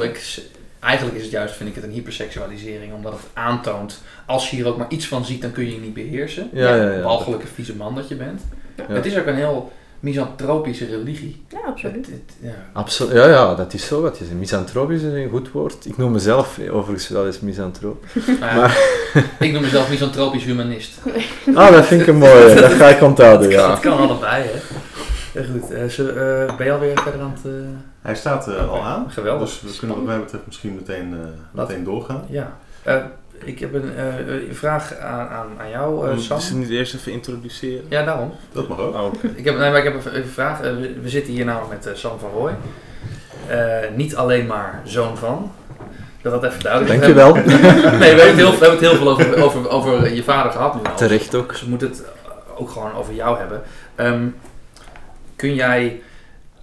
Eigenlijk, eigenlijk is het juist, vind ik het, een hyperseksualisering. Omdat het aantoont, als je hier ook maar iets van ziet, dan kun je je niet beheersen. Ja, ja, ja. Walgelijke vieze man dat je bent. Ja. Het is ook een heel misantropische religie. Ja, absoluut. Het- het- ja. Absoluut. Ja, ja, dat is zo wat je zegt. Misantropisch is een goed woord. Ik noem mezelf overigens wel eens misantroop. Nou ja, ik noem mezelf misantropisch humanist. Ah, dat vind ik een mooie. Dat ga ik onthouden, Het ja. kan allebei, hè. Ja, goed, eh, eh, ben je alweer verder aan het... eh, Hij staat eh, al aan. Geweldig. Dus we kunnen wat mij betreft misschien meteen, eh, meteen doorgaan. Ja. Eh, ik heb een eh, een vraag aan, aan, aan jou, eh, Sam. Moet je niet eerst even introduceren? Ja, daarom. Dat mag ook. Oh. Ik heb, nee, maar ik heb een, een vraag. We, we zitten hier namelijk met Sam van Rooij. Eh, niet alleen maar zoon van. Dat dat even duidelijk is. Dankjewel. Nee, we hebben het heel, we hebben het heel veel over, over, over je vader gehad nu al. Terecht ook. Dus we moeten het ook gewoon over jou hebben. Ehm, kun jij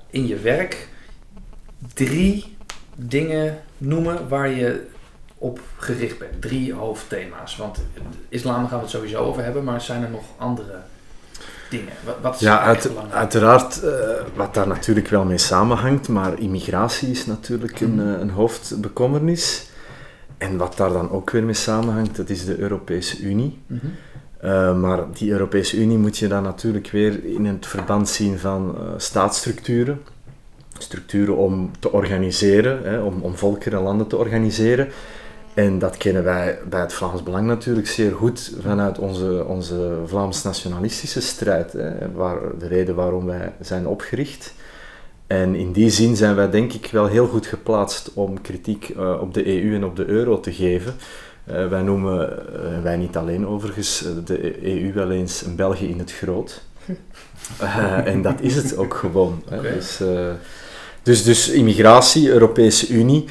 in je werk drie dingen noemen waar je op gericht bent? Drie hoofdthema's. Want islam gaan we het sowieso over hebben, maar zijn er nog andere dingen? Wat, wat is Ja, uit- uiteraard, eh, wat daar natuurlijk wel mee samenhangt, maar immigratie is natuurlijk een, Mhm. eh, een hoofdbekommernis. En wat daar dan ook weer mee samenhangt, dat is de Europese Unie. Mhm. Eh, maar die Europese Unie moet je dan natuurlijk weer in het verband zien van eh, staatsstructuren. Structuren om te organiseren, hè, om, om volken en landen te organiseren. En dat kennen wij bij het Vlaams Belang natuurlijk zeer goed vanuit onze, onze Vlaams-nationalistische strijd. Hè, waar, de reden waarom wij zijn opgericht. En in die zin zijn wij denk ik wel heel goed geplaatst om kritiek eh, op de EU en op de euro te geven. Eh, wij noemen, eh, wij niet alleen overigens, eh, de EU wel eens een België in het groot. En dat is het ook gewoon. Hè. Dus, dus, dus immigratie, Europese Unie.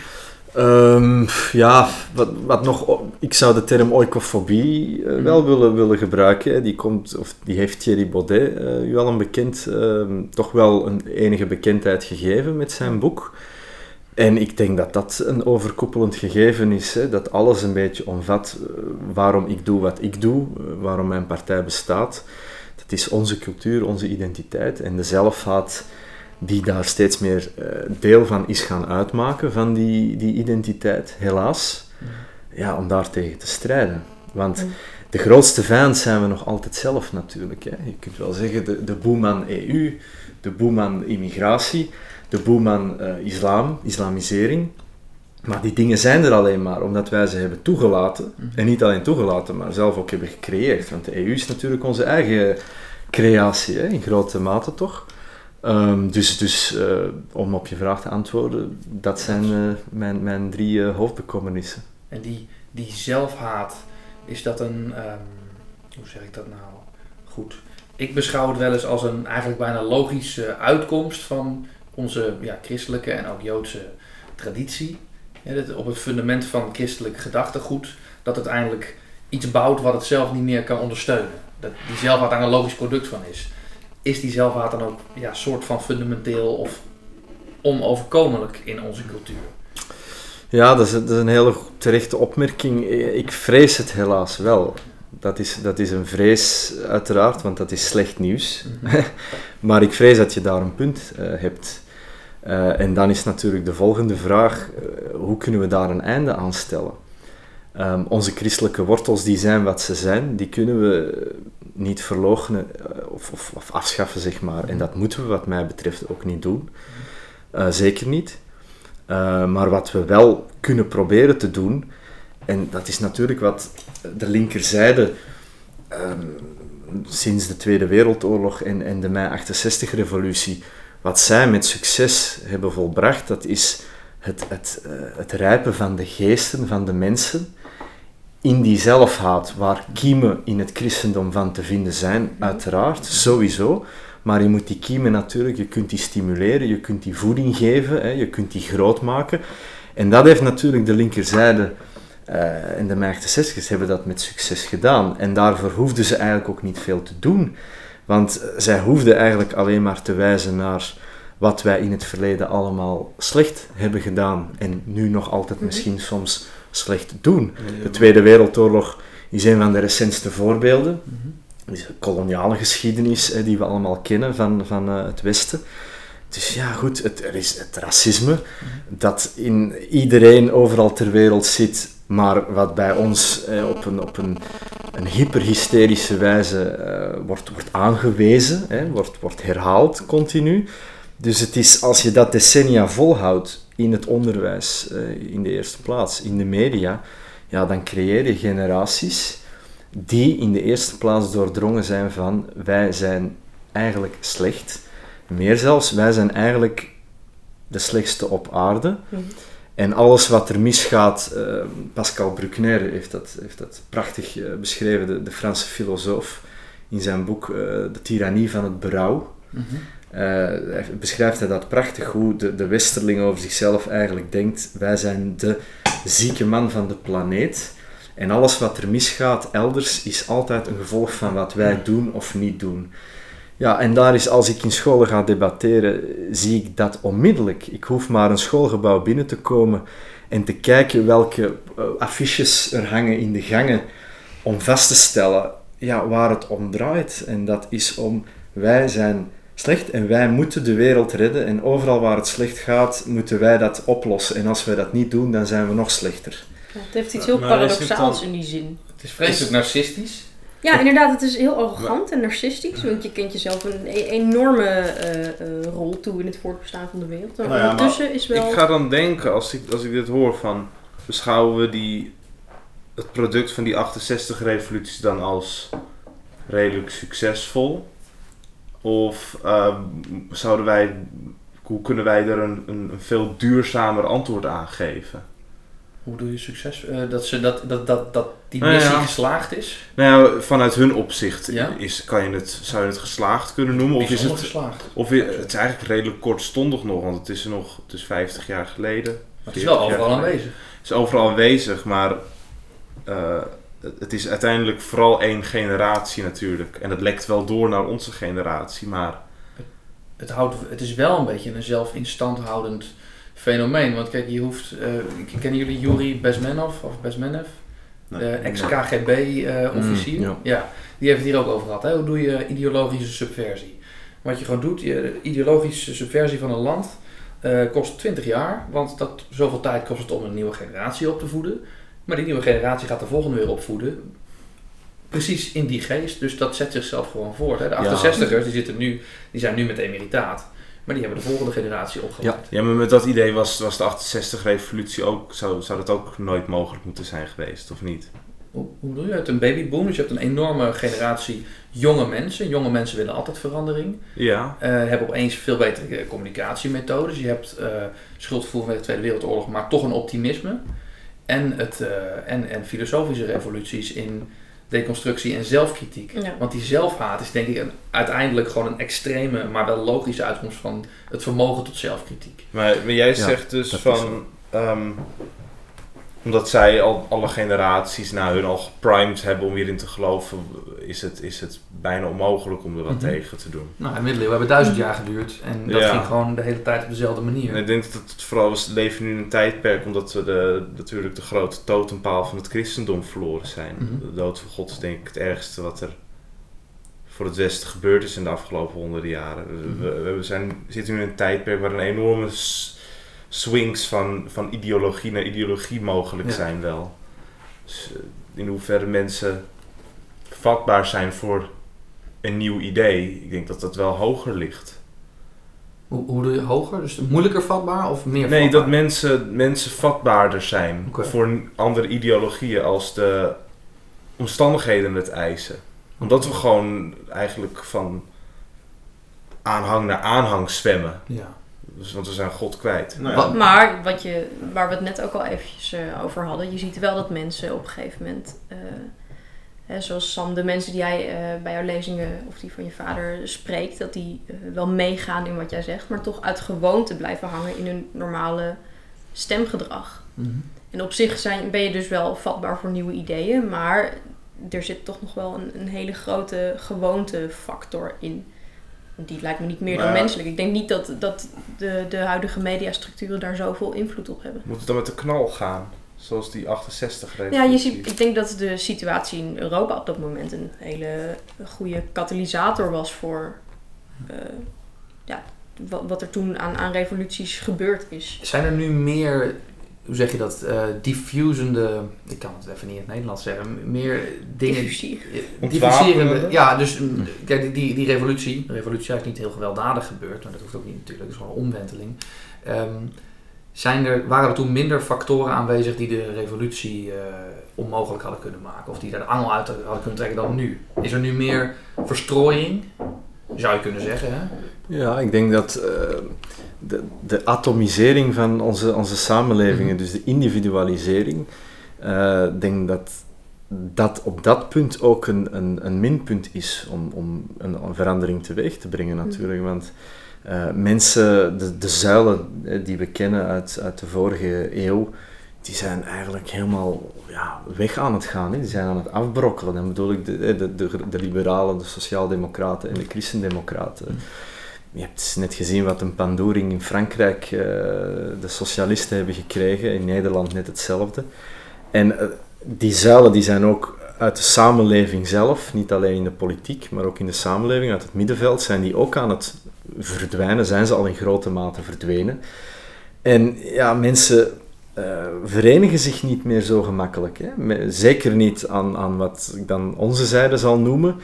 Ehm, ja, wat, wat nog, ik zou de term oikofobie eh, wel willen, willen gebruiken. hè. Die, komt, of die heeft Thierry Baudet, u al een bekend, ehm, toch wel een enige bekendheid gegeven met zijn boek. En ik denk dat dat een overkoepelend gegeven is, hè, dat alles een beetje omvat eh, waarom ik doe wat ik doe, eh, waarom mijn partij bestaat. Dat is onze cultuur, onze identiteit en de zelfhaat die daar steeds meer eh, deel van is gaan uitmaken, van die, die identiteit, helaas. Ja, om daartegen te strijden. Want Mm. de grootste vijand zijn we nog altijd zelf natuurlijk. Hè. Je kunt wel zeggen de, de boem aan EU, de boem aan immigratie, de boem aan eh, islam, islamisering. Maar die dingen zijn er alleen maar omdat wij ze hebben toegelaten. Mhm. En niet alleen toegelaten, maar zelf ook hebben gecreëerd. Want de EU is natuurlijk onze eigen creatie, hè, in grote mate toch. Ehm, dus dus eh, om op je vraag te antwoorden, dat zijn eh, mijn, mijn drie eh, hoofdbekommernissen. En die, die zelfhaat, is dat een, ehm, hoe zeg ik dat nou goed? Ik beschouw het wel eens als een eigenlijk bijna logische uitkomst van onze ja, christelijke en ook Joodse traditie. Ja, dat op het fundament van christelijk gedachtegoed, dat uiteindelijk iets bouwt wat het zelf niet meer kan ondersteunen. Dat die zelfhaat daar een logisch product van is. Is die zelfhaat dan ook ja, soort van fundamenteel of onoverkomelijk in onze cultuur? Ja, dat is, dat is een hele terechte opmerking. Ik vrees het helaas wel. Dat is, dat is een vrees, uiteraard, want dat is slecht nieuws. maar ik vrees dat je daar een punt eh, hebt. Eh, en dan is natuurlijk de volgende vraag, eh, hoe kunnen we daar een einde aan stellen? Ehm, onze christelijke wortels die zijn wat ze zijn, die kunnen we niet verloochenen eh, of, afschaffen, zeg maar. En dat moeten we wat mij betreft ook niet doen. Zeker niet. Maar wat we wel kunnen proberen te doen, en dat is natuurlijk wat de linkerzijde um, sinds de Tweede Wereldoorlog en, en de mei 68-revolutie, wat zij met succes hebben volbracht, dat is het, het, uh, het rijpen van de geesten van de mensen in die zelfhaat, waar kiemen in het christendom van te vinden zijn, uiteraard, sowieso. Maar je moet die kiemen natuurlijk, je kunt die stimuleren, je kunt die voeding geven, hè, je kunt die groot maken. En dat heeft natuurlijk de linkerzijde uh, en de mei 68 hebben dat met succes gedaan. En daarvoor hoefden ze eigenlijk ook niet veel te doen. Want zij hoefden eigenlijk alleen maar te wijzen naar wat wij in het verleden allemaal slecht hebben gedaan. En nu nog altijd misschien soms slecht doen. De Tweede Wereldoorlog is een van de recentste voorbeelden. is een koloniale geschiedenis hè, die we allemaal kennen van, van eh, het Westen. Dus ja, goed, het, er is het racisme dat in iedereen overal ter wereld zit, maar wat bij ons eh, op een, op een, een hyperhysterische wijze eh, wordt, wordt aangewezen, wordt, wordt herhaald continu. Dus het is, als je dat decennia volhoudt in het onderwijs, eh, in de eerste plaats, in de media, ja, dan creëer je generaties die in de eerste plaats doordrongen zijn van wij zijn eigenlijk slecht. Meer zelfs, wij zijn eigenlijk de slechtste op aarde. Mhm. En alles wat er misgaat, eh, Pascal Bruckner heeft dat, heeft dat prachtig eh, beschreven, de, de Franse filosoof, in zijn boek eh, De tirannie van het berouw. Hij beschrijft hij dat prachtig hoe de, de westerling over zichzelf eigenlijk denkt: wij zijn de zieke man van de planeet. En alles wat er misgaat elders is altijd een gevolg van wat wij doen of niet doen. Ja, en daar is, als ik in scholen ga debatteren, zie ik dat onmiddellijk. Ik hoef maar een schoolgebouw binnen te komen en te kijken welke eh, affiches er hangen in de gangen om vast te stellen ja, waar het om draait. En dat is om, wij zijn slecht en wij moeten de wereld redden en overal waar het slecht gaat, moeten wij dat oplossen. En als wij dat niet doen, dan zijn we nog slechter. Ja, het heeft iets heel Maar paradoxaals dan- in die zin. Het is vreselijk narcistisch. Ja, inderdaad, het is heel arrogant en narcistisch. Want je kent jezelf een e- enorme eh, eh, rol toe in het voortbestaan van de wereld. Nou ja, ondertussen is wel... Ik ga dan denken, als ik, als ik dit hoor, van beschouwen we die, het product van die 68-revolutie dan als redelijk succesvol? Of ehm, zouden wij, hoe kunnen wij er een, een, een veel duurzamer antwoord aan geven? Hoe doe je succes? Eh, dat, ze, dat, dat, dat, dat die Nou ja. missie geslaagd is? Nou ja, vanuit hun opzicht, Ja. is, kan je het, zou je het geslaagd kunnen noemen? Of is het, geslaagd. of het is eigenlijk redelijk kortstondig nog, want het is er nog, het is 50 jaar geleden. Maar het is wel 40 jaar overal aanwezig. is overal aanwezig, maar eh, het, het is uiteindelijk vooral één generatie natuurlijk. En het lekt wel door naar onze generatie, maar Het, houdt, het is wel een beetje een zelf in stand houdend fenomeen. Want kijk, je hoeft... eh, kennen jullie Yuri Bezmenov of Bezmenev? Nee. De ex-KGB-officier. Mm, ja. ja, die heeft het hier ook over gehad. Hè? Hoe doe je ideologische subversie? Wat je gewoon doet, je, de ideologische subversie van een land eh, kost 20 jaar. Want dat, zoveel tijd kost het om een nieuwe generatie op te voeden. Maar die nieuwe generatie gaat de volgende weer opvoeden. Precies in die geest. Dus dat zet zichzelf gewoon voort. Hè? De Ja. 68ers die zitten nu, die zijn nu met emeritaat. Maar die hebben de volgende generatie opgeleid. ja, maar met dat idee was, was de 68-revolutie ook, zou, zou dat ook nooit mogelijk moeten zijn geweest, of niet? Hoe, hoe bedoel je? Hebt een babyboom, dus je hebt een enorme generatie jonge mensen. Jonge mensen willen altijd verandering. Ja, eh, hebben opeens veel betere eh, communicatiemethodes. Je hebt eh, schuldgevoel vanwege de Tweede Wereldoorlog, maar toch een optimisme. En, het, en, en filosofische revoluties in deconstructie en zelfkritiek. Ja. Want die zelfhaat is denk ik een, uiteindelijk gewoon een extreme, maar wel logische uitkomst van het vermogen tot zelfkritiek. maar, maar jij Ja, zegt dus van... omdat zij al alle generaties na hun al geprimed hebben om hierin te geloven, is het, is het bijna onmogelijk om er wat Mhm. tegen te doen. Nou, in middeleeuwen hebben duizend jaar geduurd en dat Ja. ging gewoon de hele tijd op dezelfde manier. En ik denk dat het vooral is, we leven nu in een tijdperk omdat we de, natuurlijk de grote totempaal van het christendom verloren zijn. Mhm. De dood van God is denk ik het ergste wat er voor het Westen gebeurd is in de afgelopen honderden jaren. Mhm. We, we, we zijn, zitten nu in een tijdperk waar een enorme swings van, van ideologie naar ideologie mogelijk Ja. zijn wel. Dus eh, in hoeverre mensen vatbaar zijn voor een nieuw idee, ik denk dat dat wel hoger ligt. Hoe, hoe doe je hoger? Dus moeilijker vatbaar of meer Nee, dat mensen, mensen vatbaarder zijn voor andere ideologieën als de omstandigheden het eisen. Omdat we gewoon eigenlijk van aanhang naar aanhang zwemmen. Ja. Dus, want we zijn God kwijt. Nou Wat- Maar wat je, waar we het net ook al eventjes eh, over hadden, je ziet wel dat mensen op een gegeven moment, eh, hè, zoals Sam, de mensen die jij eh, bij jouw lezingen of die van je vader spreekt, dat die wel meegaan in wat jij zegt, maar toch uit gewoonte blijven hangen in hun normale stemgedrag. Mhm. En op zich zijn, ben je dus wel vatbaar voor nieuwe ideeën, maar er zit toch nog wel een, een hele grote gewoontefactor in. Die lijkt me niet meer dan ja. menselijk. Ik denk niet dat, dat de, de huidige mediastructuren daar zoveel invloed op hebben. Moet het dan met de knal gaan? Zoals die 68 Ja, revolutie. je ziet, ik denk dat de situatie in Europa op dat moment een hele goede katalysator was voor eh, ja, wat, wat er toen aan, aan revoluties gebeurd is. Zijn er nu meer, hoe zeg je dat, eh diffusende, ik kan het even niet in het Nederlands zeggen, meer dingen... Diffuserende, ja, dus mm, kijk, die- die, die revolutie, de revolutie is eigenlijk niet heel gewelddadig gebeurd, maar dat hoeft ook niet natuurlijk, het is gewoon een omwenteling. Ehm, zijn er, waren er toen minder factoren aanwezig die de revolutie eh, onmogelijk hadden kunnen maken? Of die daar de angel uit hadden kunnen trekken dan nu? Is er nu meer verstrooiing? Zou je kunnen zeggen, hè? Ja, ik denk dat eh, de, de atomisering van onze, onze samenlevingen, Mhm. dus de individualisering, eh, ik denk dat dat op dat punt ook een, een, een minpunt is om, om een, een verandering teweeg te brengen natuurlijk. Want eh, mensen, de, de zuilen eh, die we kennen uit, uit de vorige eeuw, die zijn eigenlijk helemaal ja, weg aan het gaan. Hè. Die zijn aan het afbrokkelen. Dan bedoel ik de, de, de, de liberalen, de sociaaldemocraten en de christendemocraten. Je hebt net gezien wat een pandoering in Frankrijk eh, de socialisten hebben gekregen, in Nederland net hetzelfde. En eh, die zuilen die zijn ook uit de samenleving zelf, niet alleen in de politiek, maar ook in de samenleving, uit het middenveld, zijn die ook aan het verdwijnen, zijn ze al in grote mate verdwenen. En ja, mensen eh, verenigen zich niet meer zo gemakkelijk. Hè? Zeker niet aan, aan wat ik dan onze zijde zal noemen.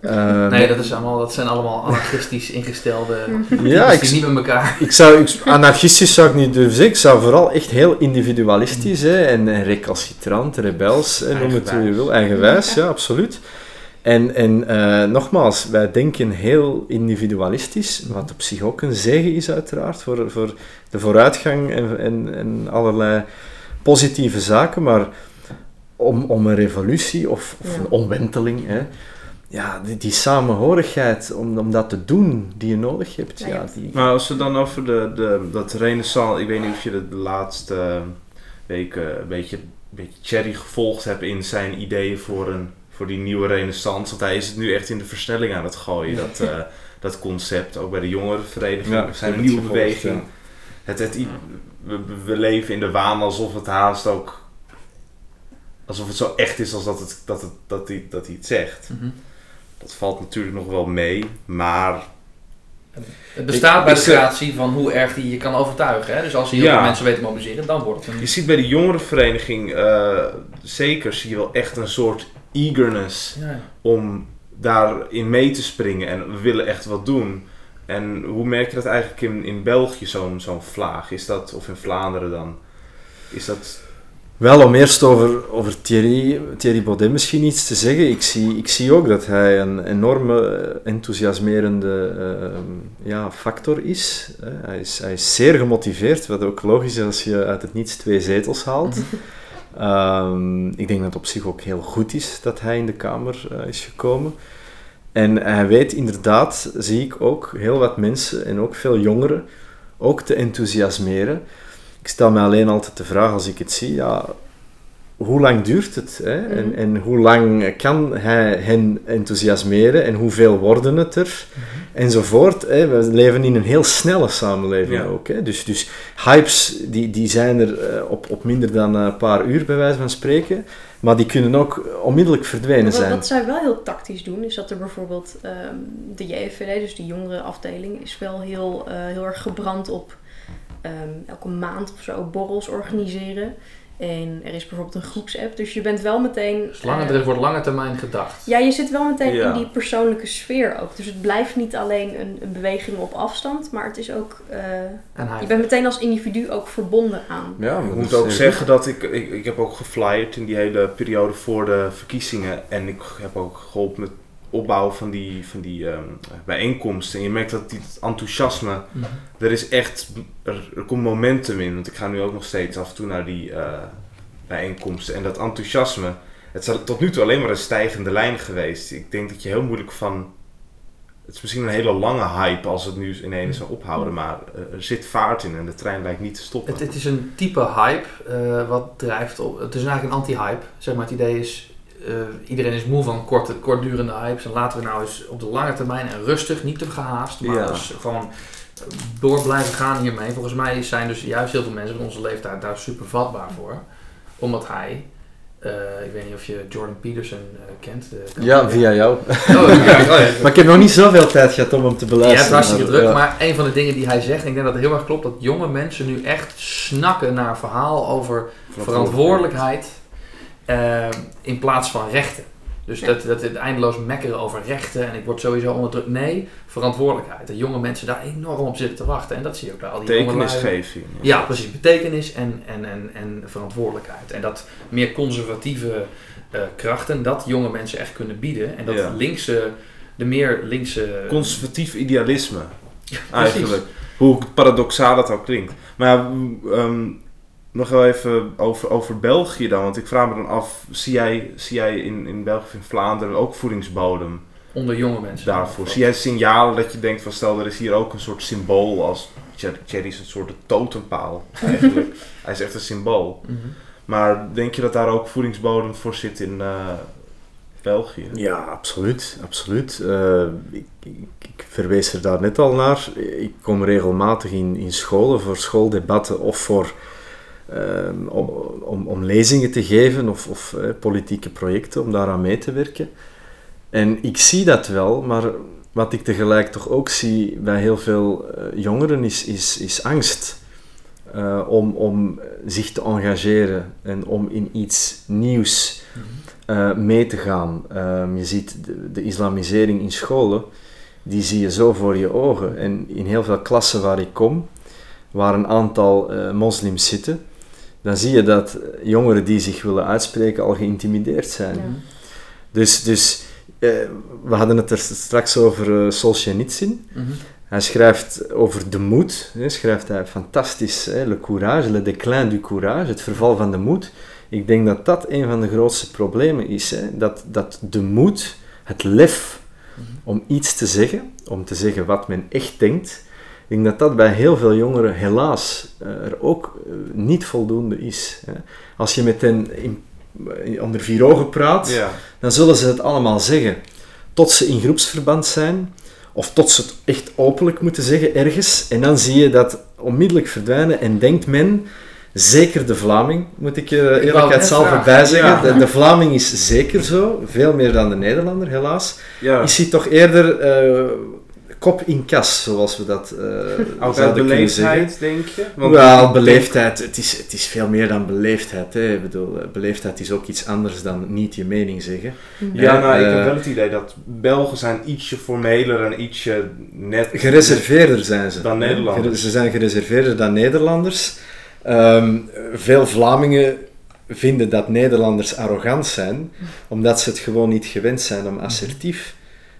Eh, Nee, dat, is allemaal, dat zijn allemaal anarchistisch ingestelde ja, ik, die niet met elkaar... Ik zou, ik, anarchistisch zou ik niet durven zeggen. Ik zou vooral echt heel individualistisch hè, en, en recalcitrant, rebels, hè, noem het hoe je wil. Eigenwijs, ja, absoluut. En, en eh, nogmaals, wij denken heel individualistisch, wat op zich ook een zegen is uiteraard voor, voor de vooruitgang en, en, en allerlei positieve zaken. Maar om, om een revolutie of, of Ja. een omwenteling, hè, ja, die, die samenhorigheid om, om dat te doen die je nodig hebt, Ja, die, Maar als we dan over de, de, dat renaissance, ik weet niet of je de, de laatste weken een beetje, een beetje Thierry gevolgd hebt in zijn ideeën voor, een, voor die nieuwe renaissance. Want hij is het nu echt in de versnelling aan het gooien, dat, eh, dat concept. Ook bij de jongerenvereniging Ja, zijn nieuwe gevolgd, beweging. Het, het, we, we leven in de waan alsof het haast ook... Alsof het zo echt is als dat, het, dat, het, dat, hij, dat hij het zegt. Mhm. Dat valt natuurlijk nog wel mee, maar Het bestaat Ik- bij de gratie van hoe erg die je kan overtuigen. Hè? Dus als je heel Ja. veel mensen weet te mobiliseren, dan wordt het een... Je ziet bij de jongerenvereniging eh, zeker zie je wel echt een soort eagerness Ja. om daarin mee te springen en we willen echt wat doen. En hoe merk je dat eigenlijk in, in België, zo'n zo'n vlaag? Is dat, of in Vlaanderen dan? Is dat... Wel, om eerst over, over Thierry, Thierry Baudet misschien iets te zeggen. Ik zie, ik zie ook dat hij een enorme enthousiasmerende eh, ja, factor is. Hij is. Hij is zeer gemotiveerd, wat ook logisch is als je uit het niets twee zetels haalt. Ehm, ik denk dat het op zich ook heel goed is dat hij in de Kamer eh, is gekomen. En hij weet inderdaad, zie ik ook, heel wat mensen en ook veel jongeren ook te enthousiasmeren. Ik stel me alleen altijd de vraag als ik het zie, ja, hoe lang duurt het? Hè? Mhm. En, en hoe lang kan hij hen enthousiasmeren en hoeveel worden het er? Enzovoort. Hè? We leven in een heel snelle samenleving Ja. ook. Hè? Dus, dus hypes die, die zijn er eh, op, op minder dan een paar uur, bij wijze van spreken. Maar die kunnen ook onmiddellijk verdwenen Wat, zijn. wat zij wel heel tactisch doen, is dat er bijvoorbeeld ehm, de JFVD, dus de jongere afdeling, is wel heel, eh, heel erg gebrand op ehm, elke maand of zo borrels organiseren. En er is bijvoorbeeld een groepsapp, dus je bent wel meteen... Dus lange, eh, er wordt lange termijn gedacht. ja, je zit wel meteen Ja. in die persoonlijke sfeer ook. Dus het blijft niet alleen een, een beweging op afstand, maar het is ook... eh, En hij je bent meteen als individu ook verbonden aan. Ja, maar Ik moet ook zeggen dat ik, ik... Ik heb ook geflyerd in die hele periode voor de verkiezingen. En ik heb ook geholpen met opbouw van die, van die ehm, bijeenkomsten. En je merkt dat die enthousiasme... Mhm. Er is echt... Er, er komt momentum in. Want ik ga nu ook nog steeds af en toe naar die eh, bijeenkomsten. En dat enthousiasme... Het is tot nu toe alleen maar een stijgende lijn geweest. Ik denk dat je heel moeilijk van... Het is misschien een hele lange hype als het nu ineens zou ophouden. Maar eh, er zit vaart in en de trein lijkt niet te stoppen. Het, het is een type hype eh, wat drijft op. Het is eigenlijk een anti-hype. Zeg maar, het idee is. Eh, iedereen is moe van korte, kortdurende hypes. En laten we nou eens op de lange termijn en rustig, niet te gehaast, maar Ja. dus gewoon door blijven gaan hiermee. Volgens mij zijn dus juist heel veel mensen van onze leeftijd daar super vatbaar voor. Omdat hij, eh, ik weet niet of je Jordan Peterson eh, kent. Ja, via jou. Oh, ja, oh, ja. Maar ik heb nog niet zoveel tijd gehad om hem te beluisteren. hebt hartstikke maar, druk, ja. maar een van de dingen die hij zegt, en ik denk dat het heel erg klopt, dat jonge mensen nu echt snakken naar verhaal over verantwoordelijkheid eh, in plaats van rechten. Dus Ja. dat, dat het eindeloos mekkeren over rechten en ik word sowieso onder druk. Nee, verantwoordelijkheid. Dat jonge mensen daar enorm op zitten te wachten. En dat zie je ook bij al die jonge lui. Tekenisgeving. Ja, precies. Betekenis en, en, en, en verantwoordelijkheid. En dat meer conservatieve eh, krachten, dat jonge mensen echt kunnen bieden. En dat Ja. linkse, de meer linkse... Conservatief idealisme, precies. eigenlijk. Hoe paradoxaal dat ook klinkt. Maar ja, ehm, nog wel even over, over België dan. Want ik vraag me dan af, zie jij, zie jij in, in België of in Vlaanderen ook voedingsbodem onder jonge mensen. daarvoor? Zie jij signalen dat je denkt van stel, er is hier ook een soort symbool als... Cherry is een soort totempaal eigenlijk. Hij is echt een symbool. Mhm. Maar denk je dat daar ook voedingsbodem voor zit in eh, België? Ja, absoluut. absoluut. Eh, ik, ik, ik verwees er daar net al naar. Ik kom regelmatig in, in scholen voor schooldebatten of voor, ehm, om, om, om lezingen te geven of, of eh, politieke projecten om daaraan mee te werken. En ik zie dat wel, maar wat ik tegelijk toch ook zie bij heel veel eh, jongeren is, is, is angst. eh, om, om zich te engageren en om in iets nieuws eh, mee te gaan. Ehm, je ziet de, de islamisering in scholen, die zie je zo voor je ogen. En in heel veel klassen waar ik kom, waar een aantal moslims zitten, dan zie je dat jongeren die zich willen uitspreken al geïntimideerd zijn. Ja. Dus, dus eh, we hadden het er straks over uh, Solzhenitsyn. Mhm. Hij schrijft over de moed, hè, schrijft hij fantastisch, hè, le courage, le déclin du courage, het verval van de moed. Ik denk dat dat een van de grootste problemen is, hè, dat, dat de moed, het lef om iets te zeggen, om te zeggen wat men echt denkt, ik denk dat dat bij heel veel jongeren helaas eh, er ook eh, niet voldoende is. Hè. Als je met hen in, in- onder vier ogen praat, Ja. dan zullen ze het allemaal zeggen. Tot ze in groepsverband zijn, of tot ze het echt openlijk moeten zeggen ergens. En dan zie je dat onmiddellijk verdwijnen en denkt men, zeker de Vlaming, moet ik het eerlijkheidshalve net bij vragen. zeggen. Ja. De, de Vlaming is zeker zo, veel meer dan de Nederlander helaas. ja. Is hij toch eerder eh, kop in kas, zoals we dat eh Ook zouden kunnen zeggen. beleefdheid, denk je? Wel, beleefdheid, het is, het is veel meer dan beleefdheid. Hè. Ik bedoel, eh, beleefdheid is ook iets anders dan niet je mening zeggen. Ja, nou, ik Eh, heb wel het idee dat Belgen zijn ietsje formeler en ietsje net... Gereserveerder zijn ze. Dan. Nederlanders. Ze zijn gereserveerder dan Nederlanders. Ehm, veel Vlamingen vinden dat Nederlanders arrogant zijn, omdat ze het gewoon niet gewend zijn om assertief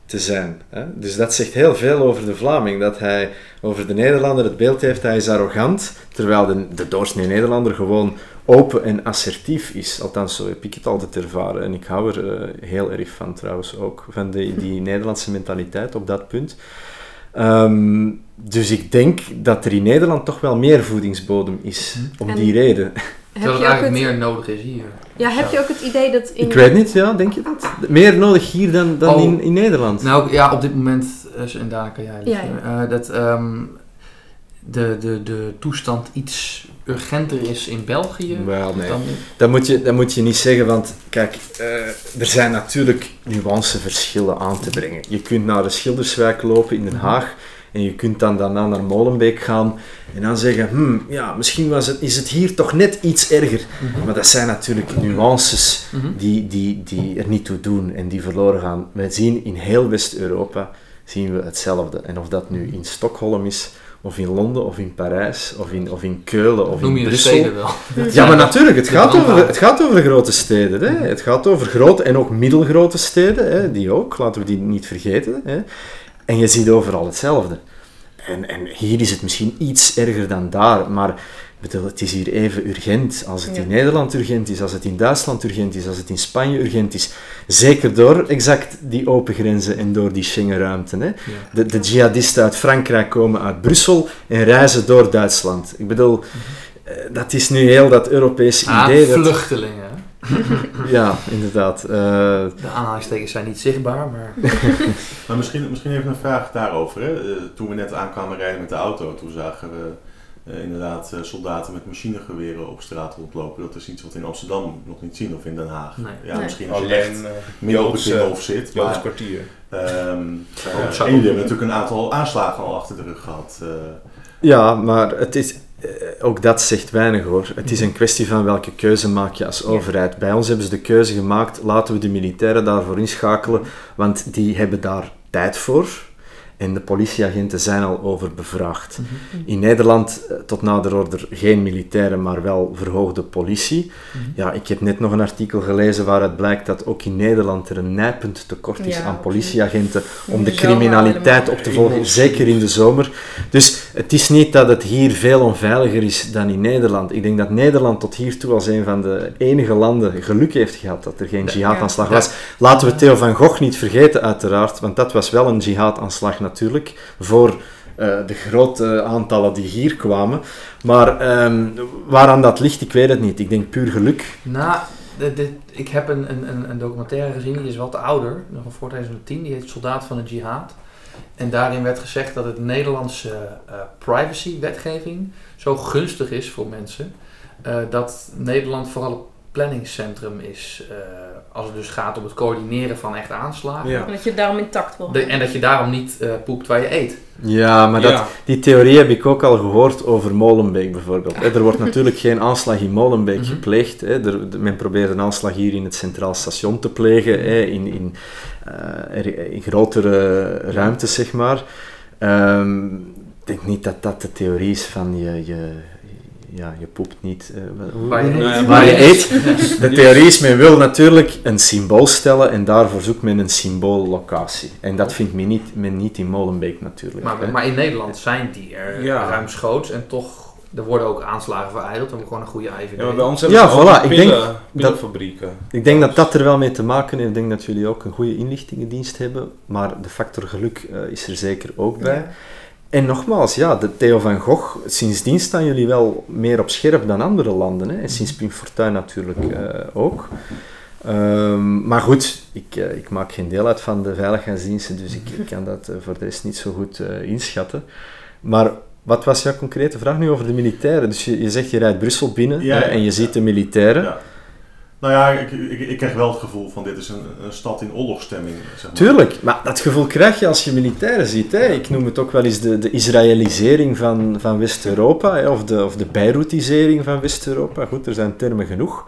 te zijn. Hè. Dus dat zegt heel veel over de Vlaming, dat hij over de Nederlander het beeld heeft, hij is arrogant, terwijl de, de doorsnee Nederlander gewoon open en assertief is. Althans, zo heb ik het altijd ervaren. En ik hou er eh, heel erg van trouwens ook, van de, die Nederlandse mentaliteit op dat punt. Ehm, dus ik denk dat er in Nederland toch wel meer voedingsbodem is, om En- die reden. Heb Terwijl je, het eigenlijk het, meer nodig is hier. ja, heb je ook het idee dat in... Ik weet niet, ja, denk je dat? Meer nodig hier dan, dan Oh. in, in Nederland? Nou ja, op dit moment, en daarna kan jij Ja, eh, dat ehm, de, de, de toestand iets urgenter is in België Wel, nee. dan... Dat moet, je, dat moet je niet zeggen, want kijk, eh, er zijn natuurlijk nuanceverschillen aan te brengen. Je kunt naar de Schilderswijk lopen in Den Haag en je kunt dan daarna naar Molenbeek gaan en dan zeggen, hmm, ja, misschien was het, is het hier toch net iets erger. Maar dat zijn natuurlijk nuances Mhm. die, die, die er niet toe doen en die verloren gaan. We zien in heel West-Europa zien we hetzelfde. En of dat nu in Stockholm is, of in Londen, of in Parijs, of in, of in Keulen, of Noem in je de Brussel. steden wel. Ja, maar natuurlijk, het gaat, over, het gaat over grote steden. Hè. Het gaat over grote en ook middelgrote steden, hè, die ook, laten we die niet vergeten. Hè. En je ziet overal hetzelfde. En, en hier is het misschien iets erger dan daar, maar bedoel, het is hier even urgent als het Ja. in Nederland urgent is, als het in Duitsland urgent is, als het in Spanje urgent is. Zeker door exact die open grenzen en door die Schengenruimte. Hè. Ja. De, de jihadisten uit Frankrijk komen uit Brussel en reizen door Duitsland. Ik bedoel, eh, dat is nu heel dat Europese Ah, idee. Dat, vluchtelingen. ja, inderdaad. eh, De aanhalingstekens zijn niet zichtbaar, maar... Maar misschien, misschien even een vraag daarover. Hè? Eh, toen we net aankwamen rijden met de auto, toen zagen we eh, inderdaad eh, soldaten met machinegeweren op straat rondlopen. Dat is iets wat in Amsterdam nog niet zien of in Den Haag. Nee. Ja, Nee. misschien als je echt Alleen uh, midden op het Binnenhof zit. Joods Maar, kwartier. ehm, Oh, eh, zou en jullie hebben natuurlijk een aantal aanslagen al achter de rug gehad. eh. Ja, maar het is, ook dat zegt weinig hoor. Het is een kwestie van welke keuze maak je als overheid. Bij ons hebben ze de keuze gemaakt, laten we de militairen daarvoor inschakelen, want die hebben daar tijd voor. En de politieagenten zijn al over bevraagd. In Nederland, eh, tot nader order, geen militairen, maar wel verhoogde politie. Ja, ik heb net nog een artikel gelezen waaruit blijkt dat ook in Nederland er een nijpend tekort is Ja, aan politieagenten om de criminaliteit op te volgen, zeker in de zomer. Dus het is niet dat het hier veel onveiliger is dan in Nederland. Ik denk dat Nederland tot hiertoe als een van de enige landen geluk heeft gehad dat er geen jihadaanslag was. Laten we Theo van Gogh niet vergeten, uiteraard, want dat was wel een jihadaanslag natuurlijk, voor eh, de grote aantallen die hier kwamen. Maar ehm, waaraan dat ligt, ik weet het niet. Ik denk puur geluk. Nou, dit, ik heb een, een, een- documentaire gezien, die is wat ouder, nog voor 2010, die heet Soldaat van de Jihad. En daarin werd gezegd dat het Nederlandse eh, privacy-wetgeving zo gunstig is voor mensen, eh, dat Nederland vooral planningscentrum is eh, als het dus gaat om het coördineren van echt aanslagen. Ja. En dat je het daarom intact wil De- en dat je daarom niet eh, poept waar je eet. Ja, maar dat, Ja. die theorie heb ik ook al gehoord over Molenbeek bijvoorbeeld. Er wordt natuurlijk geen aanslag in Molenbeek Mhm. gepleegd. Er, men probeert een aanslag hier in het Centraal Station te plegen, hè, in, in, eh, in grotere ruimtes, zeg maar. Ehm, ik denk niet dat dat de theorie is van je, je, ja, je poept niet. eh, Waar je eet. waar je eet. De theorie is, men wil natuurlijk een symbool stellen en daarvoor zoekt men een symboollocatie. En dat vindt men niet, men niet in Molenbeek natuurlijk. hè. Maar, maar in Nederland zijn die er Ja. ruimschoots en toch, er worden ook aanslagen vereideld om gewoon een goede IVD. Ja, maar bij ons hebben Ja, voilà, ik denk pillen- pillenfabrieken. Ik denk dat dat er wel mee te maken heeft. Ik denk dat jullie ook een goede inlichtingendienst hebben, maar de factor geluk eh, is er zeker ook bij. Ja. En nogmaals, ja, de Theo van Gogh, sindsdien staan jullie wel meer op scherp dan andere landen. Hè? En sinds Pim Fortuyn natuurlijk eh, ook. Ehm, maar goed, ik, eh, ik maak geen deel uit van de veiligheidsdiensten, dus ik, ik kan dat eh, voor de rest niet zo goed inschatten. Maar wat was jouw concrete vraag nu over de militairen? Dus je, je zegt je rijdt Brussel binnen Ja, hè, ja, en je ja. ziet de militairen. Nou ja, ik, ik, ik krijg wel het gevoel van dit is een, een stad in oorlogsstemming. Zeg maar. Tuurlijk, maar dat gevoel krijg je als je militairen ziet. Hè. Ik noem het ook wel eens de, de Israëlisering van, van West-Europa, hè, of de, of de Beirutisering van West-Europa. Goed, er zijn termen genoeg.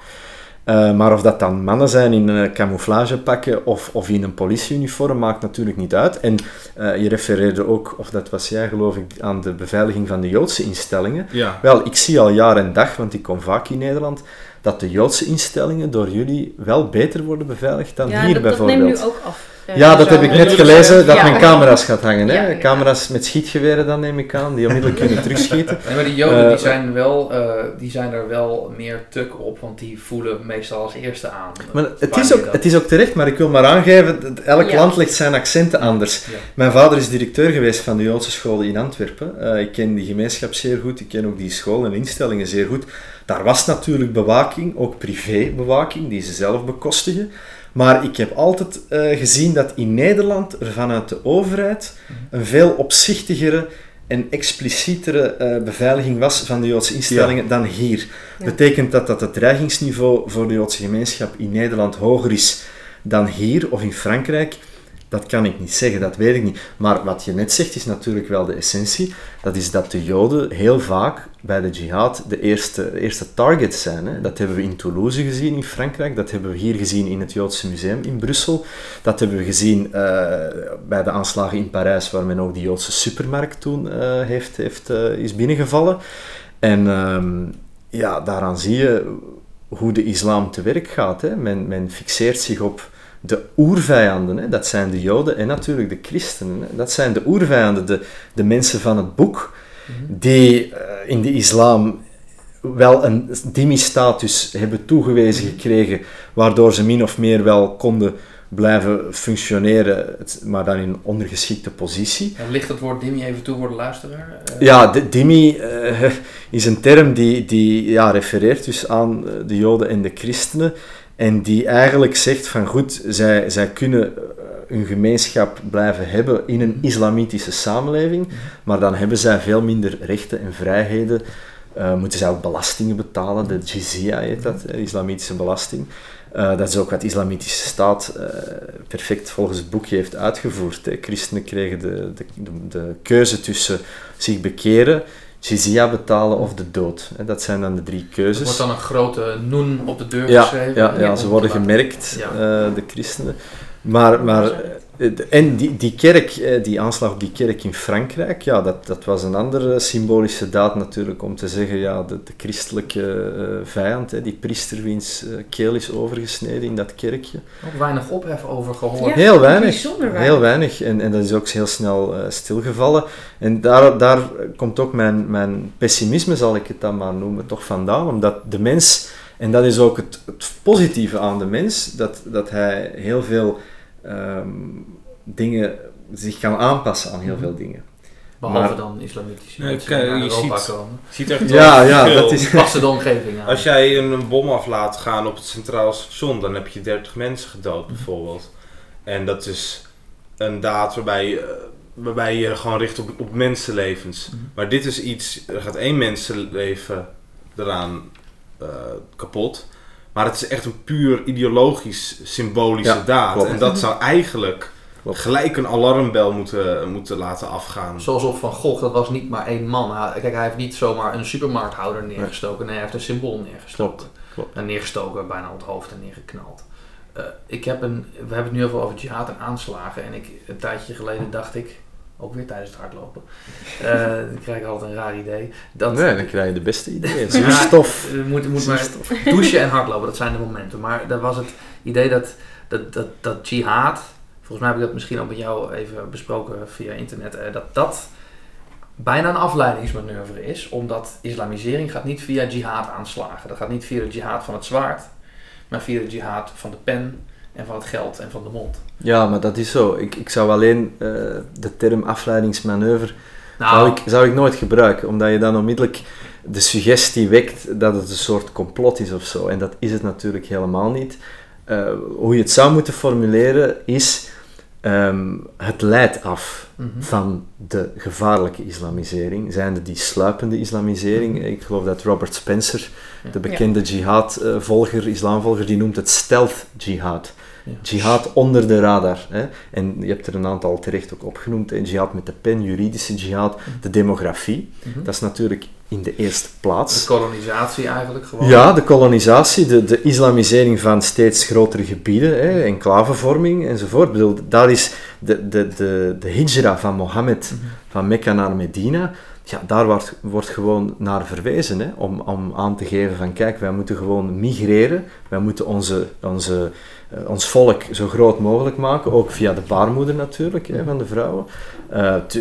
Eh, maar of dat dan mannen zijn in een camouflagepakken of, of in een politieuniform, maakt natuurlijk niet uit. En eh, je refereerde ook, of dat was jij geloof ik, aan de beveiliging van de Joodse instellingen. Ja. Wel, ik zie al jaar en dag, want ik kom vaak in Nederland, dat de Joodse instellingen door jullie wel beter worden beveiligd dan Ja, hier dat, dat bijvoorbeeld. neemt nu ook af. Eh, Ja, dat heb ik Ja, net dat gelezen, dat Ja. men camera's gaat hangen. Hè? Ja, ja. Camera's met schietgeweren dan neem ik aan, die onmiddellijk kunnen terugschieten. Nee, maar die Joden Eh, die zijn, wel, eh, die zijn er wel meer tuk op, want die voelen meestal als eerste aan. Maar het is, ook, dat- het is ook terecht, maar ik wil maar aangeven, dat elk Ja. land legt zijn accenten anders. Ja. Mijn vader is directeur geweest van de Joodse scholen in Antwerpen. Eh, ik ken die gemeenschap zeer goed, ik ken ook die school en instellingen zeer goed. Daar was natuurlijk bewaking, ook privébewaking, die ze zelf bekostigen. Maar ik heb altijd eh, gezien dat in Nederland er vanuit de overheid een veel opzichtigere en explicietere eh, beveiliging was van de Joodse instellingen dan hier. Ja. Betekent dat dat het dreigingsniveau voor de Joodse gemeenschap in Nederland hoger is dan hier of in Frankrijk? Dat kan ik niet zeggen, dat weet ik niet. Maar wat je net zegt is natuurlijk wel de essentie. Dat is dat de Joden heel vaak bij de jihad de eerste, eerste targets zijn. Hè. Dat hebben we in Toulouse gezien in Frankrijk. Dat hebben we hier gezien in het Joodse Museum in Brussel. Dat hebben we gezien eh, bij de aanslagen in Parijs, waar men ook die Joodse supermarkt toen eh, heeft, heeft, eh, is binnengevallen. En ehm, ja, daaraan zie je hoe de islam te werk gaat. Hè. Men, men fixeert zich op de oervijanden, hè. dat zijn de Joden en natuurlijk de christenen. Hè. Dat zijn de oervijanden, de, de mensen van het boek, die eh, in de islam wel een dhimmi-status hebben toegewezen gekregen, waardoor ze min of meer wel konden blijven functioneren, maar dan in een ondergeschikte positie. Ligt het woord Dimmy even toe voor de luisteraar? Eh, Ja, de, dhimmi eh, is een term die, die ja, refereert dus aan de Joden en de christenen. En die eigenlijk zegt van goed, zij, zij kunnen eh, hun gemeenschap blijven hebben in een islamitische samenleving, maar dan hebben zij veel minder rechten en vrijheden. Eh, moeten zij ook belastingen betalen, de jizya heet dat, de islamitische belasting. Eh, dat is ook wat de islamitische staat eh, perfect volgens het boekje heeft uitgevoerd. Christenen kregen de, de, de keuze tussen zich bekeren, jizya betalen of de dood. Dat zijn dan de drie Er keuzes. wordt dan een grote noen op de deur Ja, geschreven. ja, ja, om ze te worden gemerkt, Ja. eh, de christenen. Maar, maar, eh, en die, die kerk, eh, die aanslag op die kerk in Frankrijk, ja, dat, dat was een andere symbolische daad natuurlijk om te zeggen, ja, de, de christelijke eh, vijand, hè, die priester wiens eh, keel is overgesneden in dat kerkje. Ook weinig ophef over gehoord. Ja, Heel weinig. Heel weinig. En, en dat is ook heel snel eh, stilgevallen. En daar, daar komt ook mijn, mijn pessimisme, zal ik het dan maar noemen, toch vandaan. Omdat de mens, en dat is ook het, het positieve aan de mens, dat, dat hij heel veel ehm, dingen, zich kan aanpassen aan heel veel dingen. Behalve Maar- dan islamitische Nee, mensen naar je Europa ziet- komen. Ziet echt Ja, wel ja, verschil. dat is- passen de omgeving aan. Als jij een bom af laat gaan op het centraal station, dan heb je 30 mensen gedood bijvoorbeeld. En dat is een daad waarbij, je- waarbij je gewoon richt op, op mensenlevens. Mhm. Maar dit is iets, er gaat één mensenleven eraan eh, kapot. Maar het is echt een puur ideologisch, symbolische Ja, daad. klopt. En dat zou eigenlijk Klopt. gelijk een alarmbel moeten, moeten laten afgaan. Zoals op Van Gogh, dat was niet maar één man. Hij- Kijk, hij heeft niet zomaar een supermarkthouder neergestoken. Nee, hij heeft een symbool neergestoken. Klopt, klopt. En neergestoken, bijna op het hoofd en neergeknald. Eh, ik heb een, we hebben het nu heel veel over jihad en aanslagen. En ik, een tijdje geleden dacht ik, ook weer tijdens het hardlopen, eh, dan krijg ik altijd een raar idee. Dat, Nee, dan krijg je de beste ideeën. Ja, Zuurstof. Je moet, moet maar douchen en hardlopen, dat zijn de momenten. Maar dat was het idee dat, dat, dat, dat jihad, volgens mij heb ik dat misschien ook met jou even besproken via internet, eh, dat dat bijna een afleidingsmanoeuvre is. Omdat islamisering gaat niet via jihad aanslagen. Dat gaat niet via de jihad van het zwaard, maar via de jihad van de pen en van het geld en van de mond. Ja, maar dat is zo. Ik, ik zou alleen eh, de term afleidingsmanoeuvre Nou, zou, ik, zou ik nooit gebruiken, omdat je dan onmiddellijk de suggestie wekt dat het een soort complot is of zo. En dat is het natuurlijk helemaal niet. Eh, hoe je het zou moeten formuleren is: ehm, het leidt af mhm. van de gevaarlijke islamisering, zijnde die sluipende islamisering. Ik geloof dat Robert Spencer, Ja. de bekende jihad-volger, islamvolger, die noemt het stealth jihad. Ja. Jihad onder de radar. Hè? En je hebt er een aantal terecht ook opgenoemd. Hè? Jihad met de pen, juridische jihad, de demografie. Mhm. Dat is natuurlijk in de eerste De plaats. kolonisatie eigenlijk gewoon. Ja, de kolonisatie, de, de islamisering van steeds grotere gebieden, hè, enclavevorming enzovoort. Ik bedoel, daar is de, de, de, de hijra van Mohammed Mhm. van Mekka naar Medina, ja, daar wordt, wordt gewoon naar verwezen, hè, om, om aan te geven van kijk, wij moeten gewoon migreren, wij moeten onze, onze, ons volk zo groot mogelijk maken, ook via de baarmoeder natuurlijk, hè, van de vrouwen. Eh, t-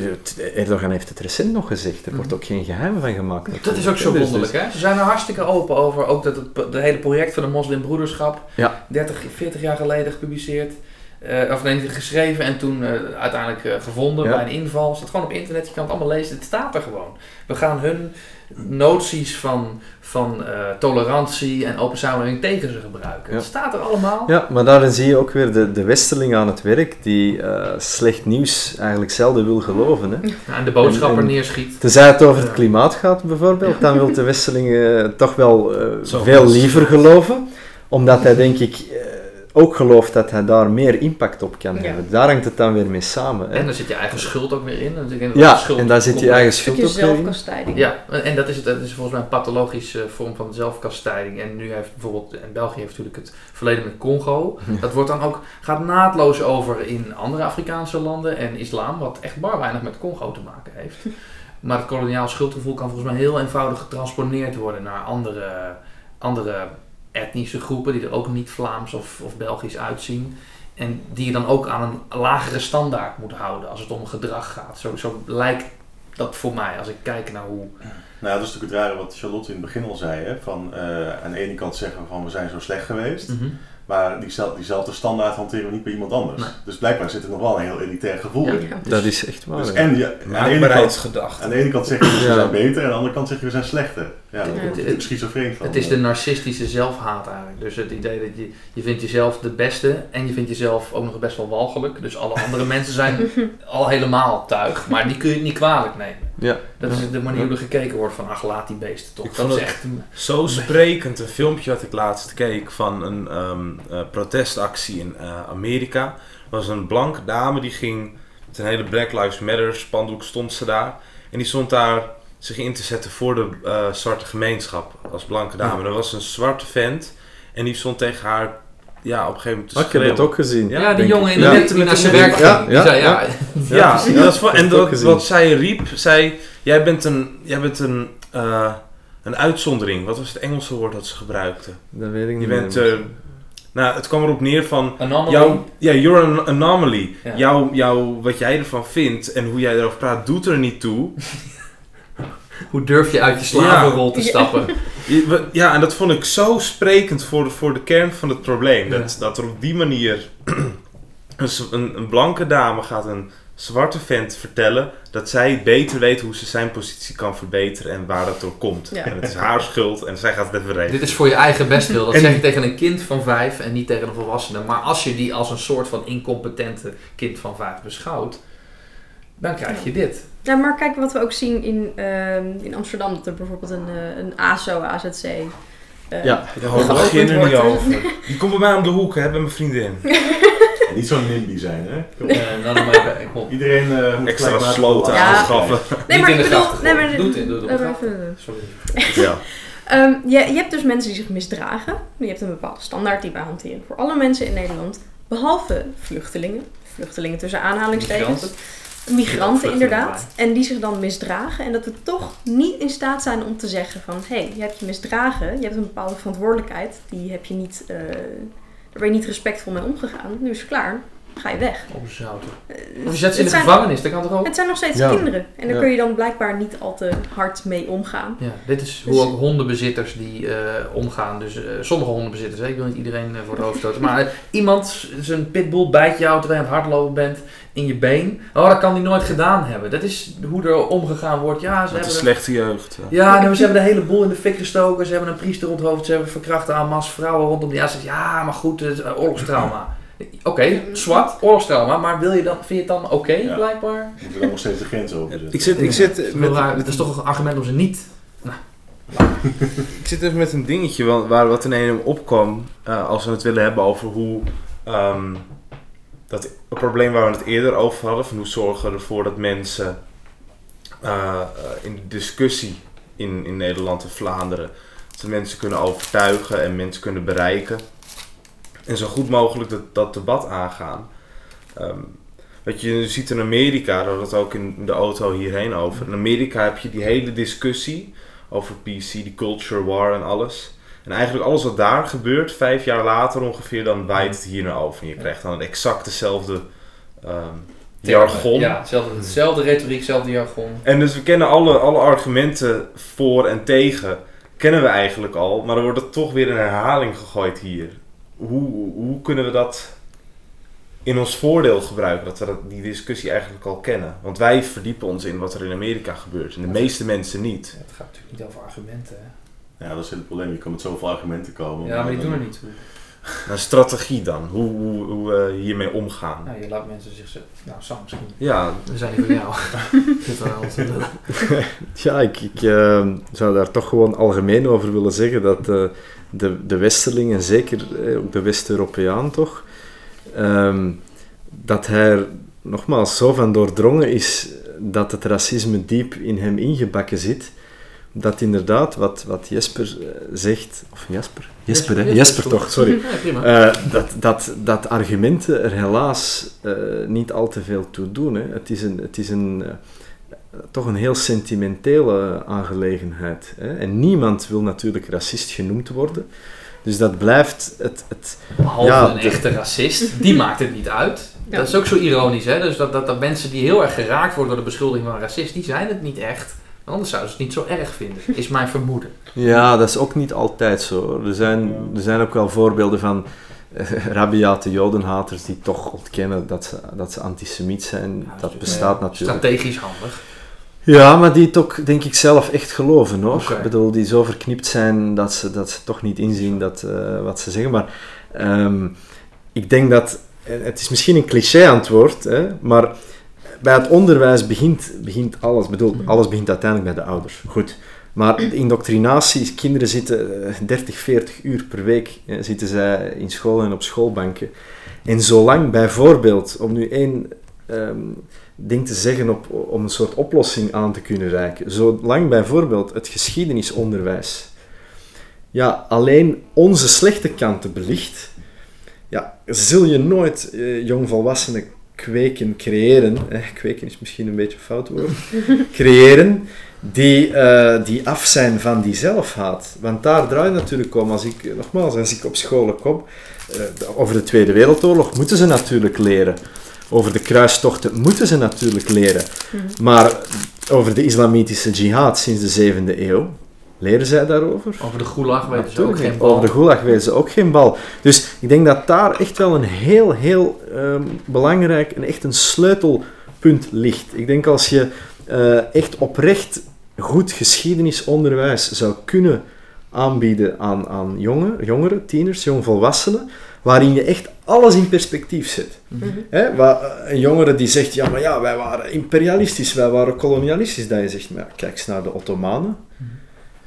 Erdogan heeft het recent nog gezegd, er wordt ook geen geheim van gemaakt. Dat is ook zo Dus- wonderlijk, hè? Ze zijn er hartstikke open over. Ook dat het, het hele project van de moslimbroederschap, Ja. 30, 40 jaar geleden gepubliceerd. Eh, of nee, geschreven en toen eh, uiteindelijk eh, gevonden Ja. bij een inval. staat gewoon op internet, je kan het allemaal lezen. Het staat er gewoon. We gaan hun noties van, van eh, tolerantie en open samenleving tegen ze gebruiken. Ja. Het staat er allemaal. Ja, maar daarin zie je ook weer de, de westerling aan het werk die eh, slecht nieuws eigenlijk zelden wil geloven. Hè. Ja, en de boodschapper En- en- neerschiet. Tenzij het over het klimaat gaat bijvoorbeeld, dan wil de westerling eh, toch wel eh, veel liever geloven. Omdat hij denk ik ook gelooft dat hij daar meer impact op kan Ja. hebben. Daar hangt het dan weer mee samen. Hè. En dan zit je eigen schuld ook weer in. Ja, en daar zit je eigen schuld ook weer in. zelfkastijding. Ja, en dat is, het, dat is volgens mij een pathologische vorm van zelfkastijding. En nu heeft bijvoorbeeld, en België heeft natuurlijk het verleden met Congo. Dat wordt dan ook, gaat naadloos over in andere Afrikaanse landen en islam, wat echt bar weinig met Congo te maken heeft. Maar het koloniaal schuldgevoel kan volgens mij heel eenvoudig getransponeerd worden naar andere, andere etnische groepen die er ook niet Vlaams of, of Belgisch uitzien. En die je dan ook aan een lagere standaard moet houden als het om gedrag gaat. Zo, zo lijkt dat voor mij als ik kijk naar hoe Nou, ja, dat is natuurlijk het rare wat Charlotte in het begin al zei. Hè? Van, eh, aan de ene kant zeggen we van we zijn zo slecht geweest. Mhm. Maar diezelfde, diezelfde standaard hanteren we niet bij iemand anders. Nee. Dus blijkbaar zit er nog wel een heel elitair gevoel Ja. in. Ja. Dat is echt waar. Dus ja. en ja, aan, de ene kant, aan de ene kant zeg je dus we Ja. zijn beter, en aan de andere kant zeg je we zijn slechter. Ja, Het- schizofreen van. Het is de narcistische zelfhaat eigenlijk. Dus het idee dat je, je vindt jezelf de beste en je vindt jezelf ook nog best wel walgelijk. Dus alle andere mensen zijn al helemaal tuig. Maar die kun je niet kwalijk nemen. Ja. Dat is de manier hoe er gekeken wordt van ach laat die beesten toch. Ik dat vond is echt een- Zo sprekend, een filmpje wat ik laatst keek van een ehm, eh, protestactie in eh, Amerika. Er was een blanke dame die ging met een hele Black Lives Matter spandoek stond ze daar. En die stond daar zich in te zetten voor de eh, zwarte gemeenschap als blanke dame. Er was een zwarte vent en die stond tegen haar ja, op een gegeven moment te ik heb het schreeuwen. ook gezien. Ja, Ja, die jongen in de Ja. net die naar zijn Ja, werk ja, ja, zei ja. Ja, dat is en dat, wat zij riep, zei, jij bent een, jij bent een, eh, een uitzondering. Wat was het Engelse woord dat ze gebruikte? Dat weet ik Je niet bent, meer. eh, nou, het kwam erop neer van, Anomaly. jouw, ja, you're an anomaly. Ja. Jouw, jouw, wat jij ervan vindt en hoe jij erover praat, doet er niet toe. Hoe durf je uit je slavenrol te stappen? Ja, en dat vond ik zo sprekend voor de, voor de kern van het probleem. Dat, dat er op die manier een, een blanke dame gaat een zwarte vent vertellen dat zij beter weet hoe ze zijn positie kan verbeteren en waar dat door komt. Ja. En het is haar schuld en zij gaat het even regelen. Dit is voor je eigen bestwil. Dat En- zeg je tegen een kind van vijf en niet tegen een volwassene. Maar als je die als een soort van incompetente kind van vijf beschouwt, dan krijg je dit. Ja, maar kijk wat we ook zien in, ehm, in Amsterdam. Dat er bijvoorbeeld een, eh, een ASO, AZC... eh, Ja. Daar hoor ik er niet over. Die komt bij mij om de hoek, hè, bij mijn vriendin. En niet zo'n NIMBY zijn, hè? Kom. Eh, dan nog maar even- kom. Iedereen eh moet Extra sloten Ja. aanschaffen. Nee, Niet maar in ik de bedoel... Nee, maar... Doe het in, doe het op de grachten. even- Sorry. Ja. Ehm, je, je hebt dus mensen die zich misdragen. Je hebt een bepaalde standaard die wij hanteren voor alle mensen in Nederland. Behalve vluchtelingen. Vluchtelingen tussen aanhalingstekens. Migranten, inderdaad. En die zich dan misdragen. En dat we toch niet in staat zijn om te zeggen van... Hé, hey, je hebt je misdragen. Je hebt een bepaalde verantwoordelijkheid. Die heb je niet... eh, daar ben je niet respectvol mee omgegaan. Nu is het klaar. Ga je weg. Opzouten. Eh, Of je zet ze in de zijn- gevangenis, dat kan toch ook? Het zijn nog steeds Ja. kinderen. En daar Ja. kun je dan blijkbaar niet al te hard mee omgaan. Ja, dit is Dus- hoe ook hondenbezitters die eh, omgaan. Dus eh, sommige hondenbezitters, hè, ik wil niet iedereen voor het hoofd stoten. Maar iemand, zijn pitbull bijt jou terwijl je aan het hardlopen bent in je been. Oh, dat kan hij nooit gedaan hebben. Dat is hoe er omgegaan wordt. Ja, ze Met hebben... slechte jeugd. ja. Ja, nou, ze hebben de hele boel in de fik gestoken. Ze hebben een priester onthoofd. Ze hebben verkrachten aan mas vrouwen rondom. Ja, ze zegt, ja, maar goed, het is oorlogstrauma. Oké, zwart, oorlogstrauma. Maar wil je dan, vind je het dan oké, Ja. blijkbaar? Moeten we dan nog steeds de grens overzetten. Ik zit, ik zit met, dat is toch een argument om ze niet... Ik zit even met een dingetje wa- waar wat in een opkwam eh, als we het willen hebben over hoe ehm, dat het probleem waar we het eerder over hadden, van hoe zorgen we ervoor dat mensen eh, in de discussie in, in Nederland en Vlaanderen, dat mensen kunnen overtuigen en mensen kunnen bereiken en zo goed mogelijk dat, dat debat aangaan. Ehm, wat je ziet in Amerika, daar hadden we het ook in de auto hierheen over. In Amerika heb je die hele discussie over PC, die culture war en alles. En eigenlijk alles wat daar gebeurt, vijf jaar later ongeveer, dan waait het hier naar over. En je krijgt dan exact dezelfde ehm, jargon. Ja, hetzelfde, hetzelfde retoriek, hetzelfde jargon. En dus we kennen alle, alle argumenten voor en tegen, kennen we eigenlijk al. Maar dan wordt het toch weer in herhaling gegooid hier. Hoe, hoe kunnen we dat in ons voordeel gebruiken? Dat we dat, die discussie eigenlijk al kennen. Want wij verdiepen ons in wat er in Amerika gebeurt. En de meeste mensen niet. Het gaat natuurlijk niet over argumenten. Hè? Ja, dat is het probleem. Je kan met zoveel argumenten komen. Ja, maar die doen er niet toe. Een strategie dan, hoe, hoe, hoe we hiermee omgaan. Nou, je laat mensen zich zo... Nou, Sam misschien. Ja, We zijn hier voor jou. Ja, ik, ik eh, zou daar toch gewoon algemeen over willen zeggen dat eh, de, de Westerling, en zeker eh, ook de West-Europeaan toch, ehm, dat hij er nogmaals zo van doordrongen is dat het racisme diep in hem ingebakken zit, dat inderdaad wat, wat Jesper eh, zegt, of Jasper? Jesper, hè? Jesper, toch, sorry. Ja. Eh, dat, dat, dat argumenten er helaas eh, niet al te veel toe doen. Hè. Het is, een, het is een, eh, toch een heel sentimentele aangelegenheid. Hè. En niemand wil natuurlijk racist genoemd worden. Dus dat blijft het... het Behalve ja, een de- echte racist, die maakt het niet uit. Ja. Dat is ook zo ironisch, hè? Dus dat, dat, dat mensen die heel erg geraakt worden door de beschuldiging van racist, die zijn het niet echt. Anders zouden ze het niet zo erg vinden, is mijn vermoeden. ja, dat is ook niet altijd zo. Er zijn, er zijn ook wel voorbeelden van rabiate jodenhaters die toch ontkennen dat ze, dat ze antisemiet zijn. dat bestaat natuurlijk. Strategisch handig. Ja, maar die het ook, denk ik, zelf echt geloven hoor. Ik bedoel, die zo verknipt zijn dat ze, dat ze toch niet inzien dat, eh, wat ze zeggen. Maar ehm, ik denk dat, eh, het is misschien een cliché-antwoord, hè, maar bij het onderwijs begint, begint alles. Bedoel, alles begint uiteindelijk bij de ouders. Goed. Maar indoctrinatie, kinderen zitten eh, 30, 40 uur per week eh, zitten zij in school en op schoolbanken. En zolang bijvoorbeeld, om nu één ehm, ding te zeggen op, om een soort oplossing aan te kunnen reiken. Zolang bijvoorbeeld het geschiedenisonderwijs ja, alleen onze slechte kanten belicht, ja, zul je nooit eh, jongvolwassenen kweken, creëren, eh, kweken is misschien een beetje een fout woord, creëren, die, eh, die af zijn van die zelfhaat. Want daar draait het natuurlijk om, als ik, nogmaals, als ik op scholen kom, eh, over de Tweede Wereldoorlog moeten ze natuurlijk leren. Over de kruistochten moeten ze natuurlijk leren. Maar over de islamitische jihad sinds de zevende eeuw, leren zij daarover? Over de gulag weten ze ook geen bal. Over de gulag weten ze ook geen bal. Dus ik denk dat daar echt wel een heel, heel ehm, belangrijk en echt een sleutelpunt ligt. Ik denk als je eh, echt oprecht goed geschiedenisonderwijs zou kunnen aanbieden aan, aan jongen, jongeren, tieners, jongvolwassenen, waarin je echt alles in perspectief zet. Hè, waar, eh, een jongere die zegt, ja, maar ja, wij waren imperialistisch, wij waren kolonialistisch, dat je zegt, maar ja, kijk eens naar de Ottomanen,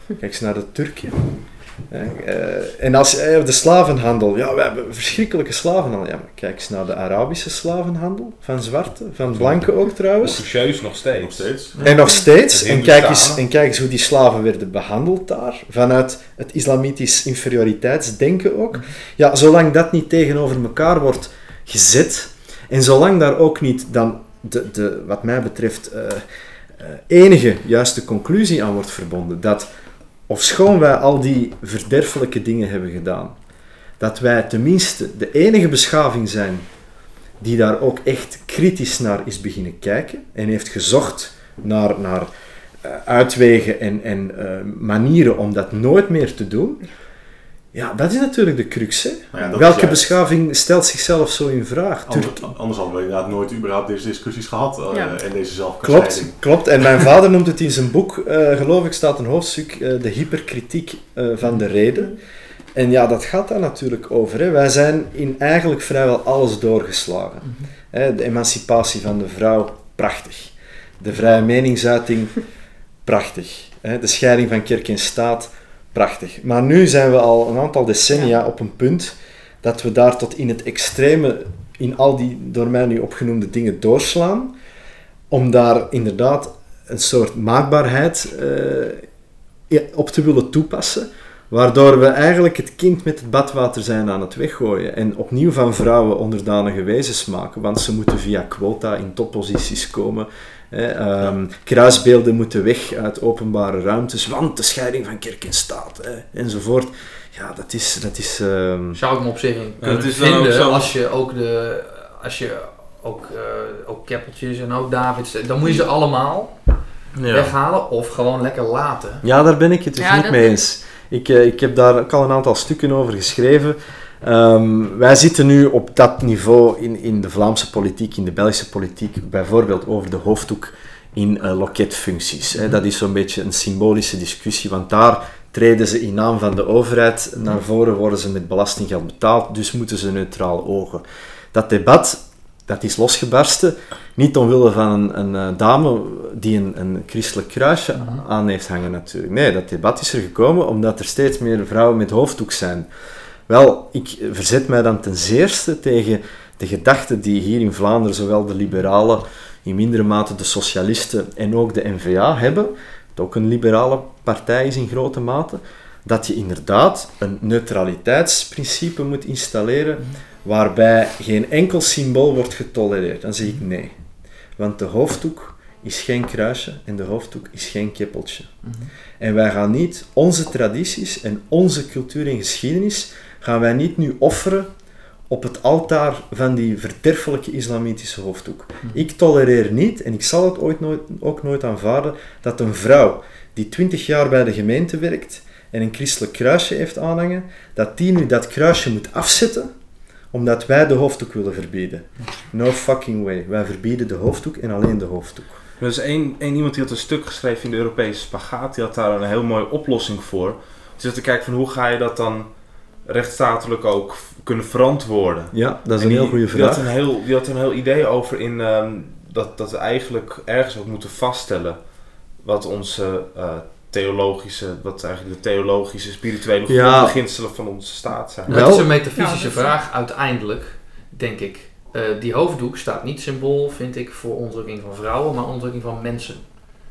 kijk eens naar de Turken. Hè, eh, en als eh, de slavenhandel, ja, we hebben verschrikkelijke slavenhandel. Ja, maar kijk eens naar de Arabische slavenhandel, van zwarte, van blanke ook trouwens. Officieus nog steeds. Nog steeds. En nog steeds. En kijk, eens, en kijk eens hoe die slaven werden behandeld daar. Vanuit het islamitisch inferioriteitsdenken ook. Ja, zolang dat niet tegenover elkaar wordt gezet. En zolang daar ook niet dan de, de wat mij betreft, eh, eh, enige juiste conclusie aan wordt verbonden. Dat ofschoon wij al die verderfelijke dingen hebben gedaan, dat wij tenminste de enige beschaving zijn die daar ook echt kritisch naar is beginnen kijken en heeft gezocht naar, naar eh, uitwegen en, en eh, manieren om dat nooit meer te doen. Ja, dat is natuurlijk de crux. Hè? Ja, Welke juist- beschaving stelt zichzelf zo in vraag? Anders, anders hadden we inderdaad nooit überhaupt deze discussies gehad eh, Ja. en deze Klopt, zelfkastijding. klopt. En mijn vader noemt het in zijn boek, eh, geloof ik, staat een hoofdstuk, eh, de hyperkritiek eh, van de reden. En ja, dat gaat daar natuurlijk over. Hè. Wij zijn in eigenlijk vrijwel alles doorgeslagen. Hè, de emancipatie van de vrouw, prachtig. De vrije meningsuiting, prachtig. Hè. De scheiding van kerk en staat, prachtig. Maar nu zijn we al een aantal decennia op een punt dat we daar tot in het extreme, in al die door mij nu opgenoemde dingen doorslaan om daar inderdaad een soort maakbaarheid eh, op te willen toepassen, waardoor we eigenlijk het kind met het badwater zijn aan het weggooien en opnieuw van vrouwen onderdanige wezens maken, want ze moeten via quota in topposities komen. Hè, ehm, kruisbeelden moeten weg uit openbare ruimtes, want de scheiding van kerk en staat, hè, enzovoort. Ja, dat is... Dat is ehm, Zou ik me op zich in kunnen het is dan ook vinden zo- als je ook de... Als je ook, eh, ook Keppeltjes en ook Davids... Dan moet je ze allemaal weghalen of gewoon lekker laten. Ja, daar ben ik het dus Ja, niet mee eens. Ik, eh, ik heb daar ook al een aantal stukken over geschreven. Ehm, wij zitten nu op dat niveau in, in de Vlaamse politiek, in de Belgische politiek, bijvoorbeeld over de hoofddoek in eh, loketfuncties. Hè. Dat is zo'n beetje een symbolische discussie, want daar treden ze in naam van de overheid naar voren, worden ze met belastinggeld betaald, dus moeten ze neutraal ogen. Dat debat, dat is losgebarsten, niet omwille van een, een eh, dame die een, een christelijk kruisje aan heeft hangen natuurlijk. Nee, dat debat is er gekomen omdat er steeds meer vrouwen met hoofddoek zijn. Wel, ik verzet mij dan ten zeerste tegen de gedachte die hier in Vlaanderen zowel de liberalen, in mindere mate de socialisten en ook de N-VA hebben, dat ook een liberale partij is in grote mate, dat je inderdaad een neutraliteitsprincipe moet installeren waarbij geen enkel symbool wordt getolereerd. Dan zeg ik nee. Want de hoofddoek is geen kruisje en de hoofddoek is geen keppeltje. En wij gaan niet onze tradities en onze cultuur en geschiedenis gaan wij niet nu offeren op het altaar van die verderfelijke islamitische hoofddoek. Ik tolereer niet, en ik zal het ooit nooit, ook nooit aanvaarden, dat een vrouw die 20 jaar bij de gemeente werkt en een christelijk kruisje heeft aanhangen, dat die nu dat kruisje moet afzetten omdat wij de hoofddoek willen verbieden. No fucking way. Wij verbieden de hoofddoek en alleen de hoofddoek. Er is één, één iemand die had een stuk geschreven in de Europese spagaat. Die had daar een heel mooie oplossing voor. Dus te kijken van hoe ga je dat dan rechtsstatelijk ook kunnen verantwoorden. Ja, dat is En een heel die- goede Die had vraag. een heel, die had een heel idee over in ehm, dat, dat we eigenlijk ergens ook moeten vaststellen wat onze eh, theologische, wat eigenlijk de theologische, spirituele Ja. grondbeginselen van onze staat zijn. Wel- Het is een metafysische Ja, dat is- vraag uiteindelijk, denk ik. Eh, die hoofddoek staat niet symbool, vind ik, voor onderdrukking van vrouwen, maar onderdrukking van mensen.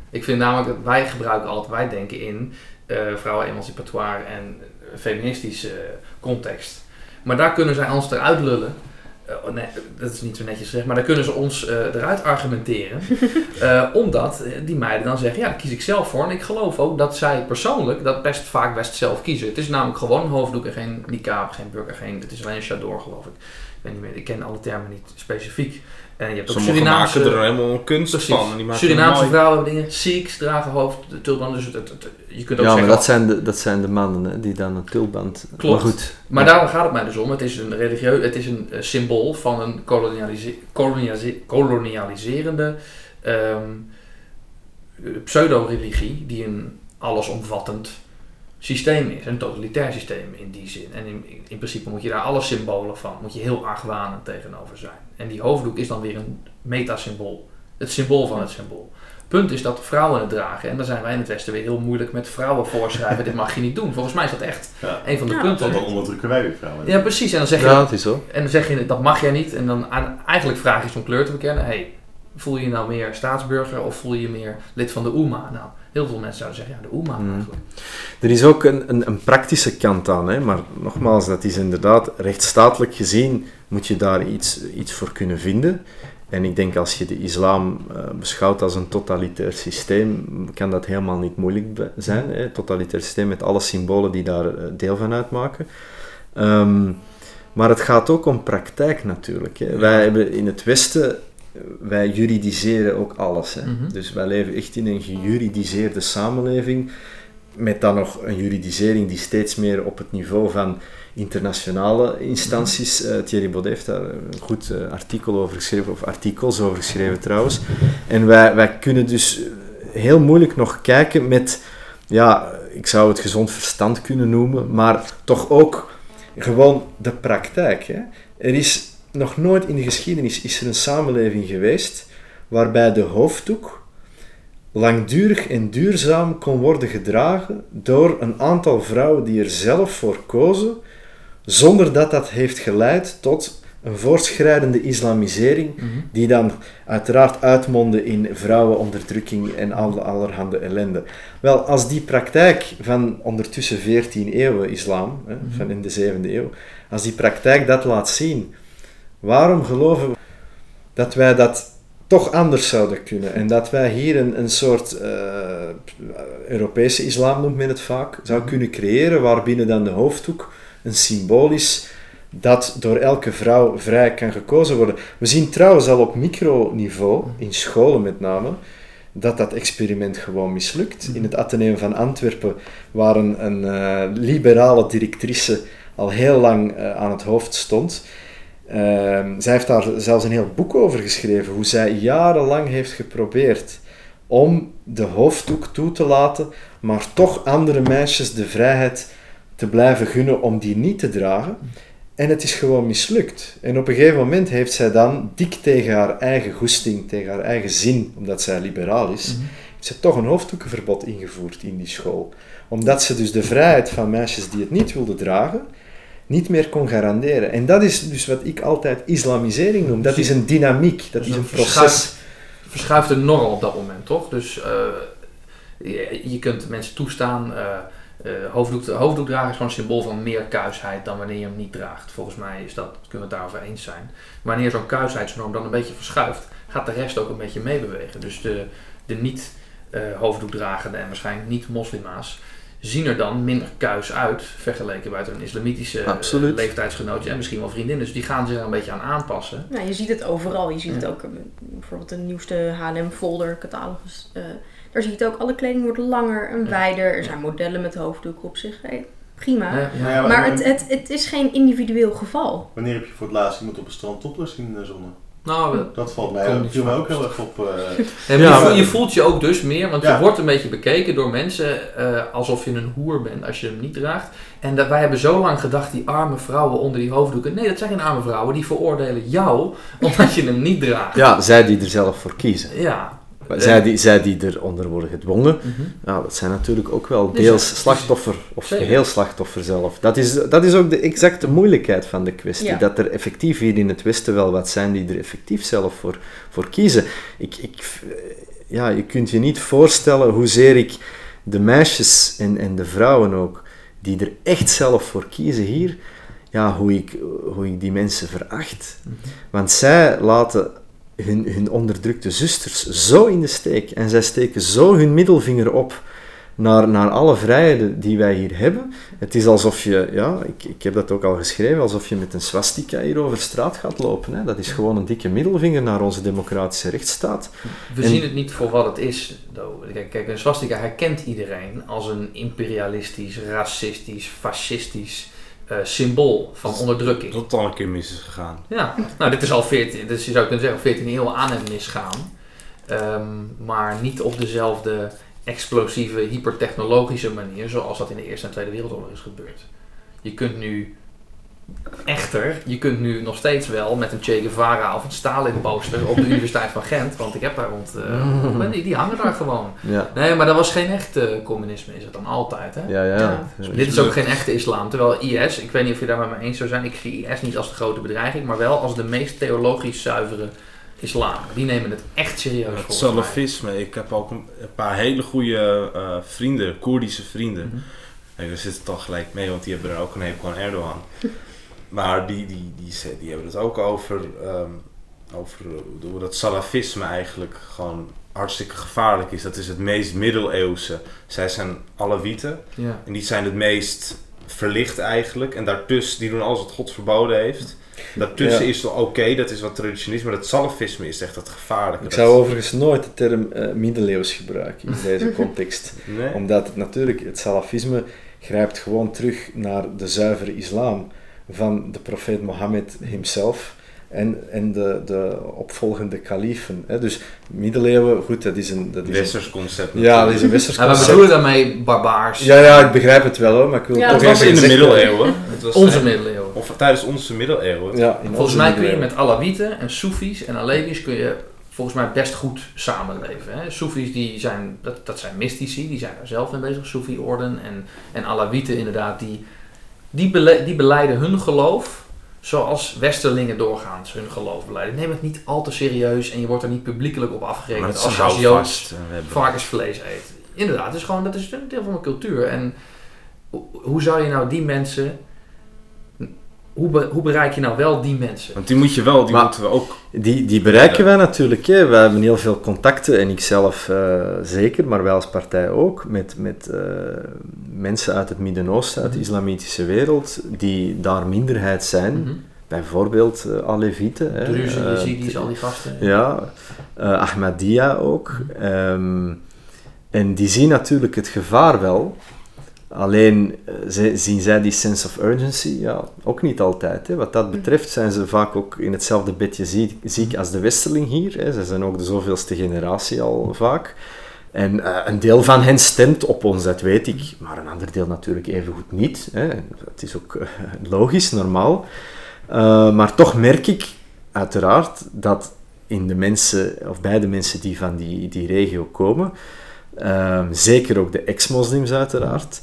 Ik vind namelijk dat wij gebruiken altijd, wij denken in eh vrouwen emancipatoire en feministische context. Maar daar kunnen zij ons eruit lullen. Eh, oh, nee, dat is niet zo netjes gezegd, maar daar kunnen ze ons eh, eruit argumenteren. Eh, omdat die meiden dan zeggen, ja, daar kies ik zelf voor. En ik geloof ook dat zij persoonlijk dat best vaak best zelf kiezen. Het is namelijk gewoon een hoofddoek en geen niqab, geen burka, geen... Het is alleen een chador, geloof ik. Ik weet niet meer, ik ken alle termen niet specifiek. En je hebt ook Sommigen Surinaamse... maken er helemaal een kunst Precies. van. En die maken Surinaamse mooi. vrouwen hebben dingen. Sikhs dragen hoofdtulband. Dus het, het- het- je kunt ook Ja, maar zeggen... dat zijn de, dat zijn de mannen hè, die dan een tulband... Klopt. Maar goed. Maar daar gaat het mij dus om. Het is een religieus, het is een eh, symbool van een kolonialise- kolonialise- kolonialiserende ehm, eh, pseudo-religie die een allesomvattend systeem is. Een totalitair systeem in die zin. En in, in principe moet je daar alle symbolen van, moet je heel argwanend tegenover zijn. En die hoofddoek is dan weer een metasymbool. Het symbool van het symbool. Punt is dat vrouwen het dragen. En daar zijn wij in het Westen weer heel moeilijk met vrouwen voorschrijven. dit mag je niet doen. Volgens mij is dat echt Ja. een van de Ja. punten. Want dan onderdrukken wij weer vrouwen. Ja, precies. En dan zeg je, Ja, het is zo. en dan zeg je dat mag jij niet. En dan aan- eigenlijk vraag je zo'n kleur te bekennen. Hey, voel je je nou meer staatsburger of voel je je meer lid van de OEMA? Nou, heel veel mensen zouden zeggen, ja, de OEMA Hmm. Er is ook een, een, een praktische kant aan, hè? maar nogmaals, dat is inderdaad rechtsstatelijk gezien moet je daar iets, iets voor kunnen vinden. En ik denk als je de islam eh, beschouwt als een totalitair systeem, kan dat helemaal niet moeilijk zijn. Hè? Totalitair systeem met alle symbolen die daar eh, deel van uitmaken. Ehm, maar het gaat ook om praktijk natuurlijk. Hè. Wij hebben in het Westen, wij juridiseren ook alles. Hè. Mhm. Dus wij leven echt in een gejuridiseerde samenleving, met dan nog een juridisering die steeds meer op het niveau van internationale instanties. eh, Thierry Baudet heeft daar een goed eh, artikel over geschreven, of artikels over geschreven trouwens. En wij, wij kunnen dus heel moeilijk nog kijken met, ja, ik zou het gezond verstand kunnen noemen, maar toch ook gewoon de praktijk. Hè. Er is nog nooit in de geschiedenis is er een samenleving geweest waarbij de hoofddoek langdurig en duurzaam kon worden gedragen door een aantal vrouwen die er zelf voor kozen, zonder dat dat heeft geleid tot een voortschrijdende islamisering, die dan uiteraard uitmondde in vrouwenonderdrukking en alle, allerhande ellende. Wel, als die praktijk van ondertussen 14 eeuwen islam, hè, van in de 7e eeuw, als die praktijk dat laat zien, waarom geloven we dat wij dat toch anders zouden kunnen en dat wij hier een, een soort eh, Europese islam, noemt men het vaak, zou kunnen creëren, waarbinnen dan de hoofddoek een symbool is dat door elke vrouw vrij kan gekozen worden. We zien trouwens al op microniveau, in scholen met name, dat dat experiment gewoon mislukt. In het Atheneum van Antwerpen, waar een, een eh, liberale directrice al heel lang eh, aan het hoofd stond. Ehm, zij heeft daar zelfs een heel boek over geschreven, hoe zij jarenlang heeft geprobeerd om de hoofddoek toe te laten, maar toch andere meisjes de vrijheid te blijven gunnen om die niet te dragen. En het is gewoon mislukt. En op een gegeven moment heeft zij dan, dik tegen haar eigen goesting, tegen haar eigen zin, omdat zij liberaal is, heeft ze toch een hoofddoekenverbod ingevoerd in die school. Omdat ze dus de vrijheid van meisjes die het niet wilden dragen, niet meer kon garanderen. En dat is dus wat ik altijd islamisering noem. Dat is een dynamiek, dat Dus is een proces. verschuift- Verschuift de norm op dat moment, toch? Dus eh, je, je kunt mensen toestaan... eh eh, hoofddoek, hoofddoek dragen is gewoon een symbool van meer kuisheid dan wanneer je hem niet draagt. Volgens mij is dat, kunnen we het daarover eens zijn. Wanneer zo'n kuisheidsnorm dan een beetje verschuift, gaat de rest ook een beetje meebewegen. Dus de, de niet eh hoofddoekdragende en waarschijnlijk niet moslima's zien er dan minder kuis uit vergeleken bij een islamitische eh, Absoluut. leeftijdsgenootje en misschien wel vriendinnen. Dus die gaan zich er een beetje aan aanpassen. Nou, je ziet het overal. Je ziet het ook, eh, bijvoorbeeld de nieuwste H&M folder, catalogus. eh, daar zie je het ook. Alle kleding wordt langer en Ja. wijder. Er zijn modellen met hoofddoeken op zich. Hey, prima. Ja, ja. Ja, Maar het, het, het is geen individueel geval. Wanneer heb je voor het laatst iemand op een strand topless zien zonnen? Nou, we- Dat valt Komt mij niet viel mij vaak. ook heel erg op. eh, Nee, maar Ja, je, voelt, je voelt je ook dus meer, want Ja. je wordt een beetje bekeken door mensen eh, alsof je een hoer bent als je hem niet draagt. En dat, wij hebben zo lang gedacht, die arme vrouwen onder die hoofddoeken. Nee, dat zijn geen arme vrouwen, die veroordelen jou omdat je hem niet draagt. Ja, zij die er zelf voor kiezen. Ja. Maar Zij die, zij die eronder worden gedwongen, Mhm. ja, dat zijn natuurlijk ook wel Dus deels ja, slachtoffer of Zeker. geheel slachtoffer zelf. Dat is, dat is ook de exacte moeilijkheid van de kwestie. Ja. Dat er effectief hier in het Westen wel wat zijn die er effectief zelf voor, voor kiezen. Ik, ik, ja, je kunt je niet voorstellen hoezeer ik de meisjes en, en de vrouwen ook, die er echt zelf voor kiezen hier, ja, hoe, ik, hoe ik die mensen veracht. Mhm. Want zij laten hun, hun onderdrukte zusters zo in de steek en zij steken zo hun middelvinger op naar, naar alle vrijheden die wij hier hebben. Het is alsof je, ja, ik, ik heb dat ook al geschreven, alsof je met een swastika hier over straat gaat lopen. Hè. Dat is gewoon een dikke middelvinger naar onze democratische rechtsstaat. We En- zien het niet voor wat het is. kijk, een swastika herkent iedereen als een imperialistisch, racistisch, fascistisch eh, symbool van onderdrukking. Dat al een keer mis is gegaan. Ja, nou dit is al 14, dus je zou kunnen zeggen 14 eeuw aan het misgaan. Ehm, maar niet op dezelfde explosieve, hypertechnologische manier zoals dat in de Eerste en Tweede Wereldoorlog is gebeurd. Je kunt nu echter, je kunt nu nog steeds wel met een Che Guevara of een Stalin poster op de Universiteit van Gent, want ik heb daar rond, eh, die, die hangen daar gewoon. Ja, Nee, maar dat was geen echt eh, communisme, is het dan altijd, hè? ja, ja. Ja. Dit is ook geen echte islam. Terwijl IS, ik weet niet of je daar met me eens zou zijn, ik zie IS niet als de grote bedreiging, maar wel als de meest theologisch zuivere islam. Die nemen het echt serieus mij. salafisme. Ik heb ook een, een paar hele goede eh, vrienden, Koerdische vrienden. Mhm. En we zitten toch gelijk mee, want die hebben er ook een hekel aan Erdogan. Maar die, die, die, ze- die hebben het ook over, ehm, over eh, hoe dat salafisme eigenlijk gewoon hartstikke gevaarlijk is. Dat is het meest middeleeuwse. Zij zijn Alawieten Ja. en die zijn het meest verlicht eigenlijk. En daartussen, die doen alles wat God verboden heeft. Daartussen Ja. is het oké, dat is wat traditionisme, maar dat salafisme is echt het gevaarlijke. Ik zou overigens nooit de term eh, middeleeuws gebruiken in deze context. Nee? Omdat het natuurlijk, het salafisme grijpt gewoon terug naar de zuivere islam van de profeet Mohammed himself en, en de, de opvolgende kalifen. Hè. Dus middeleeuwen, goed, dat is een... Dat is een Westers concept. ja, dat is een westers En we concept. bedoelen daarmee barbaars. Ja, ja, ik begrijp het wel hoor, maar ik wil Ja, het was in de middeleeuwen. Het was Onze echt- middeleeuwen. Of tijdens onze middeleeuwen. Ja, in Volgens onze mij kun je met Alawieten en Soefies en Alevis kun je volgens mij best goed samenleven. Hè? Soefies die zijn, dat, dat zijn mystici, die zijn daar zelf mee bezig, Soefi-orden. En, en Alawieten inderdaad, die, die, bele, die beleiden hun geloof zoals westerlingen doorgaans hun geloof beleiden. Neem het niet al te serieus en je wordt er niet publiekelijk op afgerekend als je als we hebben- varkensvlees eet. Inderdaad, het is gewoon, dat is een deel van mijn cultuur. En hoe zou je nou die mensen... Hoe, be- hoe bereik je nou wel die mensen? Want die moet je wel, die Maar- moeten we ook. Die, die bereiken wij natuurlijk. Hè. We hebben heel veel contacten, en ik zelf eh, zeker, maar wij als partij ook, met, met eh, mensen uit het Midden-Oosten, uit de Mhm. islamitische wereld, die daar minderheid zijn. Mhm. Bijvoorbeeld eh Alevieten. hè. Druzen, al die gasten. Ja, eh Ahmadiyya ook. Ehm, en die zien natuurlijk het gevaar wel. Alleen eh, zien zij die sense of urgency? Ja, ook niet altijd. Hè. Wat dat betreft zijn ze vaak ook in hetzelfde bedje ziek, ziek als de westerling hier. Hè. Ze zijn ook de zoveelste generatie al vaak. En eh, een deel van hen stemt op ons, dat weet ik. Maar een ander deel natuurlijk evengoed niet. Hè. Het is ook eh, logisch, normaal. Maar toch merk ik uiteraard dat in de mensen, of bij de mensen die van die, die regio komen, zeker ook de ex-moslims uiteraard,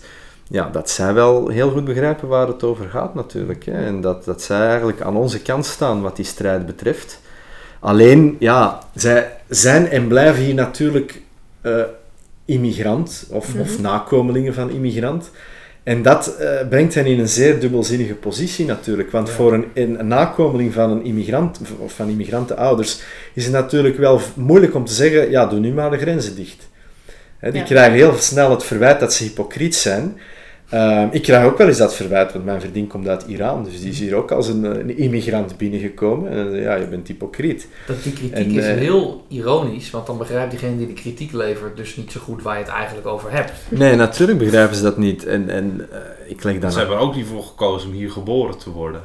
ja, dat zij wel heel goed begrijpen waar het over gaat natuurlijk. Hè. En dat, dat zij eigenlijk aan onze kant staan wat die strijd betreft. Alleen, ja, zij zijn en blijven hier natuurlijk eh, immigrant of, of Mhm. nakomelingen van immigrant. En dat eh, brengt hen in een zeer dubbelzinnige positie natuurlijk. Want Ja. voor een, een, nakomeling van een immigrant, of van immigrantenouders, is het natuurlijk wel moeilijk om te zeggen, ja, doe nu maar de grenzen dicht. Hè, die Ja. krijgen heel snel het verwijt dat ze hypocriet zijn. Ehm, ik krijg ook wel eens dat verwijt, want mijn vriendin komt uit Iran, dus die is hier ook als een, een immigrant binnengekomen. En eh, ja, je bent hypocriet. Dat die kritiek En, is eh, heel ironisch, want dan begrijpt diegene die de kritiek levert dus niet zo goed waar je het eigenlijk over hebt. Nee, natuurlijk begrijpen ze dat niet. En, en eh, ik leg dan Ze hebben ook niet voor gekozen om hier geboren te worden.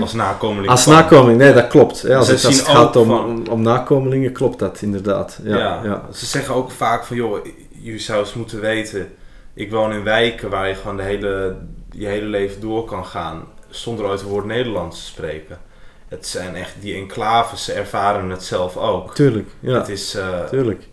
Als nakomeling. Als nakomeling, nee, dat klopt. Ja, als het, als zien het gaat ook om, van- om, om nakomelingen, klopt dat inderdaad. Ja, Ja, ja. ze zeggen ook vaak van, joh, je zou eens moeten weten, ik woon in wijken waar je gewoon de hele, je hele leven door kan gaan zonder ooit een woord Nederlands te spreken. Het zijn echt die enclaves, ze ervaren het zelf ook. Tuurlijk. Ja. Het is, eh, Tuurlijk.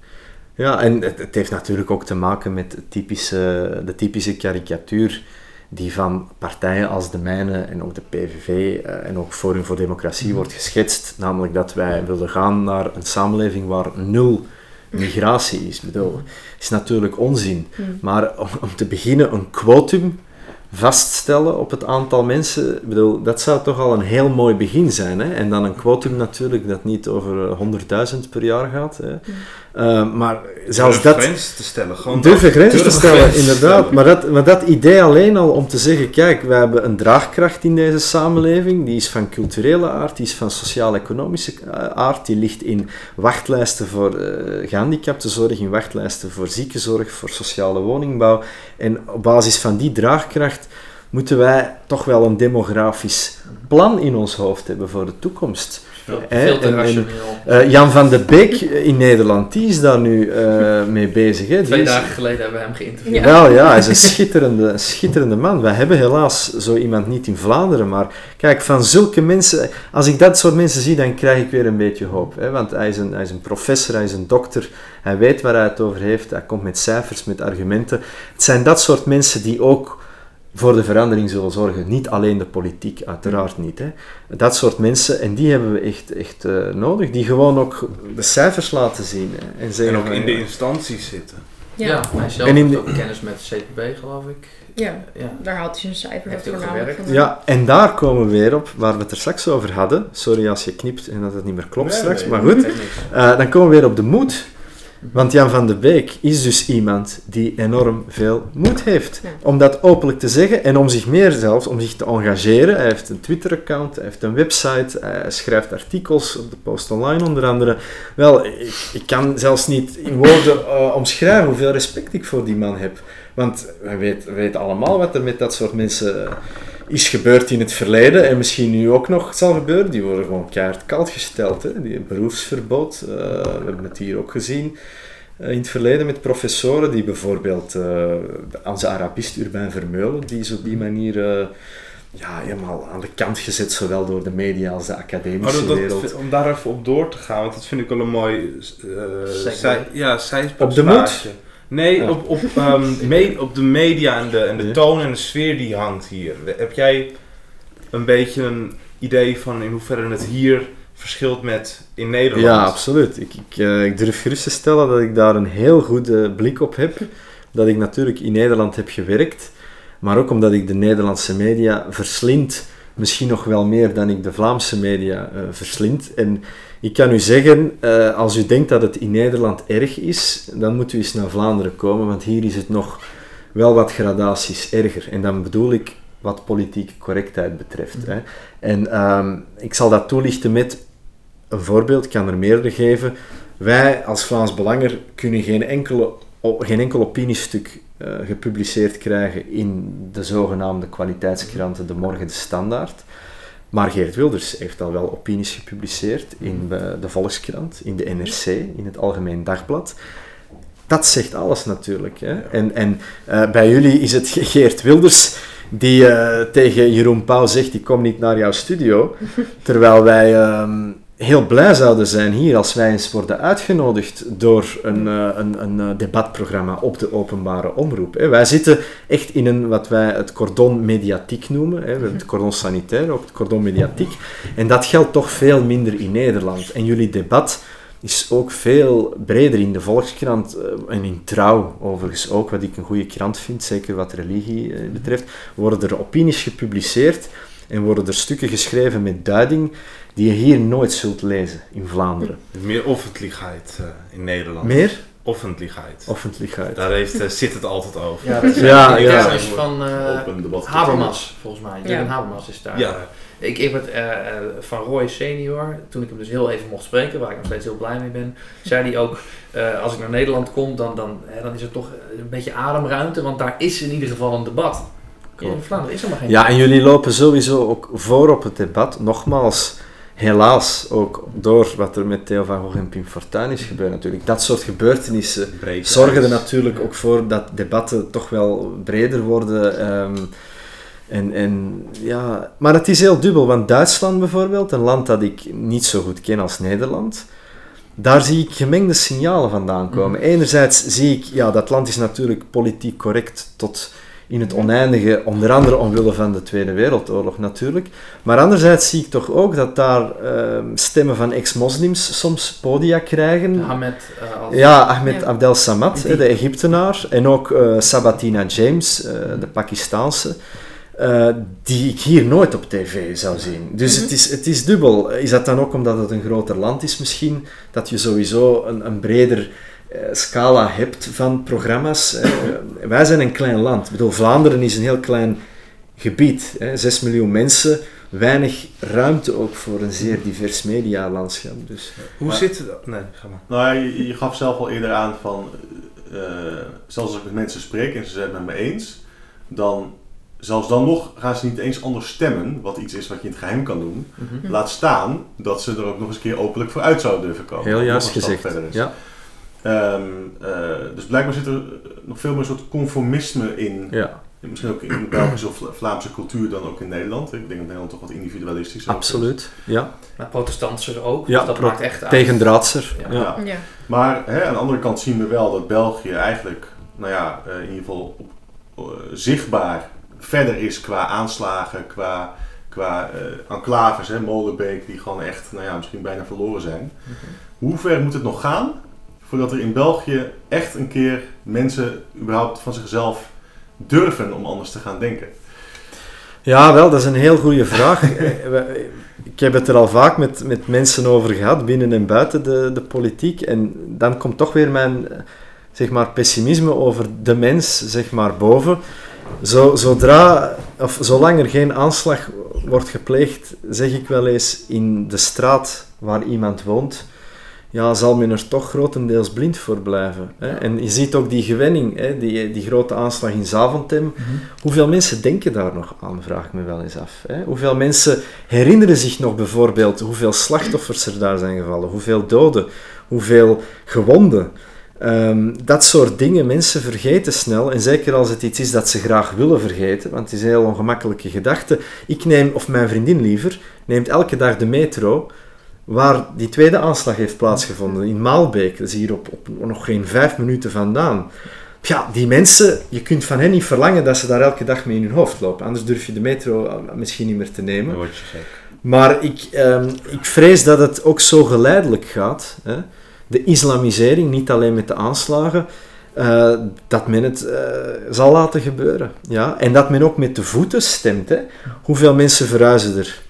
Ja, en het, het heeft natuurlijk ook te maken met het typische, de typische karikatuur die van partijen als de mijne en ook de PVV eh, en ook Forum voor Democratie wordt geschetst. Namelijk dat wij willen gaan naar een samenleving waar nul migratie is. Bedoel, is natuurlijk onzin. Hmm. Maar om, om te beginnen een quotum vaststellen op het aantal mensen, bedoel, dat zou toch al een heel mooi begin zijn. Hè? En dan een quotum natuurlijk dat niet over eh, 100.000 per jaar gaat. Hè? Eh, maar zelfs durf dat... grenzen te stellen. Gewoon Durven dat- grenzen te stellen, inderdaad. stellen. Maar dat, maar dat idee alleen al om te zeggen, kijk, we hebben een draagkracht in deze samenleving, die is van culturele aard, die is van sociaal-economische eh, aard, die ligt in wachtlijsten voor eh gehandicaptenzorg, in wachtlijsten voor ziekenzorg, voor sociale woningbouw. En op basis van die draagkracht moeten wij toch wel een demografisch plan in ons hoofd hebben voor de toekomst. Veel, te en- en- rationeel. Eh, Jan van de Beek in Nederland, die is daar nu eh, mee bezig. Hè? Die Twee is- dagen geleden hebben we hem geïnterviewd. Ja. wel, ja, hij is een schitterende, een schitterende man. Wij hebben helaas zo iemand niet in Vlaanderen, maar kijk, van zulke mensen, als ik dat soort mensen zie, dan krijg ik weer een beetje hoop. Hè? Want hij is, een, hij is een professor, hij is een dokter, hij weet waar hij het over heeft, hij komt met cijfers, met argumenten. Het zijn dat soort mensen die ook voor de verandering zullen zorgen. Niet alleen de politiek, uiteraard niet. Hè. Dat soort mensen, en die hebben we echt, echt eh, nodig, die gewoon ook de cijfers laten zien. Hè, en, En zeggen ook van, in de instanties zitten. Ja, Ja. hij zelf En in de- ook kennis met CPB, geloof ik. ja, Ja. daar haalt hij zijn cijfers Heeft voornamelijk gewerkt? vandaan. Ja, en daar komen we weer op waar we het er straks over hadden. Sorry als je knipt en dat het niet meer klopt Nee, straks, nee, maar goed. Eh, dan komen we weer op de moed. Want Jan van de Beek is dus iemand die enorm veel moed heeft. Ja. Om dat openlijk te zeggen en om zich meer zelfs, om zich te engageren. Hij heeft een Twitter-account, hij heeft een website, hij schrijft artikels op de Post Online onder andere. Wel, ik, ik kan zelfs niet in woorden eh, omschrijven hoeveel respect ik voor die man heb. Want we weten, we weten allemaal wat er met dat soort mensen eh, is gebeurd in het verleden en misschien nu ook nog zal gebeuren. Die worden gewoon keihard koud gesteld. Hè? Die beroepsverbod, eh, we hebben het hier ook gezien eh, in het verleden met professoren die bijvoorbeeld eh, onze Arabist Urbain Vermeulen, die is op die manier eh, ja, helemaal aan de kant gezet, zowel door de media als de academische dat- wereld. om daar even op door te gaan, want dat vind ik wel een mooi eh Segue. zij- ja, Op de moed? Nee, Ja. op, op, ehm, me- op de media en de, en de toon en de sfeer die hangt hier. Heb jij een beetje een idee van in hoeverre het hier verschilt met in Nederland? Ja, absoluut. Ik, ik, eh, ik durf gerust te stellen dat ik daar een heel goede blik op heb. Dat ik natuurlijk in Nederland heb gewerkt, maar ook omdat ik de Nederlandse media verslind. Misschien nog wel meer dan ik de Vlaamse media eh, verslind. En ik kan u zeggen, eh, als u denkt dat het in Nederland erg is, dan moet u eens naar Vlaanderen komen, want hier is het nog wel wat gradaties erger. En dan bedoel ik wat politieke correctheid betreft. Hè. En ehm, ik zal dat toelichten met een voorbeeld, ik kan er meerdere geven. Wij als Vlaams Belanger kunnen geen, enkele, geen enkel opiniestuk eh, gepubliceerd krijgen in de zogenaamde kwaliteitskranten De Morgen de Standaard. Maar Geert Wilders heeft al wel opinies gepubliceerd in de Volkskrant, in de NRC, in het Algemeen Dagblad. Dat zegt alles natuurlijk. Hè? En, en eh, bij jullie is het Geert Wilders die eh, tegen Jeroen Pauw zegt, ik kom niet naar jouw studio. Terwijl wij ehm, heel blij zouden zijn hier als wij eens worden uitgenodigd door een, eh, een, een eh, debatprogramma op de openbare omroep. Wij zitten echt in een, wat wij het cordon mediatiek noemen. Het cordon sanitair, ook het cordon mediatiek. En dat geldt toch veel minder in Nederland. En jullie debat is ook veel breder in de Volkskrant eh, en in Trouw overigens ook, wat ik een goede krant vind, zeker wat religie betreft, worden er opinies gepubliceerd en worden er stukken geschreven met duiding die je hier nooit zult lezen in Vlaanderen. Meer offentlijkheid eh, in Nederland. Meer? offentlijkheid. Offentlijkheid. Daar heeft, eh, zit het altijd over. Ja, dat is Ja, ja, ja. is van eh, Open debat. Habermas, volgens mij. Jurgen Ja. Habermas is daar. Ja. ik, ik heb het eh, eh, van Roy senior, toen ik hem dus heel even mocht spreken, waar ik nog steeds heel blij mee ben, zei hij ook, eh, als ik naar Nederland kom, dan, dan, hè, dan is er toch een beetje ademruimte, want daar is in ieder geval een debat. In Vlaanderen is er maar geen Ja, en jullie lopen sowieso ook voor op het debat. Nogmaals, helaas ook door wat er met Theo van Gogh en Pim Fortuyn is gebeurd natuurlijk. Dat soort gebeurtenissen zorgen er natuurlijk ook voor dat debatten toch wel breder worden. ehm, en, en, ja, maar het is heel dubbel, want Duitsland bijvoorbeeld, een land dat ik niet zo goed ken als Nederland, daar zie ik gemengde signalen vandaan komen. Enerzijds zie ik, ja, dat land is natuurlijk politiek correct tot in het oneindige, onder andere omwille van de Tweede Wereldoorlog natuurlijk. Maar anderzijds zie ik toch ook dat daar ehm, stemmen van ex-moslims soms podia krijgen. Ahmed eh, als Ja, Ahmed Ja. Abdel Samad, Die- de Egyptenaar, en ook eh, Sabatina James, eh, de Pakistaanse, eh, die ik hier nooit op tv zou zien. Dus Mhm. het, is, het is dubbel. Is dat dan ook omdat het een groter land is misschien, dat je sowieso een, een breder scala hebt van programma's? Eh, wij zijn een klein land. Ik bedoel, Vlaanderen is een heel klein gebied, hè, 6 miljoen mensen, weinig ruimte ook voor een zeer divers medialandschap. Dus. Hoe Maar- zit het? Nee, ga maar. Nou, je, je gaf zelf al eerder aan van, eh, zelfs als ik met mensen spreek en ze zijn het met me eens, dan, zelfs dan nog gaan ze niet eens anders stemmen, wat iets is wat je in het geheim kan doen. Mhm. Laat staan dat ze er ook nog eens een keer openlijk voor uit zouden durven komen. Heel juist gezegd. Ja, Ehm, eh, dus blijkbaar zit er nog veel meer een soort conformisme in. ja. Misschien ook in de Belgische of Vla- Vlaamse cultuur dan ook in Nederland. Ik denk dat Nederland toch wat individualistisch is. absoluut. Ja. Maar protestantser ook, Ja, dus dat pro- maakt echt uit. Tegendraadser. Ja. Ja. Ja. Ja. Maar hè, aan de andere kant zien we wel dat België eigenlijk, nou ja, eh, in ieder geval op, eh, zichtbaar verder is qua aanslagen, qua, qua eh, enclaves, hè, Molenbeek, die gewoon echt, nou ja, misschien bijna verloren zijn. Mhm. Hoe ver moet het nog gaan voordat er in België echt een keer mensen überhaupt van zichzelf durven om anders te gaan denken? Ja, wel, dat is een heel goede vraag. Eh, Ik heb het er al vaak met, met mensen over gehad, binnen en buiten de, de politiek. En dan komt toch weer mijn eh, zeg maar, pessimisme over de mens zeg maar, boven. Zo, zodra, of zolang er geen aanslag wordt gepleegd, zeg ik wel eens in de straat waar iemand woont, ja, zal men er toch grotendeels blind voor blijven. Hè? Ja. En je ziet ook die gewenning, hè? Die, die grote aanslag in Zaventem. Hoeveel mensen denken daar nog aan, vraag ik me wel eens af. Hè? Hoeveel mensen herinneren zich nog bijvoorbeeld hoeveel slachtoffers er daar zijn gevallen, hoeveel doden, hoeveel gewonden. Ehm, dat soort dingen, mensen vergeten snel, en zeker als het iets is dat ze graag willen vergeten, want het is een heel ongemakkelijke gedachte. Ik neem, of mijn vriendin liever, neemt elke dag de metro waar die tweede aanslag heeft plaatsgevonden, in Maalbeek. Dat is hier op, op nog geen vijf minuten vandaan. Ja, die mensen, je kunt van hen niet verlangen dat ze daar elke dag mee in hun hoofd lopen. Anders durf je de metro misschien niet meer te nemen. Maar ik, ehm, ik vrees dat het ook zo geleidelijk gaat. Hè? De islamisering, niet alleen met de aanslagen, eh, dat men het eh, zal laten gebeuren. Ja? En dat men ook met de voeten stemt. Hè? Hoeveel mensen verhuizen er?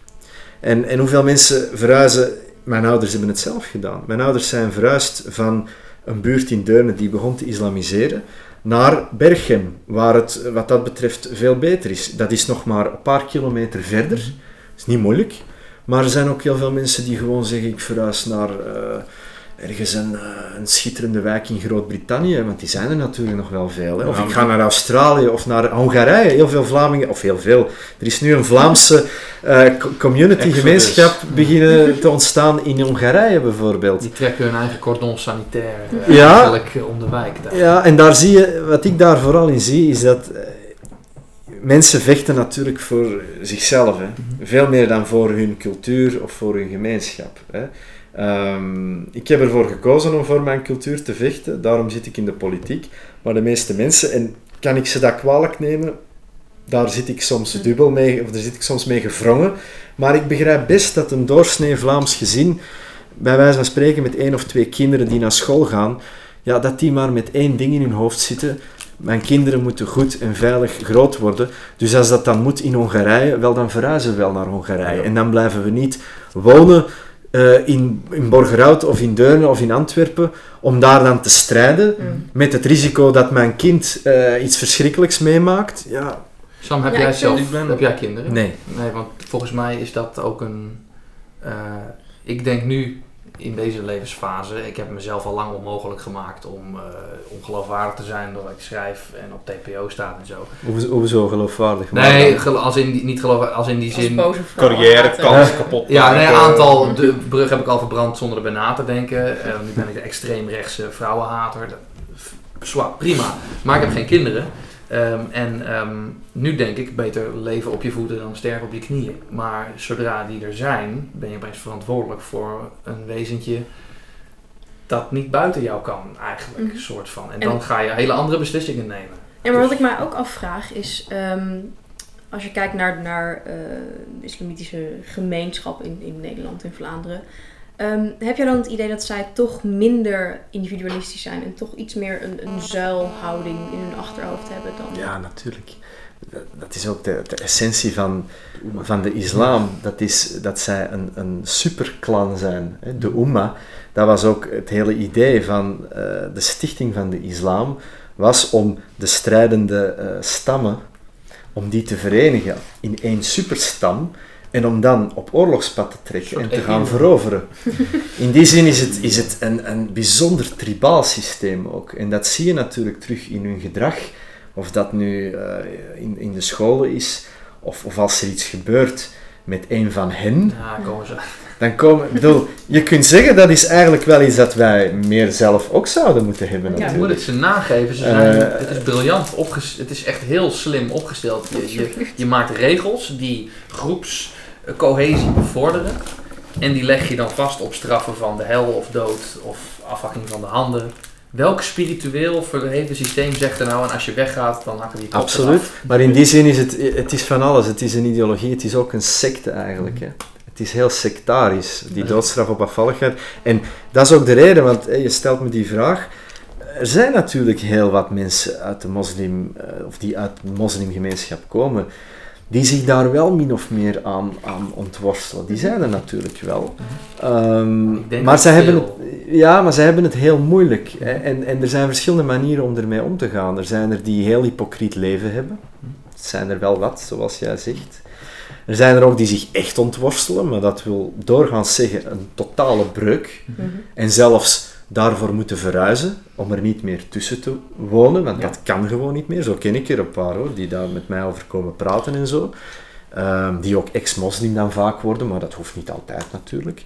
En, en hoeveel mensen verhuizen... Mijn ouders hebben het zelf gedaan. Mijn ouders zijn verhuisd van een buurt in Deurne die begon te islamiseren naar Berchem, waar het wat dat betreft veel beter is. Dat is nog maar een paar kilometer verder. Dat is niet moeilijk. Maar er zijn ook heel veel mensen die gewoon zeggen: ik verhuis naar eh, ergens een, eh, een schitterende wijk in Groot-Brittannië, want die zijn er natuurlijk nog wel veel. Hè. Of ik ga naar Australië of naar Hongarije. Heel veel Vlamingen, of heel veel. Er is nu een Vlaamse eh, co- community, Exodus. gemeenschap beginnen te ontstaan in Hongarije bijvoorbeeld. Die trekken hun eigen cordon sanitair eh, Ja. eigenlijk om de wijk. Daar. Ja, en daar zie je, wat ik daar vooral in zie, is dat mensen vechten natuurlijk voor zichzelf. Hè. Veel meer dan voor hun cultuur of voor hun gemeenschap. Hè. Ehm, ik heb ervoor gekozen om voor mijn cultuur te vechten, daarom zit ik in de politiek. Maar de meeste mensen, en kan ik ze dat kwalijk nemen? Daar zit ik soms dubbel mee, of daar zit ik soms mee gevrongen. Maar ik begrijp best dat een doorsnee Vlaams gezin, bij wijze van spreken met één of twee kinderen die naar school gaan, ja, dat die maar met één ding in hun hoofd zitten. Mijn kinderen moeten goed en veilig groot worden. Dus als dat dan moet in Hongarije, wel dan verhuizen we wel naar Hongarije. En dan blijven we niet wonen eh, in, in Borgerhout of in Deurne of in Antwerpen om daar dan te strijden Mm. met het risico dat mijn kind eh, iets verschrikkelijks meemaakt. Ja, Sam, heb Ja, jij zelf heb jij kinderen? nee. Nee, want volgens mij is dat ook een. eh, ik denk nu in deze levensfase, ik heb mezelf al lang onmogelijk gemaakt om, eh om geloofwaardig te zijn doordat ik schrijf en op TPO staat en zo. Hoe, hoezo geloofwaardig? Nee, Maar- gel- als in, die- niet geloof, als in die Als zin. boze vrouw Carrière, haten. kans kapot Ja, nee, een aantal. De brug heb ik al verbrand zonder erbij na te denken. Eh, nu ben ik de extreemrechtse vrouwenhater. Dat- prima. Maar ik heb geen kinderen. Ehm, en ehm, nu denk ik, beter leven op je voeten dan sterven op je knieën. Maar zodra die er zijn, ben je opeens verantwoordelijk voor een wezentje dat niet buiten jou kan, eigenlijk. Mhm. soort van. En, En- dan ga je hele andere beslissingen nemen. Ja, maar wat Dus- ik mij ook afvraag is, ehm, als je kijkt naar, naar eh, de islamitische gemeenschap in, in Nederland, in Vlaanderen, ehm, heb je dan het idee dat zij toch minder individualistisch zijn en toch iets meer een, een zuilhouding in hun achterhoofd hebben dan? Ja, natuurlijk. Dat, is ook de, de essentie van, van de islam. Dat is dat zij een, een superklan zijn. De Ummah, dat was ook het hele idee van eh, de stichting van de islam, was om de strijdende eh, stammen, om die te verenigen in één superstam en om dan op oorlogspad te trekken en te gaan veroveren. In die zin is het, is het een, een bijzonder tribaal systeem ook. En dat zie je natuurlijk terug in hun gedrag. Of dat nu eh, in, in de scholen is, of, of als er iets gebeurt met een van hen, Ja, komen ze. dan komen... Bedoel, je kunt zeggen dat is eigenlijk wel iets dat wij meer zelf ook zouden moeten hebben Ja, Je moet natuurlijk. het ze nageven. Ze zijn, Eh, het is briljant. Het is echt heel slim opgesteld. Je, je, je maakt regels die groepscohesie bevorderen. En die leg je dan vast op straffen van de hel of dood of afhakking van de handen. Welk spiritueel verheven systeem zegt er nou en als je weggaat dan hakken kop Absoluut. Maar in die zin is het, het is van alles. Het is een ideologie, het is ook een secte eigenlijk. Hè. Het is heel sectarisch, die doodstraf op afvalligheid. En dat is ook de reden, want hè, je stelt me die vraag. Er zijn natuurlijk heel wat mensen uit de moslim, eh, of die uit de moslimgemeenschap komen, die zich daar wel min of meer aan, aan ontworstelen. Die zijn er natuurlijk wel. Ehm, maar zij hebben het, ja, maar zij hebben het heel moeilijk. Hè. En, en er zijn verschillende manieren om ermee om te gaan. Er zijn er die heel hypocriet leven hebben. Het zijn er wel wat, zoals jij zegt. Er zijn er ook die zich echt ontworstelen, maar dat wil doorgaans zeggen een totale breuk. Mhm. En zelfs daarvoor moeten verhuizen om er niet meer tussen te wonen, want Ja. dat kan gewoon niet meer. Zo ken ik er een paar hoor, die daar met mij over komen praten en zo. Ehm, die ook ex-moslim dan vaak worden, maar dat hoeft niet altijd natuurlijk.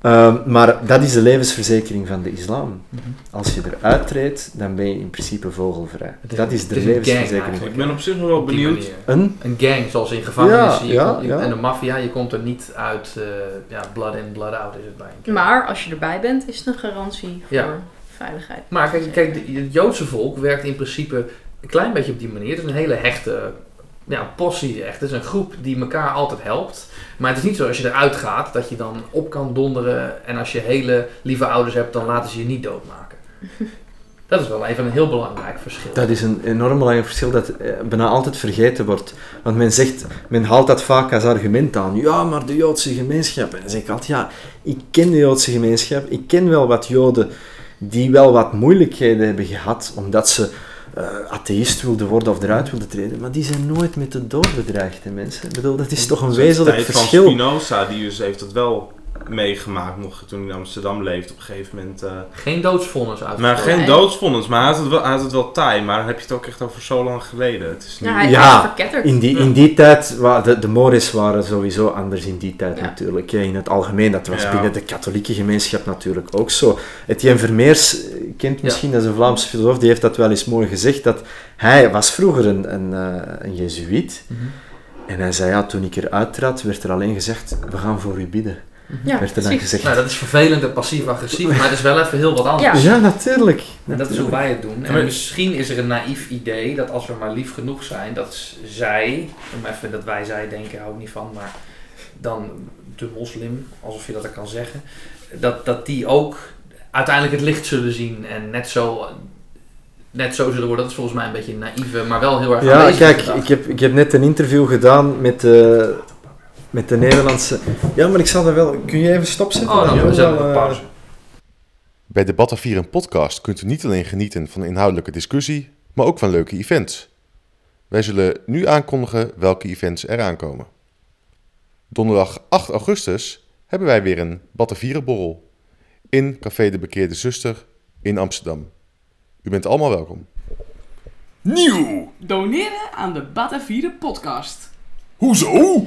Ehm, maar dat is de levensverzekering van de islam. Mhm. Als je eruit treedt, dan ben je in principe vogelvrij. Is- dat is de gang levensverzekering. eigenlijk. Ik ben op zich nog wel benieuwd. manier. Een? Een gang, zoals in gevangenissen Ja, je ja, komt- ja. en de maffia. Je komt er niet uit, eh, ja, blood in, blood out is het bij een. Maar als je erbij bent, is het een garantie voor Ja. veiligheid. Maar kijk, kijk de- het Joodse volk werkt in principe een klein beetje op die manier. Het is een hele hechte ja, possie, echt. Het is een groep die elkaar altijd helpt. Maar het is niet zo als je eruit gaat dat je dan op kan donderen. En als je hele lieve ouders hebt, dan laten ze je niet doodmaken. Dat is wel even een heel belangrijk verschil. Dat is een enorm belangrijk verschil dat eh, bijna altijd vergeten wordt. Want men zegt, men haalt dat vaak als argument aan. Ja, maar de Joodse gemeenschap. En dan zeg ik altijd, ja, ik ken de Joodse gemeenschap. Ik ken wel wat Joden die wel wat moeilijkheden hebben gehad, omdat ze eh, atheïst wilden worden of eruit wilden treden. Maar die zijn nooit met de dood bedreigd, hè, mensen. Ik bedoel, dat is toch een wezenlijk verschil. Van Spinoza, die dus heeft dat wel meegemaakt nog toen hij in Amsterdam leefde op een gegeven moment. eh, Geen doodsvonnis uit. maar geen Nee. doodsvondens, maar hij had, het wel, hij had het wel taai. Maar dan heb je het ook echt over zo lang geleden. Het is nu... Ja, hij Ja, is verketterd. In die, in die tijd, wa- de, de Mores waren sowieso anders in die tijd Ja. natuurlijk. In het algemeen, dat was Ja. binnen de katholieke gemeenschap natuurlijk ook zo. Etienne Vermeers, eh, kent misschien, dat is een Vlaamse filosoof, die heeft dat wel eens mooi gezegd, dat hij was vroeger een, een, eh, een jezuïet. Mhm. En hij zei, ja, toen ik eruit trad, werd er alleen gezegd, we gaan voor u bidden. Ja, werd er dan precies. gezegd. Nou, dat is vervelend en passief-agressief, maar het is wel even heel wat anders. Ja. Ja, natuurlijk. En dat is hoe wij het doen. En misschien is er een naïef idee dat als we maar lief genoeg zijn, dat zij, om even dat wij zij denken, hou ik niet van, maar dan de moslim, alsof je dat er kan zeggen, dat, dat die ook uiteindelijk het licht zullen zien en net zo, net zo zullen worden. Dat is volgens mij een beetje een naïeve, maar wel heel erg Ja, kijk, ik heb, ik heb net een interview gedaan met, eh, met de Nederlandse... Ja, maar ik zal er wel... Kun je even stopzetten? Oh, we wel, een eh, pauze. Bij de Batavieren podcast kunt u niet alleen genieten van inhoudelijke discussie, maar ook van leuke events. Wij zullen nu aankondigen welke events er aankomen. Donderdag 8 augustus hebben wij weer een Batavierenborrel in Café de Bekeerde Zuster in Amsterdam. U bent allemaal welkom. Nieuw! Doneren aan de Batavieren podcast. Hoezo?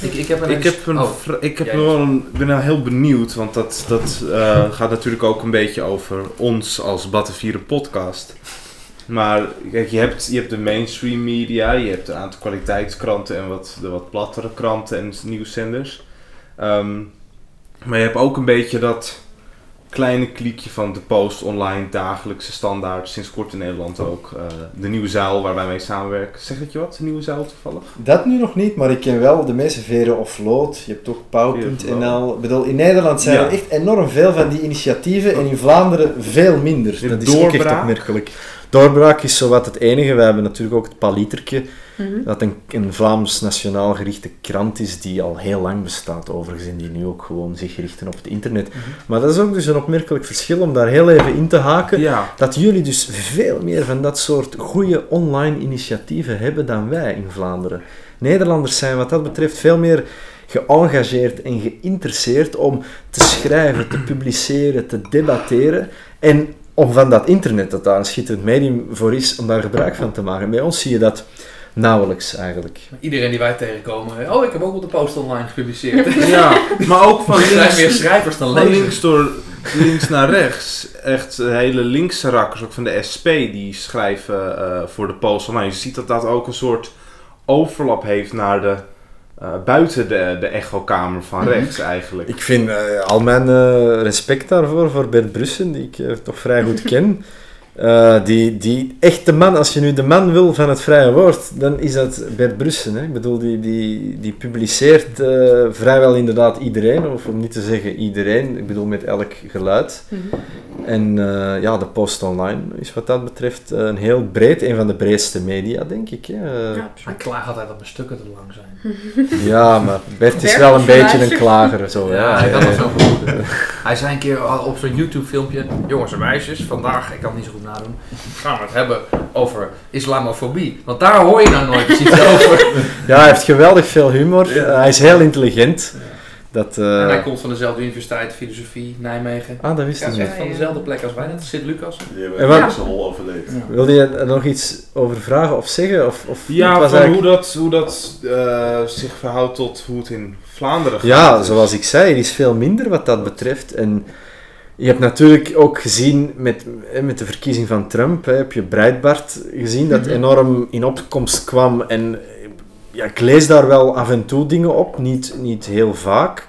Ik, ik heb een, Ik heb, een oh, vra- ik heb wel een, ben nou heel benieuwd, want dat, dat eh, gaat natuurlijk ook een beetje over ons als Battenvieren podcast. Maar kijk, je hebt, je hebt de mainstream media, je hebt een aantal kwaliteitskranten en wat, de wat plattere kranten en nieuwszenders. Ehm, maar je hebt ook een beetje dat kleine kliekje van de Post online dagelijkse standaard, sinds kort in Nederland ook. eh, de Nieuwe Zuil, waar wij mee samenwerken. Zeg dat je wat, de Nieuwe Zuil toevallig? Dat nu nog niet, maar ik ken wel de meeste Veren of Lood. Je hebt ook Pauw.nl. Ik bedoel, in Nederland zijn Ja. er echt enorm veel van die initiatieven en in Vlaanderen veel minder. Dat is ook echt opmerkelijk. Doorbraak is zowat het enige. We hebben natuurlijk ook het Palieterke, Mhm. dat een, een Vlaams nationaal gerichte krant is die al heel lang bestaat overigens en die nu ook gewoon zich richten op het internet. Maar dat is ook dus een opmerkelijk verschil om daar heel even in te haken. Ja. Dat jullie dus veel meer van dat soort goede online initiatieven hebben dan wij in Vlaanderen. Nederlanders zijn wat dat betreft veel meer geëngageerd en geïnteresseerd om te schrijven, te publiceren, te debatteren. En om van dat internet, dat daar een schitterend medium voor is, om daar gebruik van te maken. Bij ons zie je dat nauwelijks eigenlijk. Iedereen die wij tegenkomen, oh ik heb ook op de post online gepubliceerd. ja, maar ook van Er zijn links, meer schrijvers dan van links door links naar rechts. Echt hele linkse rakkers, ook van de SP, die schrijven eh, voor de Post online. Je ziet dat dat ook een soort overlap heeft naar de, eh, buiten de, de echokamer van rechts eigenlijk. Ik vind eh, al mijn eh, respect daarvoor, voor Bert Brussen, die ik toch vrij goed ken. Eh, die, die echt de man, als je nu de man wil van het vrije woord, dan is dat Bert Brussen. Hè? Ik bedoel, die, die, die publiceert eh, vrijwel inderdaad iedereen, of om niet te zeggen iedereen, ik bedoel met elk geluid. Mhm. En eh, ja, de Post Online is wat dat betreft een heel breed, een van de breedste media, denk ik. Hè? Ja, Hij absoluut. klaagt altijd dat mijn stukken te lang zijn. ja, maar Bert is Bert, wel een beetje een klager. Zo, Ja, ja, hij kan dat zo goed. Hij zei een keer al op zo'n YouTube filmpje, jongens en meisjes, vandaag, ik kan het niet zo goed nadoen, gaan we het hebben over islamofobie. Want daar hoor je nou nooit precies over. Ja, hij heeft geweldig veel humor. Eh, hij is heel intelligent. Dat, eh, En hij komt van dezelfde universiteit, filosofie, Nijmegen. Ah, dat wist Ja, ik hij is niet. echt van dezelfde plek als wij, net als Sint-Lucas. Die hebben ja. zijn hol overleefd. Wilde je er nog iets over vragen of zeggen? Of, of Ja, van eigenlijk- hoe dat, hoe dat eh, zich verhoudt tot hoe het in Vlaanderen gaat. Ja, Dus- zoals ik zei, er is veel minder wat dat betreft. En je hebt natuurlijk ook gezien met, met de verkiezing van Trump, hè, heb je Breitbart gezien dat Mhm. enorm in opkomst kwam. En ja, ik lees daar wel af en toe dingen op, niet, niet heel vaak.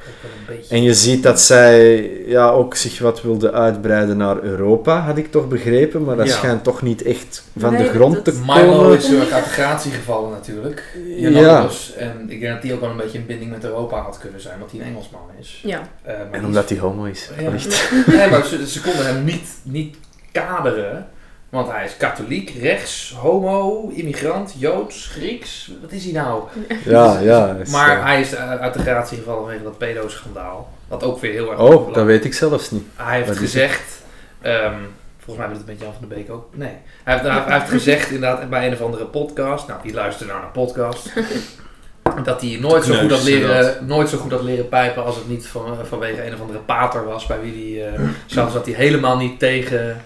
Een. En je ziet dat zij ja, ook zich wat wilde uitbreiden naar Europa, had ik toch begrepen. Maar dat Ja. schijnt toch niet echt van Nee, de grond te Milo komen. is ook uit de gratie gevallen natuurlijk. Ja. En ik denk dat die ook wel een beetje in binding met Europa had kunnen zijn, want hij een Engelsman is. Ja. Eh, maar En omdat hij homo is. Ja. Nee, maar ze, ze konden hem niet, niet kaderen. Want hij is katholiek, rechts, homo, immigrant, joods, Grieks. Wat is hij nou? Ja, ja. is, Maar eh, hij is eh, uit de gratie gevallen vanwege dat pedo-schandaal. Wat ook weer heel erg Oh, dat weet ik zelfs niet. Hij heeft Wat gezegd... ehm, volgens mij weet het met Jan van der Beek ook. Nee. Hij heeft, hij heeft gezegd inderdaad bij een of andere podcast... Nou, die luistert naar een podcast... dat hij nooit zo, goed had leren, nooit zo goed had leren pijpen... als het niet van, vanwege een of andere pater was... bij wie hij... eh zat, dat hij helemaal niet tegen,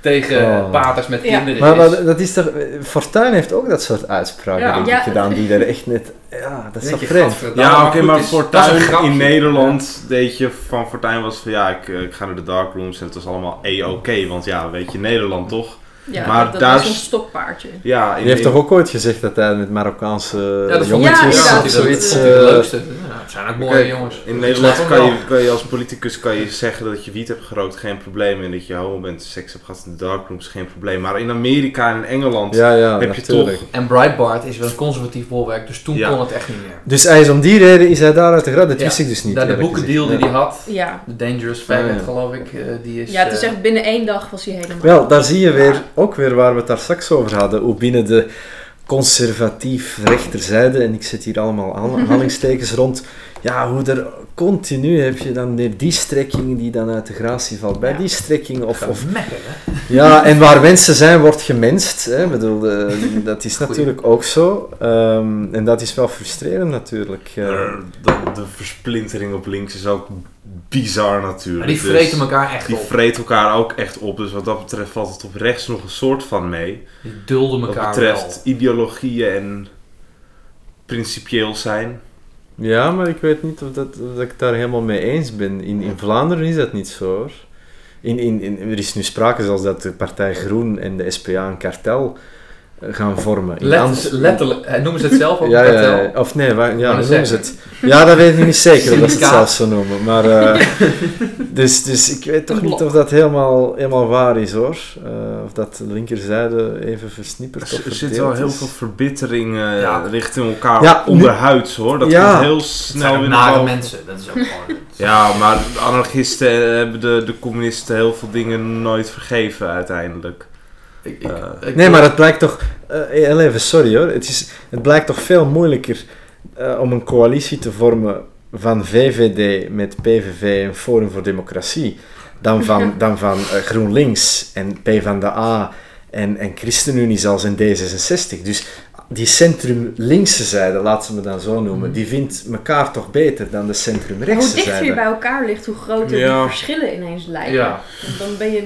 tegen Oh. paters met Ja. kinderen Maar, is. maar dat is toch... Fortuyn heeft ook dat soort uitspraken, Ja. Ja. gedaan, die er echt net... Ja, dat is toch vreemd. Ja, oké, maar Fortuyn grapje. in Nederland, weet je, van Fortuyn was van ja, ik, eh, ik ga naar de darkrooms en het was allemaal E-oké, want ja, weet je, Nederland toch? Ja, Maar dat, dat daar was een is- stokpaardje. Ja, Die heeft toch ook ooit gezegd dat hij met Marokkaanse Ja, dat jongetjes Ja, of dat zoiets... de eh, leukste. Ja, het zijn ook mooie Kijk, jongens. In Nederland kan je, wel. kan je als politicus kan je zeggen dat je wiet hebt gerookt, geen probleem. En dat je homo bent, seks hebt gehad in de darkrooms, geen probleem. Maar in Amerika en in Engeland ja, ja, heb je toch... En Breitbart is wel een conservatief bolwerk, dus toen Ja. kon het echt niet meer. Dus hij is om die reden is hij daar uit de grad. Dat Ja. wist ik dus niet. De boekendeal die hij had, Ja. de Dangerous Faggot geloof ik, eh, die is... ja, het is eh, echt binnen één dag was hij helemaal... Wel, daar zie je weer, ook weer waar we het daar straks over hadden, hoe binnen de conservatief rechterzijde, en ik zet hier allemaal aanhalingstekens rond, ja, hoe er continu heb je dan weer die strekking die dan uit de gratie valt. Bij Ja. die strekking of, of mekker, hè? Ja, en waar mensen zijn, wordt gemenst. Hè. Ik bedoel, dat is natuurlijk ook zo. Ehm, en dat is wel frustrerend natuurlijk. Eh, de, de versplintering op links is ook bizar natuurlijk. Maar die Dus vreten elkaar echt Die op. vreten elkaar ook echt op. Dus wat dat betreft valt het op rechts nog een soort van mee. Die dulden Wat elkaar betreft wel. ideologieën en principieel zijn. Ja, maar ik weet niet of, dat, of dat ik daar helemaal mee eens ben. In, in Vlaanderen is dat niet zo hoor. In, in, in, er is nu sprake zelfs dat de partij Groen en de SPA een kartel gaan vormen. In Let- letterlijk, eh, noemen ze het zelf ook Ja, een ja, of nee, waar, ja, hoe noemen ze het? Ja, dat weet ik niet zeker of dat ze het zelfs zo noemen. Maar, eh, dus, dus ik weet toch niet of dat helemaal, helemaal waar is hoor. Eh, of dat de linkerzijde even versnipperd of Er zit wel heel is. veel verbittering Ja. richting elkaar Ja, onderhuids hoor. Dat Ja. komt heel snel ook weer nare mensen, dat is ook gewoon... Ja, maar de anarchisten hebben de, de communisten heel veel dingen nooit vergeven uiteindelijk. Ik, ik, Eh, ik- Nee, maar het blijkt toch... eh, heel even, sorry hoor. Het, is, het blijkt toch veel moeilijker eh, om een coalitie te vormen van VVD met PVV en Forum voor Democratie dan van, dan van GroenLinks en PvdA en, en ChristenUnie zelfs en D66. Dus die centrum-linkse zijde, laten ze me dan zo noemen, Mhm. die vindt elkaar toch beter dan de Hoe centrum-rechtse dichter je zijde. bij elkaar ligt, hoe groter Ja. die verschillen ineens lijken. Ja. Dan ben je,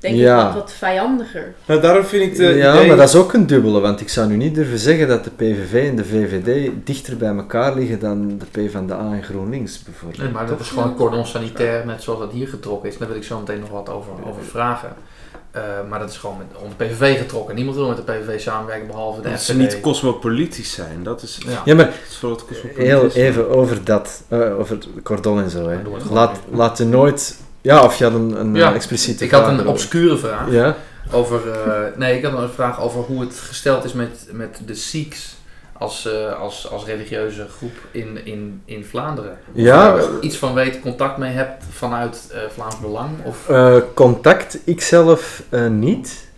denk ik, Ja. wat, wat vijandiger. Nou, daarom vind ik de ja, idee- maar dat is ook een dubbele, want ik zou nu niet durven zeggen dat de PVV en de VVD dichter bij elkaar liggen dan de PvdA en GroenLinks bijvoorbeeld. Nee, maar dat is gewoon een cordon sanitair, net zoals dat hier getrokken is. Daar wil ik zo meteen nog wat over, over vragen. Eh, maar dat is gewoon met, om de PVV getrokken. Niemand wil met de PVV samenwerken behalve de Dat ze niet cosmopolitisch zijn. Dat is, Ja. Ja, maar dat is voor het cosmopolitisch. heel even over dat, eh, over het cordon en zo. Hè. Laat, laat je nooit... Ja, of je had een, een Ja, eh, expliciete Ik had vraag een erover. obscure vraag. Ja? Over, eh, nee, ik had een vraag over hoe het gesteld is met, met de Sikhs als, eh, als, als religieuze groep in, in, in Vlaanderen. Of Ja. je iets van weet, contact mee hebt vanuit Vlaams Belang? Of, contact, ikzelf niet.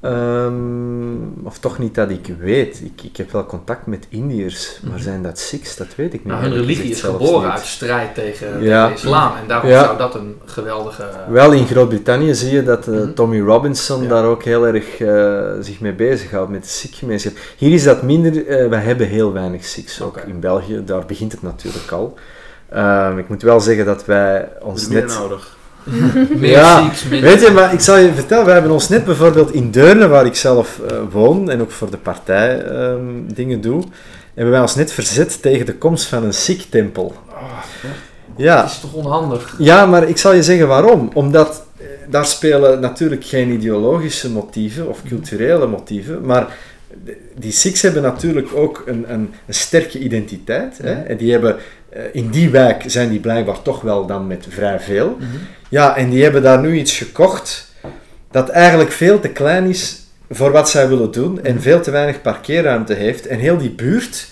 Ehm, of toch niet dat ik weet. Ik, ik heb wel contact met Indiërs, maar Mhm. zijn dat Sikhs? Dat weet ik niet. nou, hun religie is geboren niet. uit strijd tegen, Ja. tegen islam. En daarom Ja. zou dat een geweldige... Wel, in Groot-Brittannië zie je dat eh, Mhm. Tommy Robinson Ja. daar ook heel erg eh, zich mee bezighoudt, met de Sikh-gemeenschap. Hier is dat minder, eh wij hebben heel weinig Sikhs ook in België, daar begint het natuurlijk al. Ehm, ik moet wel zeggen dat wij ons net... nodig. Meer Ja, Sikhs, minder... Weet je, maar ik zal je vertellen, wij hebben ons net bijvoorbeeld in Deurne, waar ik zelf eh, woon en ook voor de partij ehm, dingen doe, hebben wij ons net verzet tegen de komst van een Sikh-tempel. Ja, Dat is toch onhandig? ja, maar ik zal je zeggen waarom. Omdat eh, daar spelen natuurlijk geen ideologische motieven of culturele motieven, maar die Sikhs hebben natuurlijk ook een, een, een sterke identiteit. Hè? En die hebben, eh, in die wijk zijn die blijkbaar toch wel dan met vrij veel. Mhm. Ja, en die hebben daar nu iets gekocht dat eigenlijk veel te klein is voor wat zij willen doen en veel te weinig parkeerruimte heeft. En heel die buurt,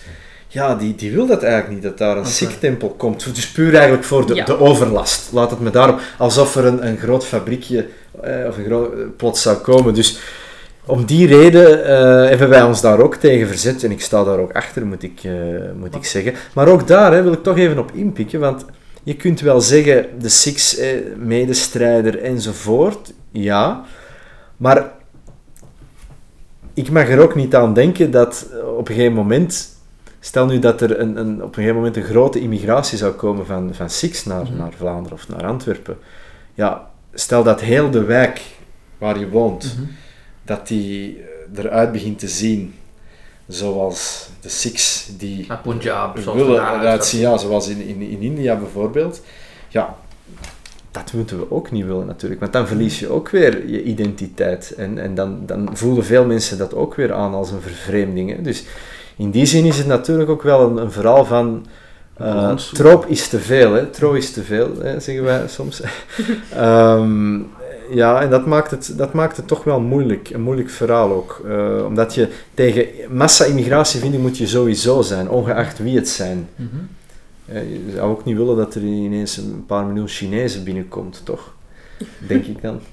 ja, die, die wil dat eigenlijk niet, dat daar een Oké. Sikh-tempel komt. Dus puur eigenlijk voor de, Ja. de overlast. Laat het me daarop, alsof er een, een groot fabriekje eh, of een groot eh, plots zou komen. Dus om die reden eh, hebben wij ons daar ook tegen verzet. En ik sta daar ook achter, moet ik, eh, moet ik zeggen. Maar ook daar hè, wil ik toch even op inpikken, want je kunt wel zeggen, de Sikhs, eh, medestrijder enzovoort, ja. Maar ik mag er ook niet aan denken dat op een gegeven moment, stel nu dat er een, een, op een gegeven moment een grote immigratie zou komen van, van Sikhs naar, Mhm. naar Vlaanderen of naar Antwerpen. Ja, stel dat heel de wijk waar je woont, Mhm. dat die eh, eruit begint te zien zoals de Sikhs die Naar Punjab, willen we daaruit eruit gaan. zien, ja, zoals in, in, in India bijvoorbeeld. Ja, dat moeten we ook niet willen natuurlijk, want dan verlies je ook weer je identiteit. En, en dan, dan voelen veel mensen dat ook weer aan als een vervreemding. Hè. Dus in die zin is het natuurlijk ook wel een, een verhaal van... Balans. troop is te veel, hè. tro is te veel, hè, zeggen wij soms. Ehm, ja, en dat maakt, het, dat maakt het toch wel moeilijk, een moeilijk verhaal ook. Eh, omdat je tegen massa-immigratie vinden moet je sowieso zijn, ongeacht wie het zijn. Mhm. Eh, je zou ook niet willen dat er ineens een paar miljoen Chinezen binnenkomt, toch? Denk ik dan.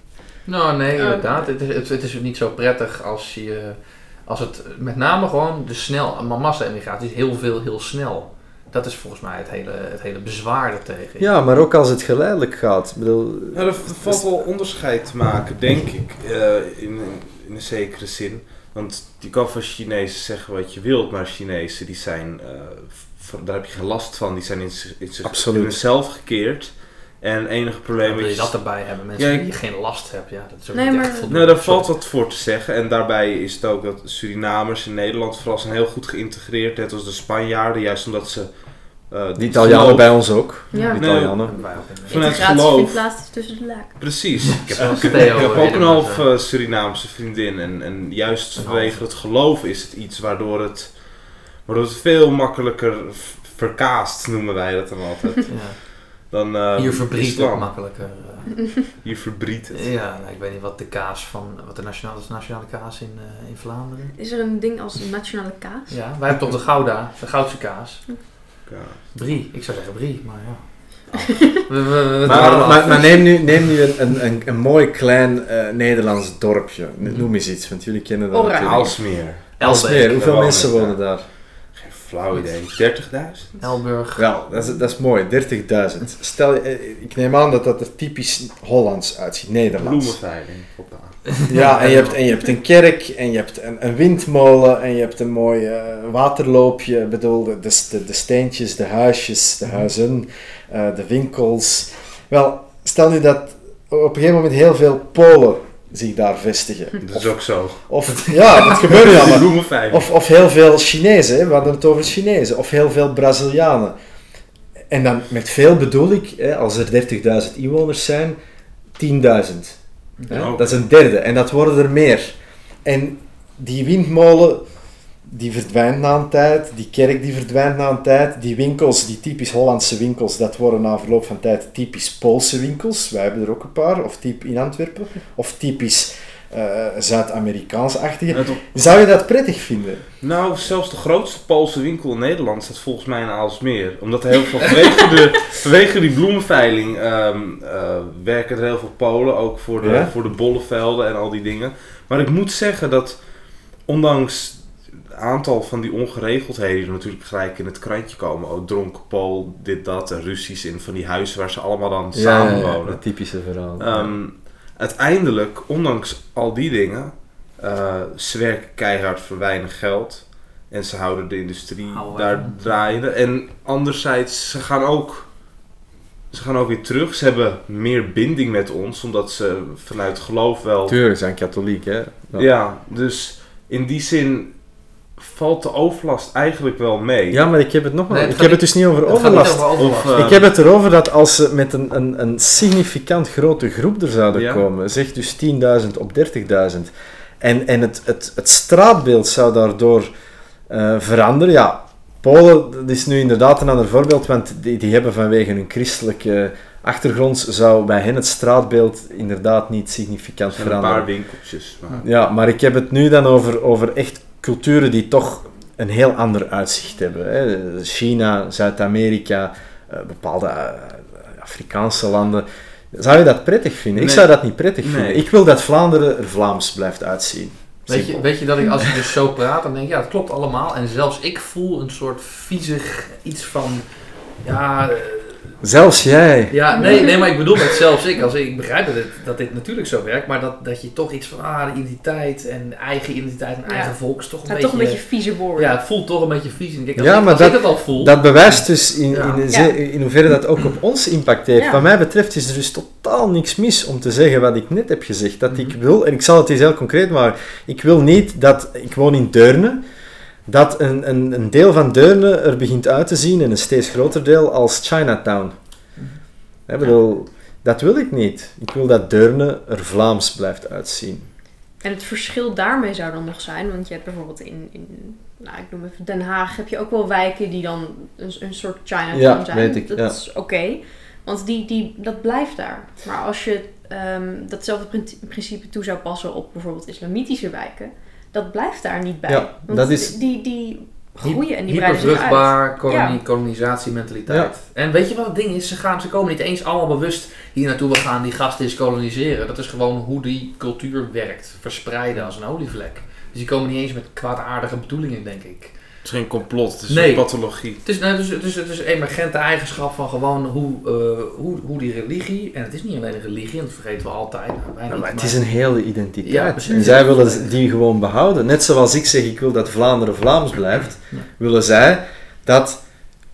Nou, nee, inderdaad. Het is, het, het is niet zo prettig als je... Als het met name gewoon de snel... Maar massa-immigratie is heel veel, heel snel. Dat is volgens mij het hele, het hele bezwaar daartegen. Ja, maar ook als het geleidelijk gaat. Ik bedoel, Nou, er valt wel onderscheid te maken, denk ik, eh, in, in een zekere zin. Want je kan van Chinezen zeggen wat je wilt, maar Chinezen die zijn, eh, daar heb je geen last van, die zijn in, in, gekeerd. En het enige probleem Dan wil je is... dat erbij hebben. Mensen Ja, die geen last hebben. Ja, dat is ook Nee, niet maar- echt voldoende. Nou, daar valt wat voor te zeggen. En daarbij is het ook dat Surinamers in Nederland vooral zijn heel goed geïntegreerd, net als de Spanjaarden, juist omdat ze... eh, de Italianen geloof- bij ons ook. Ja. De Nee. Italianen. De- Vanuit Integratie geloof. vindt plaats tussen de laken. Precies. Ik heb, ik heb ook een half eh, Surinaamse vriendin. En, en juist Een vanwege half. het geloof is het iets waardoor het, waardoor het veel makkelijker verkaast, noemen wij dat dan altijd. Ja. Dan eh, Hier verbreekt het makkelijker. eh. Hier verbreedt het. Ja, nou, ik weet niet wat de kaas van... Wat de nationale, de nationale kaas in, eh, in Vlaanderen. Is er een ding als nationale kaas? Ja, wij hebben toch de Gouda, de Goudse kaas. Ja. Brie, ik zou zeggen brie, maar ja. We, we, we- we Maar, neem nu, neem nu een, een, een, een mooi klein eh, Nederlands dorpje. Noem eens iets, want jullie kennen dat Oranje. natuurlijk. Aalsmeer, Elbeek, hoeveel mensen wonen daar? Geen flauw idee. 30.000? Elburg. Wel, dat is, dat is mooi, 30.000. Stel, je- eh, ik neem aan dat dat er typisch Hollands uitziet, Nederlands. Bloemenveiling. Hoppa. Ja, en je, hebt, en je hebt een kerk, en je hebt een, een windmolen, en je hebt een mooi eh, waterloopje. Ik bedoel, de, de, de steentjes, de huisjes, de huizen, eh, de winkels. Wel, stel nu dat op een gegeven moment heel veel Polen zich daar vestigen. Dat is ook zo. Of, ja, dat gebeurt ja, maar of, of heel veel Chinezen, hè, we hadden het over Chinezen, of heel veel Brazilianen. En dan met veel bedoel ik, hè, als er 30.000 inwoners zijn, 10.000. hè. Oh. Dat is een derde, en dat worden er meer. En die windmolen, die verdwijnt na een tijd, die kerk die verdwijnt na een tijd, die winkels, die typisch Hollandse winkels, dat worden na verloop van tijd typisch Poolse winkels. Wij hebben er ook een paar, of typ in Antwerpen, of typisch eh, Zuid-Amerikaans-achtige. Zou je dat prettig vinden? Nou, zelfs de grootste Poolse winkel in Nederland staat volgens mij in Aalsmeer. Omdat er heel veel, vanwege, de, vanwege die bloemenveiling ehm, eh, werken er heel veel Polen, ook voor de, Ja? voor de bollevelden en al die dingen. Maar ik moet zeggen dat, ondanks het aantal van die ongeregeldheden die natuurlijk gelijk in het krantje komen, ook dronken Pool, dit, dat, en Russisch in van die huizen waar ze allemaal dan samen wonen. dat typische verhaal. Ehm, uiteindelijk, ondanks al die dingen, eh, ze werken keihard voor weinig geld. En ze houden de industrie Houden daar draaiende. En anderzijds, ze gaan ook... Ze gaan ook weer terug. Ze hebben meer binding met ons, omdat ze vanuit geloof wel... Tuurlijk, ze zijn katholiek, hè? Ja, dus in die zin valt de overlast eigenlijk wel mee. Ja, maar ik heb het nog maar. Nee, het ik heb het dus niet over niet overlast. over overlast. Of, eh, Ik heb het erover dat als ze met een, een, een significant grote groep er zouden Ja. komen, zeg dus 10.000 op 30.000, en, en het, het, het straatbeeld zou daardoor eh, veranderen, ja, Polen dat is nu inderdaad een ander voorbeeld, want die, die hebben vanwege hun christelijke achtergrond, zou bij hen het straatbeeld inderdaad niet significant er zijn een veranderen. paar winkeltjes. Maar... Ja, maar ik heb het nu dan over, over echt culturen die toch een heel ander uitzicht hebben. Hè. China, Zuid-Amerika, eh, bepaalde eh, Afrikaanse landen. Zou je dat prettig vinden? Ik zou dat niet prettig Nee. vinden. Ik wil dat Vlaanderen er Vlaams blijft uitzien. Weet je, weet je dat ik, als ik dus zo praat, dan denk ik, ja, het klopt allemaal. En zelfs ik voel een soort viezig iets van, ja, eh, Zelfs jij. ja nee, nee, maar ik bedoel met zelfs ik. Als ik, ik begrijp dat dit, dat dit natuurlijk zo werkt, maar dat, dat je toch iets van, ah, de identiteit en eigen identiteit en Ja. eigen volk is toch een Het beetje... toch een beetje vieze woorden. Ja, het voelt toch een beetje vies. En ik als, Ja, ik, maar als dat- ik het al voel... Dat bewijst dus in, Ja. in, de Ja. ze- in hoeverre dat ook op ons impact heeft. Ja. Wat mij betreft is er dus totaal niks mis om te zeggen wat ik net heb gezegd. Dat ik Mhm. wil, en ik zal het eens heel concreet maken, ik wil niet dat, ik woon in Deurne, dat een, een, een deel van Deurne er begint uit te zien, en een steeds groter deel, als Chinatown. Ik bedoel, Dat wil ik niet. Ik wil dat Deurne er Vlaams blijft uitzien. En het verschil daarmee zou dan nog zijn, want je hebt bijvoorbeeld in, in nou, ik noem even Den Haag, heb je ook wel wijken die dan een, een soort Chinatown Ja, zijn. weet ik, dat ja. is oké, want die, die, dat blijft daar. Maar als je ehm, datzelfde prin- principe toe zou passen op bijvoorbeeld islamitische wijken, dat blijft daar niet bij. Ja, want dat is- die, die groeien en die breiden zich uit. Hypervruchtbaar, kolonie, Ja. kolonisatiementaliteit. En weet je wat het ding is? Ze, gaan, ze komen niet eens allemaal bewust hier naartoe. We gaan die gasten eens koloniseren. Dat is gewoon hoe die cultuur werkt. Verspreiden als een olievlek. Dus die komen niet eens met kwaadaardige bedoelingen, denk ik. Het is geen complot, het is Nee. een pathologie. Het is, nou, het, is, het, is, het is een emergente eigenschap van gewoon hoe, eh, hoe, hoe die religie... En het is niet alleen een religie, dat vergeten we altijd. Nou, Ja, maar het maar- is een hele identiteit. Ja, precies. en zij willen die gewoon behouden. Net zoals ik zeg, ik wil dat Vlaanderen Vlaams blijft, Ja. willen zij dat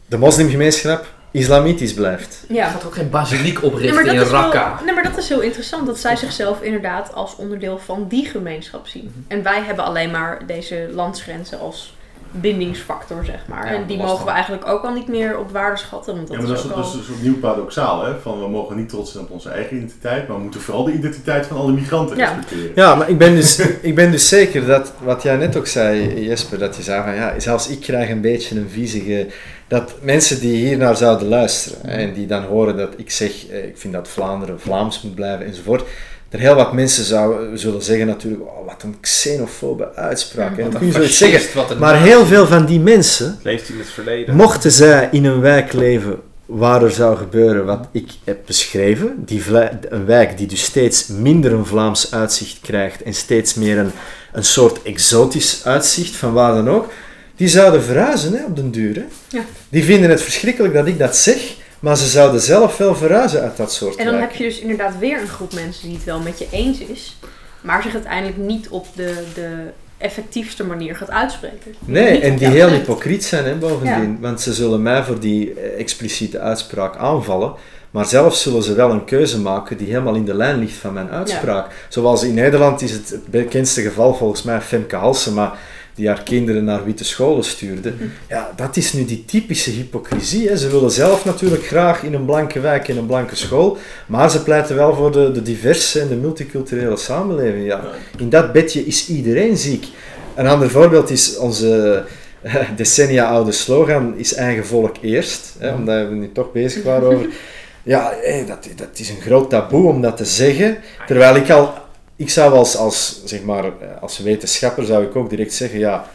de moslimgemeenschap islamitisch blijft. Je Ja. gaat ook geen basiliek oprichten in wel, Raqqa. nee, maar dat is heel interessant dat zij zichzelf inderdaad als onderdeel van die gemeenschap zien. Mhm. En wij hebben alleen maar deze landsgrenzen als bindingsfactor, zeg maar. Ja, en die lastig. mogen we eigenlijk ook al niet meer op waarde schatten. Want dat, Ja, maar dat is al... is een soort nieuw paradoxaal, hè? Van we mogen niet trots zijn op onze eigen identiteit, maar we moeten vooral de identiteit van alle migranten Ja. respecteren. Ja, maar ik ben, dus, ik ben dus zeker dat, wat jij net ook zei, Jesper, dat je zei van ja, zelfs ik krijg een beetje een viezige. Dat mensen die hier naar zouden luisteren hè, en die dan horen dat ik zeg, eh, ik vind dat Vlaanderen Vlaams moet blijven enzovoort. Er heel wat mensen zouden, zullen zeggen natuurlijk, oh, wat een xenofobe uitspraak. En kun je fascist, zeggen. wat een Maar heel veel van die mensen Leeft in het verleden. Mochten zij in een wijk leven waar er zou gebeuren wat ik heb beschreven, die een wijk die dus steeds minder een Vlaams uitzicht krijgt en steeds meer een, een soort exotisch uitzicht van waar dan ook, die zouden verhuizen hè, op den duur. Hè. Ja. Die vinden het verschrikkelijk dat ik dat zeg, maar ze zouden zelf wel verhuizen uit dat soort En dan heb je dus inderdaad weer een groep mensen die het wel met je eens is, maar zich uiteindelijk niet op de, de effectiefste manier gaat uitspreken. Nee, Niet en die heel hypocriet zijn hè, bovendien. Want ze zullen mij voor die eh, expliciete uitspraak aanvallen. Maar zelf zullen ze wel een keuze maken die helemaal in de lijn ligt van mijn uitspraak. Zoals in Nederland is het het bekendste geval volgens mij Femke Halsema, die haar kinderen naar witte scholen stuurde. Ja, dat is nu die typische hypocrisie. Hè. Ze willen zelf natuurlijk graag in een blanke wijk, in een blanke school, maar ze pleiten wel voor de, de diverse en de multiculturele samenleving. Ja, in dat bedje is iedereen ziek. Een ander voorbeeld is onze eh, decennia oude slogan, is eigen volk eerst. Hè, omdat we nu toch bezig waren over... Ja, hé, dat, dat is een groot taboe om dat te zeggen. Terwijl ik al... Ik zou als, als, zeg maar, eh, als wetenschapper zou ik ook direct zeggen, ja,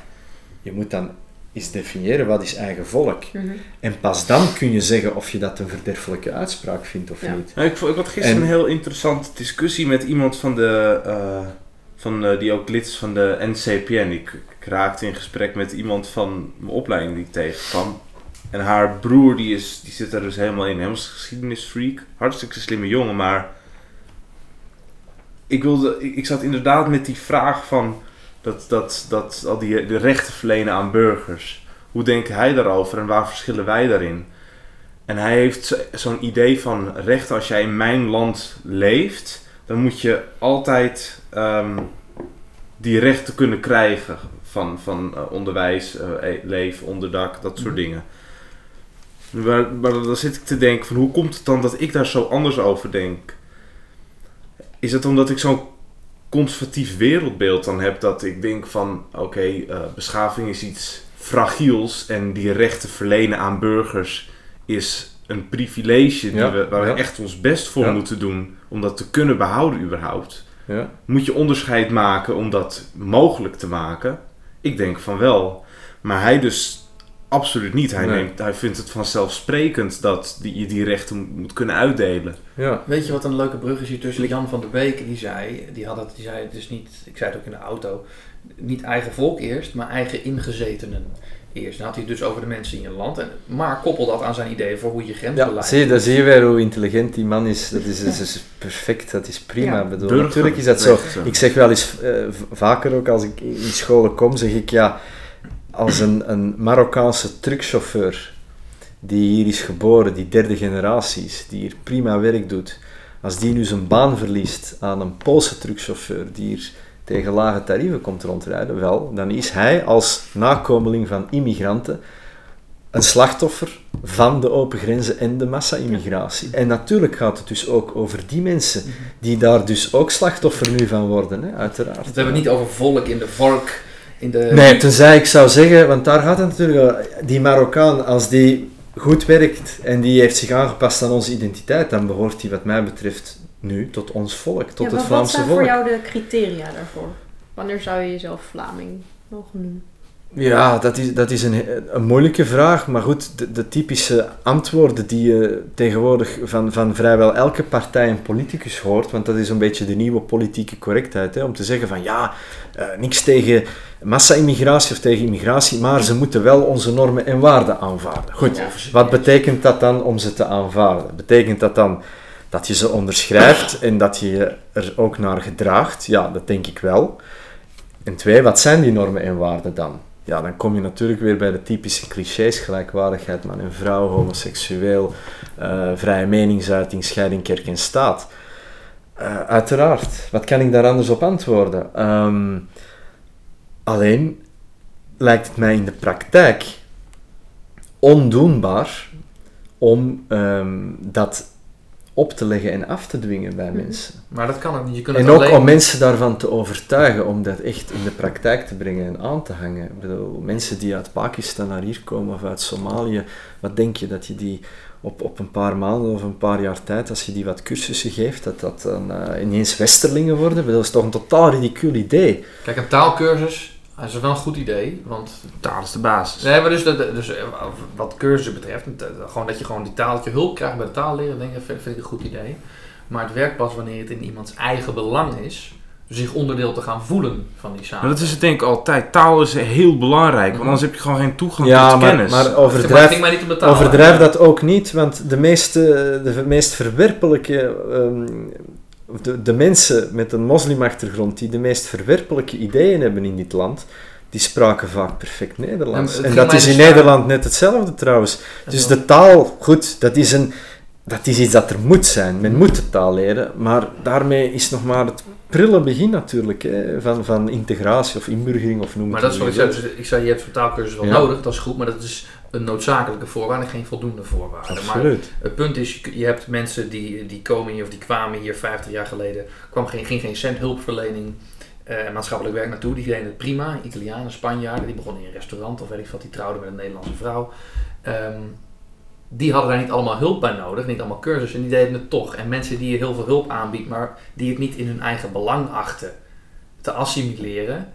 je moet dan eens definiëren wat is eigen volk. Mhm. En pas dan kun je zeggen of je dat een verderfelijke uitspraak vindt of Ja. niet. Nou, ik, had gisteren En- een heel interessante discussie met iemand van de, eh, van, eh, die ook lid is van de NCPN. Ik, ik raakte in gesprek met iemand van mijn opleiding die ik tegenkwam. En haar broer die, is, die zit er dus helemaal in. Was geschiedenisfreak. Hartstikke slimme jongen, maar... Ik, wilde, ik, ik zat inderdaad met die vraag van... Dat, dat, dat al die de rechten verlenen aan burgers. Hoe denkt hij daarover en waar verschillen wij daarin? En hij heeft zo- zo'n idee van rechten als jij in mijn land leeft, dan moet je altijd ehm, die rechten kunnen krijgen van, van eh, onderwijs, eh, e- leven, onderdak, dat soort dingen. Maar, maar dan zit ik te denken van hoe komt het dan dat ik daar zo anders over denk? Is het omdat ik zo'n conservatief wereldbeeld dan heb dat ik denk van oké, eh, beschaving is iets fragiels en die rechten verlenen aan burgers is een privilege die Ja, we, waar ja. we echt ons best voor Ja. moeten doen om dat te kunnen behouden überhaupt. Ja. Moet je onderscheid maken om dat mogelijk te maken? Ik denk van wel. Maar hij dus absoluut niet. Hij, Nee. neemt, hij vindt het vanzelfsprekend dat die, je die rechten moet, moet kunnen uitdelen. Ja. Weet je wat een leuke brug is hier tussen Jan van der Beek, die zei, die had het, die zei het dus niet, ik zei het ook in de auto, niet eigen volk eerst, maar eigen ingezetenen eerst. Dan had hij het dus over de mensen in je land, en, maar koppel dat aan zijn idee voor hoe je grensbeleid... Ja, zie je, dan zie je weer hoe intelligent die man is. Dat is, dat is perfect, dat is prima. Ja. Bedoel, natuurlijk is dat zo. Ik zeg wel eens eh, vaker ook als ik in scholen kom, zeg ik ja, als een, een Marokkaanse truckchauffeur die hier is geboren, die derde generatie is, die hier prima werk doet, als die nu zijn baan verliest aan een Poolse truckchauffeur die hier tegen lage tarieven komt rondrijden, wel, dan is hij als nakomeling van immigranten een slachtoffer van de open grenzen en de massa-immigratie. En natuurlijk gaat het dus ook over die mensen, die daar dus ook slachtoffer nu van worden, hè, uiteraard. We hebben het niet over volk in de vork, in de... Nee, tenzij ik zou zeggen, want daar gaat het natuurlijk over. Die Marokkaan, als die goed werkt en die heeft zich aangepast aan onze identiteit, dan behoort die wat mij betreft nu tot ons volk, tot Ja, het maar wat Vlaamse zijn volk. voor jou de criteria daarvoor? Wanneer zou je jezelf Vlaming mogen noemen? Ja, dat is, dat is een, een moeilijke vraag, maar goed, de, de typische antwoorden die je tegenwoordig van, van vrijwel elke partij en politicus hoort, want dat is een beetje de nieuwe politieke correctheid, hè, om te zeggen van ja, eh, niks tegen massa-immigratie of tegen immigratie, maar ze moeten wel onze normen en waarden aanvaarden. Goed, wat betekent dat dan om ze te aanvaarden? Betekent dat dan dat je ze onderschrijft en dat je je er ook naar gedraagt? Ja, dat denk ik wel. En twee, wat zijn die normen en waarden dan? Ja, dan kom je natuurlijk weer bij de typische clichés, gelijkwaardigheid man en vrouw, homoseksueel, eh, vrije meningsuiting, scheiding kerk en staat. Eh, uiteraard, wat kan ik daar anders op antwoorden? Ehm, alleen lijkt het mij in de praktijk ondoenbaar om ehm, dat op te leggen en af te dwingen bij mensen. Maar dat kan ook niet. Je kunt En het ook alleen... om mensen daarvan te overtuigen, om dat echt in de praktijk te brengen en aan te hangen. Ik bedoel, mensen die uit Pakistan naar hier komen of uit Somalië, wat denk je dat je die op, op een paar maanden of een paar jaar tijd, als je die wat cursussen geeft, dat dat dan eh, ineens westerlingen worden? Ik bedoel, Dat is toch een totaal ridicuul idee. Kijk, een taalkursus dat is wel een goed idee, want... Taal is de basis. Nee, maar dus, dat- dus eh, wat cursussen betreft, het, eh, gewoon dat je gewoon die taal, dat je hulp krijgt bij de taal leren, denk ik, vind, vind ik een goed idee. Maar het werkt pas wanneer het in iemands eigen belang is, zich onderdeel te gaan voelen van die Maar samenleving. dat is het denk ik altijd. Taal is heel belangrijk, want anders heb je gewoon geen toegang Ja, tot maar, kennis. maar Maar overdrijf, mij niet taal. overdrijf dat ook niet, want de, meeste, de meest verwerpelijke, ehm, de, de mensen met een moslimachtergrond die de meest verwerpelijke ideeën hebben in dit land, die spraken vaak perfect Nederlands. En dat is in Nederland net hetzelfde trouwens. Dus de taal, goed, dat is, een, dat is iets dat er moet zijn. Men moet de taal leren, maar daarmee is nog maar het prille begin natuurlijk hè, van, van integratie of inburgering of noem Maar het dat is wat ik zei. Dus ik zei, je hebt zo'n taalkursus wel Ja. nodig, dat is goed, maar dat is een noodzakelijke voorwaarde, geen voldoende voorwaarde. Maar Absoluut. het punt is, je, je hebt mensen die, die komen hier, of die kwamen hier 50 jaar geleden, kwam geen, ging geen cent hulpverlening eh, maatschappelijk werk naartoe. Die deden het prima, Italianen, Spanjaarden, die begonnen in een restaurant of weet ik wat, die trouwden met een Nederlandse vrouw. Ehm, die hadden daar niet allemaal hulp bij nodig, niet allemaal cursussen, en die deden het toch. En mensen die je heel veel hulp aanbiedt, maar die het niet in hun eigen belang achten te assimileren,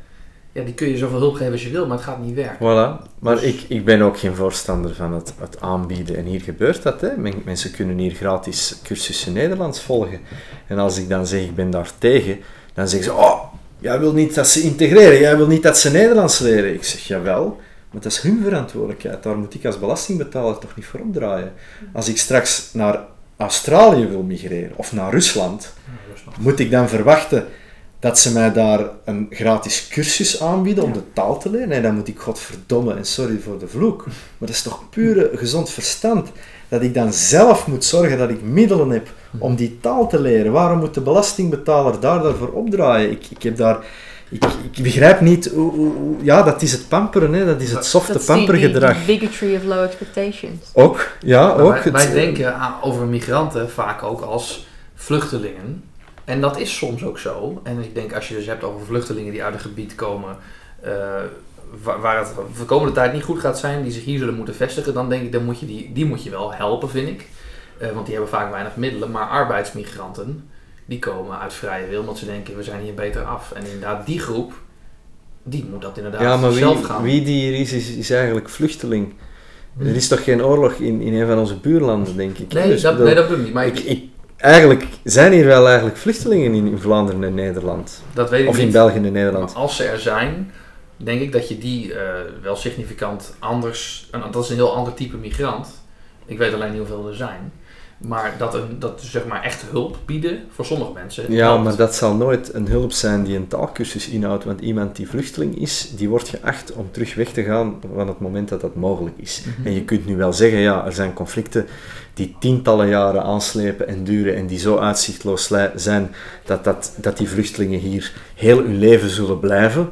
ja, die kun je zoveel hulp geven als je wil, maar het gaat niet werken. Voilà. Maar ik, ik ben ook geen voorstander van het, het aanbieden. En hier gebeurt dat. Hè. Men- mensen kunnen hier gratis cursussen Nederlands volgen. En als ik dan zeg, ik ben daar tegen, dan zeggen ze, oh, jij wil niet dat ze integreren, jij wil niet dat ze Nederlands leren. Ik zeg, jawel, maar dat is hun verantwoordelijkheid. Daar moet ik als belastingbetaler toch niet voor opdraaien. Als ik straks naar Australië wil migreren, of naar Rusland, moet ik dan verwachten dat ze mij daar een gratis cursus aanbieden om de taal te leren? Nee, dan moet ik godverdomme, en sorry voor de vloek, maar dat is toch pure gezond verstand. Dat ik dan zelf moet zorgen dat ik middelen heb om die taal te leren. Waarom moet de belastingbetaler daar daarvoor opdraaien? Ik, ik heb daar... Ik, ik begrijp niet hoe, hoe- hoe- Ja, dat is het pamperen, hè. dat is het softe Dat pampergedrag. die bigotry of low expectations. Ook, ja, Maar ook. wij, het- wij denken aan, over migranten vaak ook als vluchtelingen. En dat is soms ook zo. En ik denk als je dus hebt over vluchtelingen die uit een gebied komen eh, waar, waar het de komende tijd niet goed gaat zijn, die zich hier zullen moeten vestigen, dan denk ik, dan moet je die, die moet je wel helpen, vind ik. Eh, want die hebben vaak weinig middelen. Maar arbeidsmigranten, die komen uit vrije wil, omdat ze denken, we zijn hier beter af. En inderdaad, die groep, die moet dat inderdaad Ja, maar zelf wie, gaan. wie die hier is, is, is eigenlijk vluchteling. Er is toch geen oorlog in, in een van onze buurlanden, denk ik. Nee, Dus dat, bedoel, nee, dat bedoel ik niet. Maar ik, ik, ik, eigenlijk zijn hier wel eigenlijk vluchtelingen in, in Vlaanderen en Nederland. dat weet ik Of in. België en Nederland. Maar als ze er zijn, denk ik dat je die eh, wel significant anders. Dat is een heel ander type migrant. Ik weet alleen niet hoeveel er zijn. Maar dat, een, dat zeg maar echt hulp bieden voor sommige mensen. Ja, helpt. maar dat zal nooit een hulp zijn die een taalkursus inhoudt, want iemand die vluchteling is, die wordt geacht om terug weg te gaan van het moment dat dat mogelijk is. Mhm. En je kunt nu wel zeggen, ja, er zijn conflicten die tientallen jaren aanslepen en duren en die zo uitzichtloos zijn dat, dat, dat die vluchtelingen hier heel hun leven zullen blijven.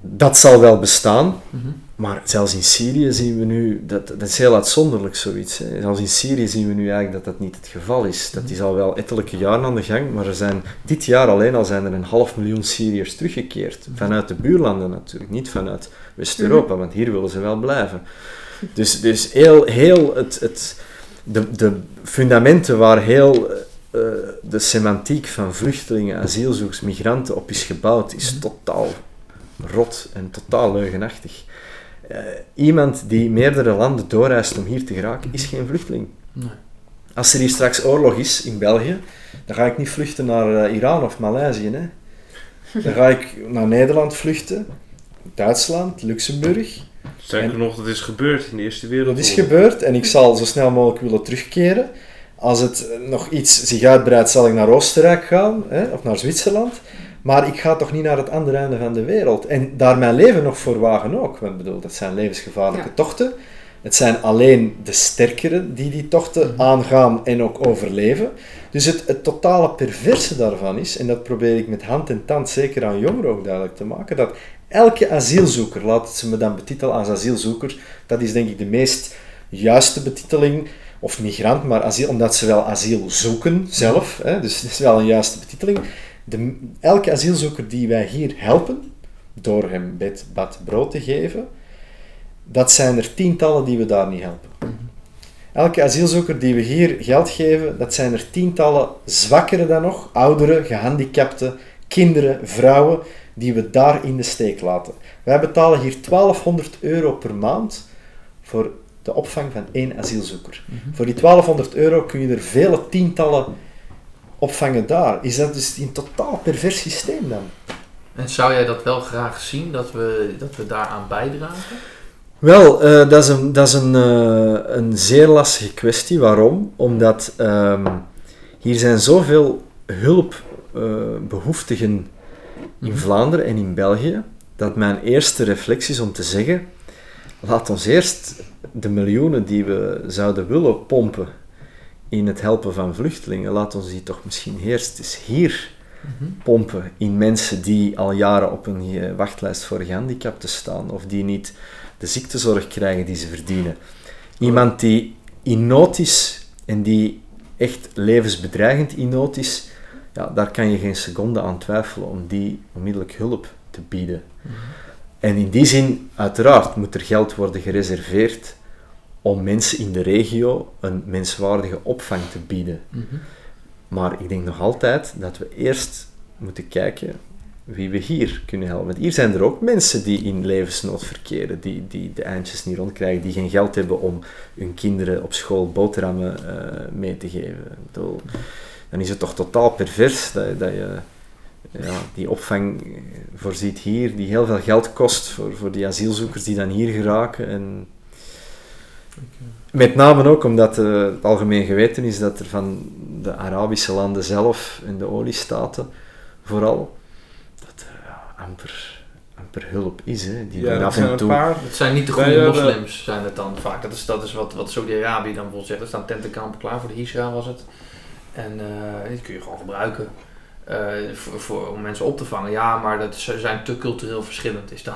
Dat zal wel bestaan, Mhm. Maar zelfs in Syrië zien we nu, dat, dat is heel uitzonderlijk zoiets. Hè. Zelfs in Syrië zien we nu eigenlijk dat dat niet het geval is. Dat is al wel ettelijke jaren aan de gang, maar er zijn, dit jaar alleen al zijn er een half miljoen Syriërs teruggekeerd. Vanuit de buurlanden natuurlijk, niet vanuit West-Europa, want hier willen ze wel blijven. Dus, dus heel, heel het, het, de, de fundamenten waar heel eh, de semantiek van vluchtelingen, asielzoekers, migranten op is gebouwd, is totaal rot en totaal leugenachtig. Eh, iemand die meerdere landen doorreist om hier te geraken, is geen vluchteling. Nee. Als er hier straks oorlog is in België, dan ga ik niet vluchten naar eh, Iran of Maleisië. Hè. Dan ga ik naar Nederland vluchten, Duitsland, Luxemburg. Sterker nog, dat is gebeurd in de Eerste Wereldoorlog. Dat is gebeurd en ik zal zo snel mogelijk willen terugkeren. Als het nog iets zich uitbreidt, zal ik naar Oostenrijk gaan hè, of naar Zwitserland. Maar ik ga toch niet naar het andere einde van de wereld. En daar mijn leven nog voor wagen ook. Ik bedoel, dat zijn levensgevaarlijke Ja. tochten. Het zijn alleen de sterkeren die die tochten aangaan en ook overleven. Dus het, het totale perverse daarvan is, en dat probeer ik met hand en tand zeker aan jongeren ook duidelijk te maken, dat elke asielzoeker, laat ze me dan betitelen als asielzoeker, dat is denk ik de meest juiste betiteling, of migrant, maar asiel, omdat ze wel asiel zoeken zelf, hè, dus het is wel een juiste betiteling. De, elke asielzoeker die wij hier helpen, door hem bed, bad, brood te geven, dat zijn er tientallen die we daar niet helpen. Elke asielzoeker die we hier geld geven, dat zijn er tientallen zwakkere dan nog, ouderen, gehandicapten, kinderen, vrouwen, die we daar in de steek laten. Wij betalen hier 1200 euro per maand voor de opvang van één asielzoeker. Voor die 1200 euro kun je er vele tientallen opvangen daar. Is dat dus een totaal pervers systeem dan? En zou jij dat wel graag zien, dat we, dat we daaraan bijdragen? Wel, eh, dat is, een, dat is een, eh, een zeer lastige kwestie. Waarom? Omdat ehm, hier zijn zoveel hulpbehoeftigen in Vlaanderen en in België, dat mijn eerste reflex is om te zeggen, laat ons eerst de miljoenen die we zouden willen pompen in het helpen van vluchtelingen, laat ons die toch misschien eerst eens hier pompen in mensen die al jaren op een eh, wachtlijst voor gehandicapten staan, of die niet de ziektezorg krijgen die ze verdienen. Iemand die in nood is en die echt levensbedreigend in nood is, ja, daar kan je geen seconde aan twijfelen om die onmiddellijk hulp te bieden. En in die zin, uiteraard, moet er geld worden gereserveerd om mensen in de regio een menswaardige opvang te bieden. Maar ik denk nog altijd dat we eerst moeten kijken wie we hier kunnen helpen. Want hier zijn er ook mensen die in levensnood verkeren, die, die de eindjes niet rondkrijgen, die geen geld hebben om hun kinderen op school boterhammen eh, mee te geven. Ik bedoel, dan is het toch totaal pervers dat, dat je ja, die opvang eh, voorziet hier, die heel veel geld kost voor, voor die asielzoekers die dan hier geraken. En met name ook omdat eh, het algemeen geweten is dat er van de Arabische landen zelf en de oliestaten vooral, dat er ja, amper, amper hulp is. Hè, die Ja, af en toe... paar. Het zijn niet de goede moslims, zijn het dan vaak. Dat is, dat is wat, wat Saudi-Arabië dan bijvoorbeeld zegt. Er staan tentenkampen klaar voor de Isra was het. En eh, die kun je gewoon gebruiken eh, voor, voor, om mensen op te vangen. Ja, maar dat zijn te cultureel verschillend is dan.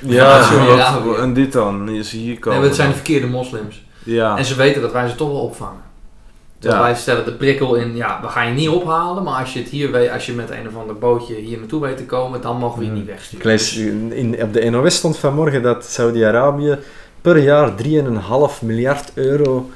Ja, Ja, wat- ja. en dit dan? Is hier Nee, komen. maar het zijn de verkeerde moslims. Ja. En ze weten dat wij ze toch wel opvangen. Ja. wij stellen de prikkel in, ja, we gaan je niet ophalen, maar als je het hier weet, als je met een of ander bootje hier naartoe weet te komen, dan mogen we je Hmm. niet wegsturen. Ik lees, in, op de NOS stond vanmorgen dat Saudi-Arabië per jaar 3,5 miljard euro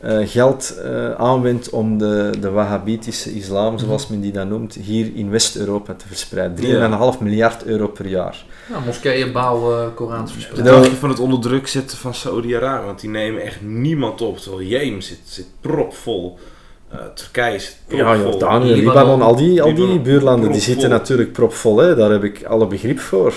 eh, geld eh, aanwendt om de, de Wahhabitische islam, zoals men die dan noemt, hier in West-Europa te verspreiden. 3,5 miljard euro per jaar. Nou, moskeeën bouwen, Korans Wat verspreiden. dacht je van het onder druk zetten van Saudi-Arabië? Want die nemen echt niemand op. Terwijl Jemen zit, zit propvol. Eh Turkije zit Ja, propvol. Jordanië, Libanon, Libanon, al die, al die Libanon, buurlanden, die zitten natuurlijk propvol. Hè? Daar heb ik alle begrip voor.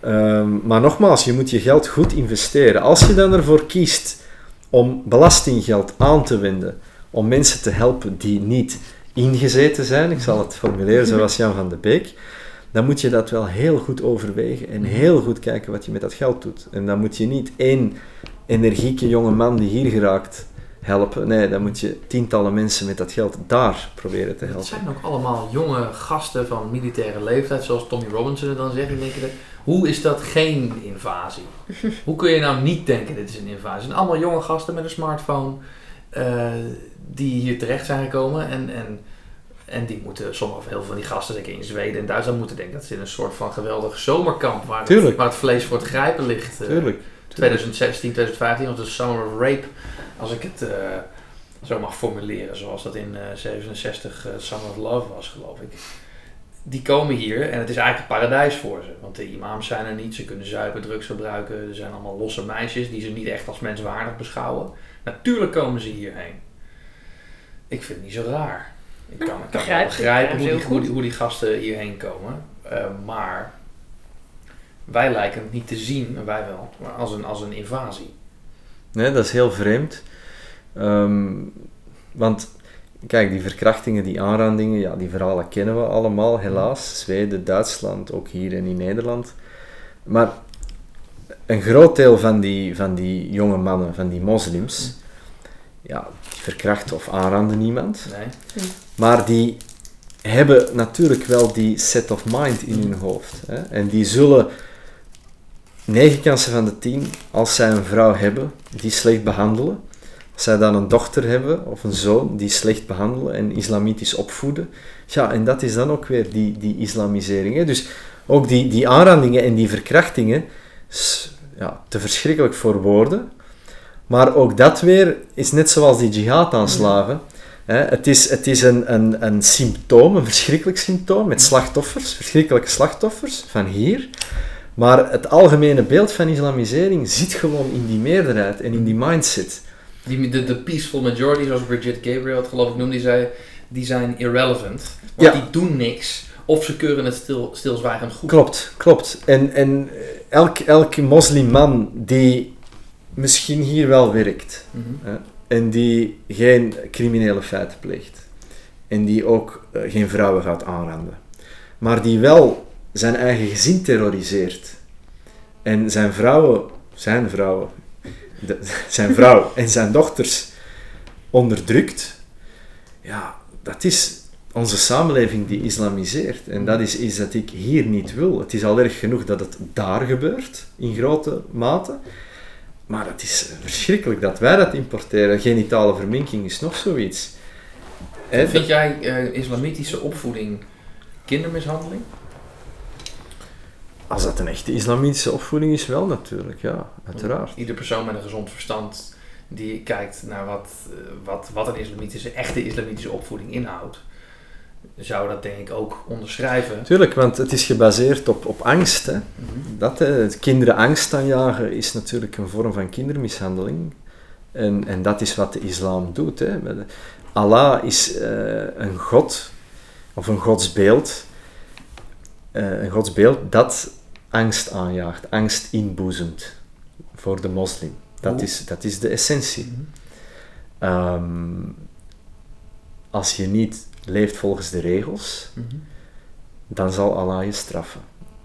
Ehm, maar nogmaals, je moet je geld goed investeren. Als je dan ervoor kiest om belastinggeld aan te wenden om mensen te helpen die niet ingezeten zijn, ik zal het formuleren zoals Jan van de Beek, dan moet je dat wel heel goed overwegen en heel goed kijken wat je met dat geld doet. En dan moet je niet één energieke jonge man die hier geraakt helpen. Nee, dan moet je tientallen mensen met dat geld daar proberen te Het helpen. zijn ook allemaal jonge gasten van militaire leeftijd, zoals Tommy Robinson het dan zegt. Ik denk, dat Hoe is dat geen invasie? Hoe kun je nou niet denken dit is een invasie? Het zijn allemaal jonge gasten met een smartphone eh, die hier terecht zijn gekomen en, en, en die moeten, sommige of heel veel van die gasten, zeker in Zweden en Duitsland, moeten denken dat ze in een soort van geweldig zomerkamp waar, het, waar het vlees voor het grijpen ligt. eh, Tuurlijk. 2016, 2015 was de Summer of Rape, als ik het eh, zo mag formuleren, zoals dat in eh 67 eh, Summer of Love was, geloof ik. Die komen hier en het is eigenlijk een paradijs voor ze. Want de imams zijn er niet, ze kunnen zuipen, drugs gebruiken. Er zijn allemaal losse meisjes die ze niet echt als menswaardig beschouwen. Natuurlijk komen ze hierheen. Ik vind het niet zo raar. Ik kan, ik kan wel Begrijp je, begrijpen hoe die, hoe, die, hoe die gasten hierheen komen. Eh, maar wij lijken het niet te zien, en wij wel, maar als een, als een invasie. Nee, dat is heel vreemd. Ehm, want, kijk, die verkrachtingen, die aanrandingen, ja, die verhalen kennen we allemaal, helaas. Zweden, Duitsland, ook hier en in Nederland. Maar een groot deel van die, van die jonge mannen, van die moslims, ja, die verkrachten of aanranden niemand. Nee? Maar die hebben natuurlijk wel die set of mind in hun hoofd. Hè? En die zullen 9 kansen van de 10, als zij een vrouw hebben, die slecht behandelen. Zij dan een dochter hebben of een zoon die slecht behandelen en islamitisch opvoeden. Ja, en dat is dan ook weer die, die islamisering. Hè? Dus ook die, die aanrandingen en die verkrachtingen, ja, te verschrikkelijk voor woorden. Maar ook dat weer is net zoals die jihadaanslagen. Het is, het is een, een, een symptoom, een verschrikkelijk symptoom, met slachtoffers, verschrikkelijke slachtoffers van hier. Maar het algemene beeld van islamisering zit gewoon in die meerderheid en in die mindset. Die, de, de peaceful majority, zoals Brigitte Gabriel het geloof ik noemde, die zei, die zijn irrelevant. Want Ja. die doen niks. Of ze keuren het stil, stilzwijgend goed. Klopt, klopt. En, en elk, elk moslimman die misschien hier wel werkt, Mhm. hè, en die geen criminele feiten pleegt, en die ook eh, geen vrouwen gaat aanranden, maar die wel zijn eigen gezin terroriseert, en zijn vrouwen, zijn vrouwen, de- zijn vrouw en zijn dochters onderdrukt, ja, dat is onze samenleving die islamiseert. En dat is iets dat ik hier niet wil. Het is al erg genoeg dat het daar gebeurt, in grote mate. Maar het is verschrikkelijk dat wij dat importeren. Genitale verminking is nog zoiets. Vind jij eh, islamitische opvoeding kindermishandeling? Als dat een echte islamitische opvoeding is, wel natuurlijk, ja, uiteraard. Ieder persoon met een gezond verstand die kijkt naar wat, eh, wat, wat een islamitische, echte islamitische opvoeding inhoudt, zou dat denk ik ook onderschrijven. Tuurlijk, want het is gebaseerd op, op angst. Hè. Mhm. Dat, hè, het kinderen angst aanjagen is natuurlijk een vorm van kindermishandeling. En, en dat is wat de islam doet. Hè. Allah is eh, een god, of een godsbeeld, eh, een godsbeeld dat angst aanjaagt, angst inboezemt voor de moslim. Dat is, dat is de essentie. Mhm. Ehm, als je niet leeft volgens de regels, Mhm. dan zal Allah je straffen.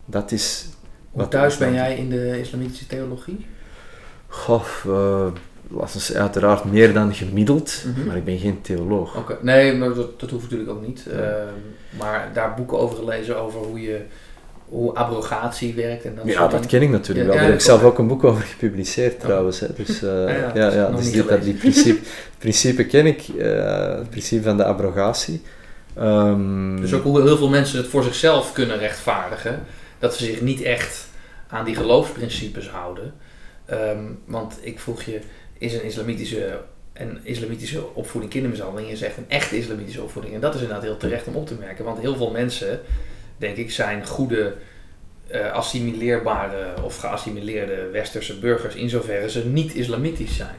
Dat is Hoe wat thuis ben jij in de islamitische theologie? Goh, zeggen, uiteraard meer dan gemiddeld, Mhm. maar ik ben geen theoloog. Oké, Nee, maar dat, dat hoeft natuurlijk ook niet. Ehm, maar daar boeken over gelezen over hoe je hoe abrogatie werkt en dat Ja, dat ken ik natuurlijk wel. Daar heb ik zelf ook een boek over gepubliceerd trouwens. Hè. Dus, eh, ja, ja, dus die, dat, die principe, het principe ken ik, eh, het principe van de abrogatie. Ehm, Dus ook hoe heel veel mensen het voor zichzelf kunnen rechtvaardigen. Dat ze zich niet echt aan die geloofsprincipes houden. Ehm, want ik vroeg je, is een islamitische, een islamitische opvoeding kindermishandeling? Je zegt een echte islamitische opvoeding. En dat is inderdaad heel terecht om op te merken. Want heel veel mensen, denk ik, zijn goede, eh, assimileerbare of geassimileerde westerse burgers. In zoverre ze niet islamitisch zijn.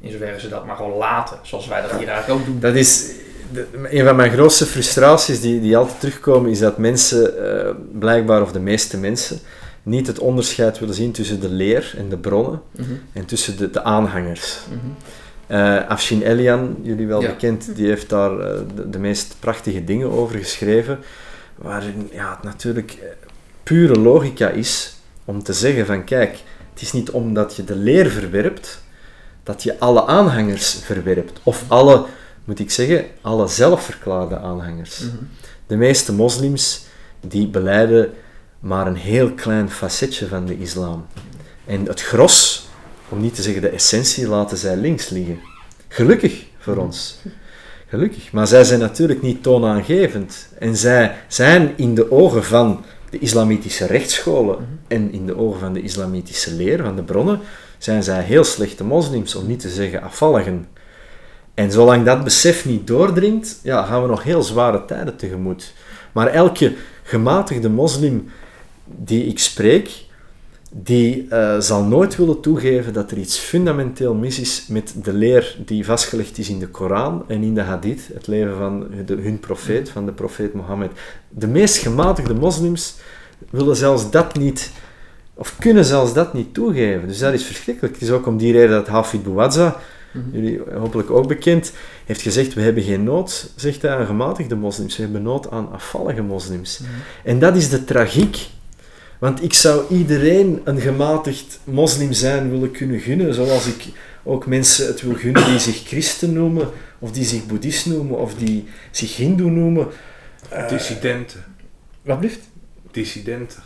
In zoverre ze dat maar gewoon laten. Zoals wij dat hier eigenlijk ook doen. Dat is de- een van mijn grootste frustraties die, die altijd terugkomen, is dat mensen, eh, blijkbaar, of de meeste mensen, niet het onderscheid willen zien tussen de leer en de bronnen Mhm, en tussen de, de aanhangers. Eh Afshin Elian, jullie wel Ja. bekend, die heeft daar de, de meest prachtige dingen over geschreven, waarin ja, het natuurlijk eh, pure logica is om te zeggen van kijk, het is niet omdat je de leer verwerpt, dat je alle aanhangers verwerpt. Of alle, moet ik zeggen, alle zelfverklaarde aanhangers. Mhm. De meeste moslims die beleiden maar een heel klein facetje van de islam. En het gros, om niet te zeggen de essentie, laten zij links liggen. Gelukkig voor ons. Gelukkig. Maar zij zijn natuurlijk niet toonaangevend. En zij zijn in de ogen van de islamitische rechtsscholen en in de ogen van de islamitische leer, van de bronnen, zijn zij heel slechte moslims, om niet te zeggen afvalligen. En zolang dat besef niet doordringt, ja, gaan we nog heel zware tijden tegemoet. Maar elke gematigde moslim die ik spreek, die eh, zal nooit willen toegeven dat er iets fundamenteel mis is met de leer die vastgelegd is in de Koran en in de Hadith, het leven van de- hun profeet, van de profeet Mohammed. De meest gematigde moslims willen zelfs dat niet, of kunnen zelfs dat niet toegeven. Dus dat is verschrikkelijk. Het is ook om die reden dat Hafid Bouazza, jullie hopelijk ook bekend, heeft gezegd, we hebben geen nood, zegt hij, aan gematigde moslims, we hebben nood aan afvallige moslims. En dat is de tragiek. Want ik zou iedereen een gematigd moslim zijn willen kunnen gunnen, zoals ik ook mensen het wil gunnen die zich christen noemen, of die zich boeddhist noemen, of die zich hindoe noemen. Eh, Dissidenten. wat blijft? Dissidenten.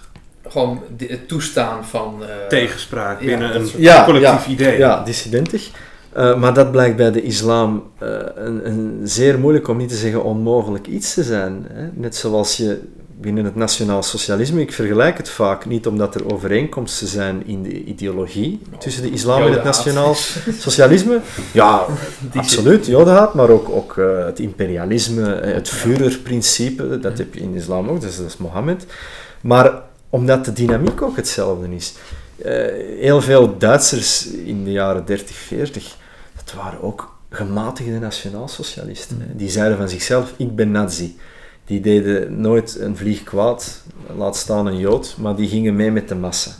Gewoon het toestaan van... eh, Tegenspraak ja, binnen een Ja, collectief ja, idee. Ja, dissidentig. Eh, maar dat blijkt bij de islam eh, een, een zeer moeilijk, om niet te zeggen onmogelijk iets te zijn. Hè? Net zoals je binnen het nationaal socialisme, ik vergelijk het vaak niet omdat er overeenkomsten zijn in de ideologie tussen de islam en het nationaal socialisme. Ja, absoluut, jodenhaat, maar ook, ook eh, het imperialisme, eh, het Führerprincipe, dat heb je in de islam ook, dus dat is Mohammed. Maar omdat de dynamiek ook hetzelfde is. Eh, heel veel Duitsers in de jaren 30, 40, dat waren ook gematigde nationaalsocialisten. hè. Die zeiden van zichzelf, ik ben nazi. Die deden nooit een vlieg kwaad, laat staan een jood, maar die gingen mee met de massa.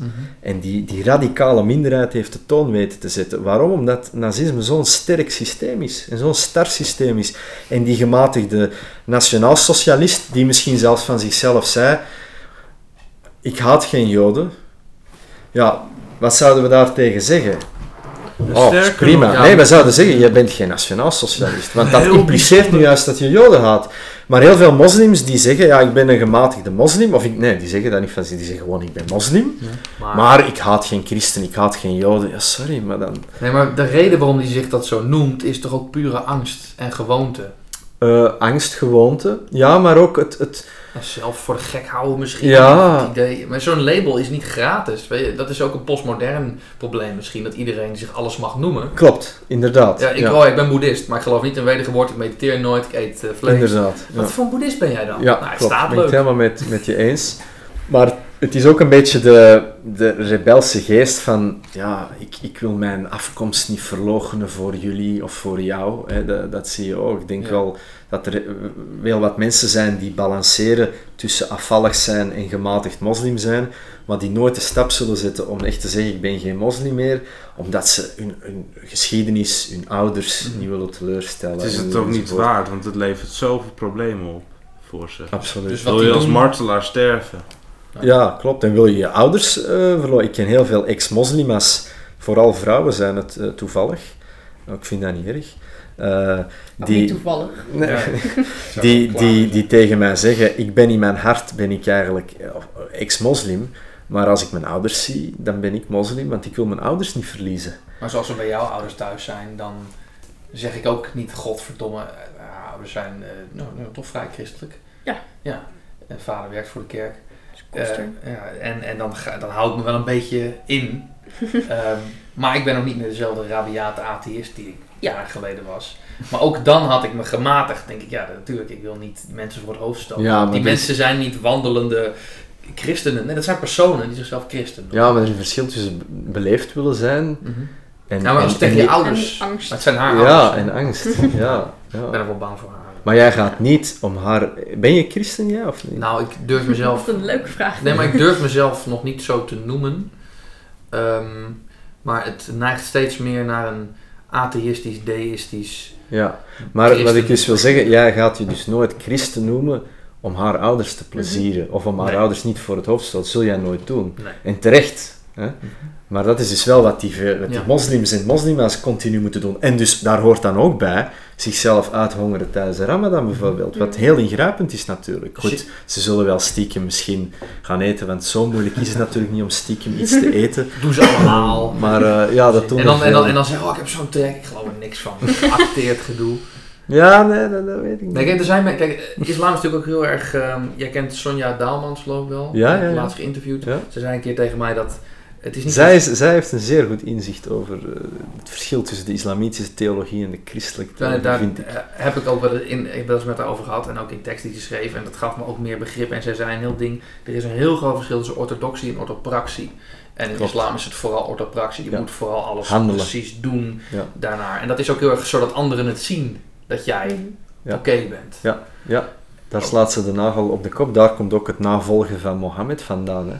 En die, die radicale minderheid heeft de toon weten te zetten. Waarom? Omdat nazisme zo'n sterk systeem is. En zo'n sterk systeem is. En die gematigde nationaalsocialist, die misschien zelfs van zichzelf zei, ik haat geen joden. Ja, wat zouden we daar tegen zeggen? Oh, prima. ja. Nee, we zouden zeggen, je bent geen nationaalsocialist. Want dat impliceert nu juist dat je joden haat. Maar heel veel moslims die zeggen, ja, ik ben een gematigde moslim. Of ik, nee, die zeggen dat niet van zich. Die zeggen gewoon, ik ben moslim. Maar, Maar ik haat geen christen, ik haat geen joden. Ja, sorry, maar dan... nee, maar de reden waarom hij zich dat zo noemt, is toch ook pure angst en gewoonte. eh angst, gewoonte. Ja, maar ook het... het zelf voor de gek houden misschien. Ja. Het idee. Maar zo'n label is niet gratis. Weet je? Dat is ook een postmodern probleem misschien. Dat iedereen zich alles mag noemen. klopt, inderdaad. Ja, ik, Oh, ik ben boeddhist, maar ik geloof niet in wedergeboorte. Ik mediteer nooit, ik eet eh, vlees. Inderdaad. Ja. Wat voor een boeddhist ben jij dan? Ja, nou, het klopt. staat ben ik het leuk. helemaal met, met je eens. Maar het is ook een beetje de, de rebelse geest van, ja, ik, ik wil mijn afkomst niet verloochenen voor jullie of voor jou. Hè. Dat, dat zie je ook. Ik denk Ja. wel dat er eh, wel wat mensen zijn die balanceren tussen afvallig zijn en gematigd moslim zijn, maar die nooit de stap zullen zetten om echt te zeggen, ik ben geen moslim meer, omdat ze hun, hun geschiedenis, hun ouders niet willen teleurstellen. Het is het ook niet waard, want het levert zoveel problemen op voor ze. Absoluut. Dus Wil je als martelaar sterven? Ja, klopt. En wil je je ouders eh verloren? Ik ken heel veel ex-moslima's, vooral vrouwen zijn het eh, toevallig. Nou, ik vind dat niet erg. Eh, Ook niet die, toevallig. Nee, Ja. die, die, die tegen mij zeggen, ik ben in mijn hart ben ik eigenlijk ex-moslim, maar als ik mijn ouders zie, dan ben ik moslim, want ik wil mijn ouders niet verliezen. Maar zoals we bij jouw ouders thuis zijn, dan zeg ik ook niet, godverdomme, ouders zijn eh, nou, nou, toch vrij christelijk. Ja. Ja. En vader werkt voor de kerk. Koster. Eh, ja, en en dan, ga, dan hou ik me wel een beetje in. Ehm, maar ik ben ook niet meer dezelfde rabiate atheïst die ik Ja. jaar geleden was. Maar ook dan had ik me gematigd. Denk ik, ja, natuurlijk, ik wil niet mensen voor het hoofd stoten. Ja, die mensen zijn niet wandelende christenen. Nee, dat zijn personen die zichzelf christen noemen. Ja, maar er is een verschil tussen be- beleefd willen zijn Mhm. en... Ja, maar als en- tegen en- je ouders. Maar het zijn haar Ja, ouders. en angst. Ja, Ik ben ja. er wel bang voor haar. Maar jij gaat niet om haar... Ben je christen, ja, of niet? Nou, ik durf mezelf Wat een leuke vraag. Nee, maar ik durf mezelf nog niet zo te noemen. Ehm, maar het neigt steeds meer naar een atheïstisch, deïstisch. Ja, maar wat ik dus wil zeggen, jij gaat je dus nooit christen noemen om haar ouders te plezieren. Of om haar Nee. ouders niet voor het hoofd te stellen. Dat zul jij nooit doen. Nee. En terecht. Hè? Maar dat is dus wel wat die, ve- wat die Ja. moslims en moslima's continu moeten doen. En dus daar hoort dan ook bij zichzelf uithongeren tijdens de ramadan bijvoorbeeld. Wat heel ingrijpend is natuurlijk. Goed, ze zullen wel stiekem misschien gaan eten, want zo moeilijk is het natuurlijk niet om stiekem iets te eten. Doen ze allemaal. Maar eh, ja, dat doen En dan, en, dan, en dan zeggen, oh, ik heb zo'n trek. Ik geloof er niks van. Geacteerd gedoe. Ja, nee, dat, dat weet ik niet. Nee, kijk, er zijn, kijk, eh, islam is natuurlijk ook heel erg... ehm, jij kent Sonja Daalmans geloof ik wel. Ja, ja, ja. laatst geïnterviewd. Ja. Ze zei een keer tegen mij dat... Het is niet Zij, is, zij heeft een zeer goed inzicht over eh, het verschil tussen de islamitische theologie en de christelijke Daar, theologie, daar vind ik. eh, heb ik ook wel in, ik wel eens met haar over gehad en ook in tekst die ze schreef. En dat gaf me ook meer begrip. En zij zei een heel ding, er is een heel groot verschil tussen orthodoxie en orthopraxie. En in Klopt. islam is het vooral orthopraxie. Je Ja. moet vooral alles Handelen. precies doen Ja. daarnaar. En dat is ook heel erg zodat anderen het zien dat jij Ja. oké bent. Ja, daar slaat ze de nagel op de kop. Daar komt ook het navolgen van Mohammed vandaan. Hè.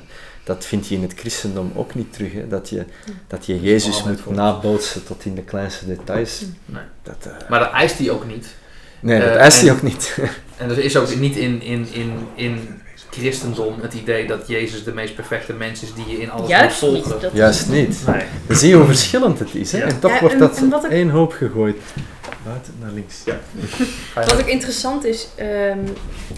Dat vind je in het christendom ook niet terug. Hè. Dat, je, dat je Jezus moet komt. nabootsen tot in de kleinste details. Nee. Dat, eh, Maar dat eist hij ook niet. nee, dat Eh, eist hij ook niet. En er is ook niet in, in, in, in christendom het idee dat Jezus de meest perfecte mens is die je in alles Juist moet niet. volgen. Dat Juist niet. Nee. Dan zie je hoe verschillend het is. Hè. Ja. En toch Ja, wordt en- dat en ik- één hoop gegooid. Buiten naar links. Ja. Wat ook interessant is, ehm,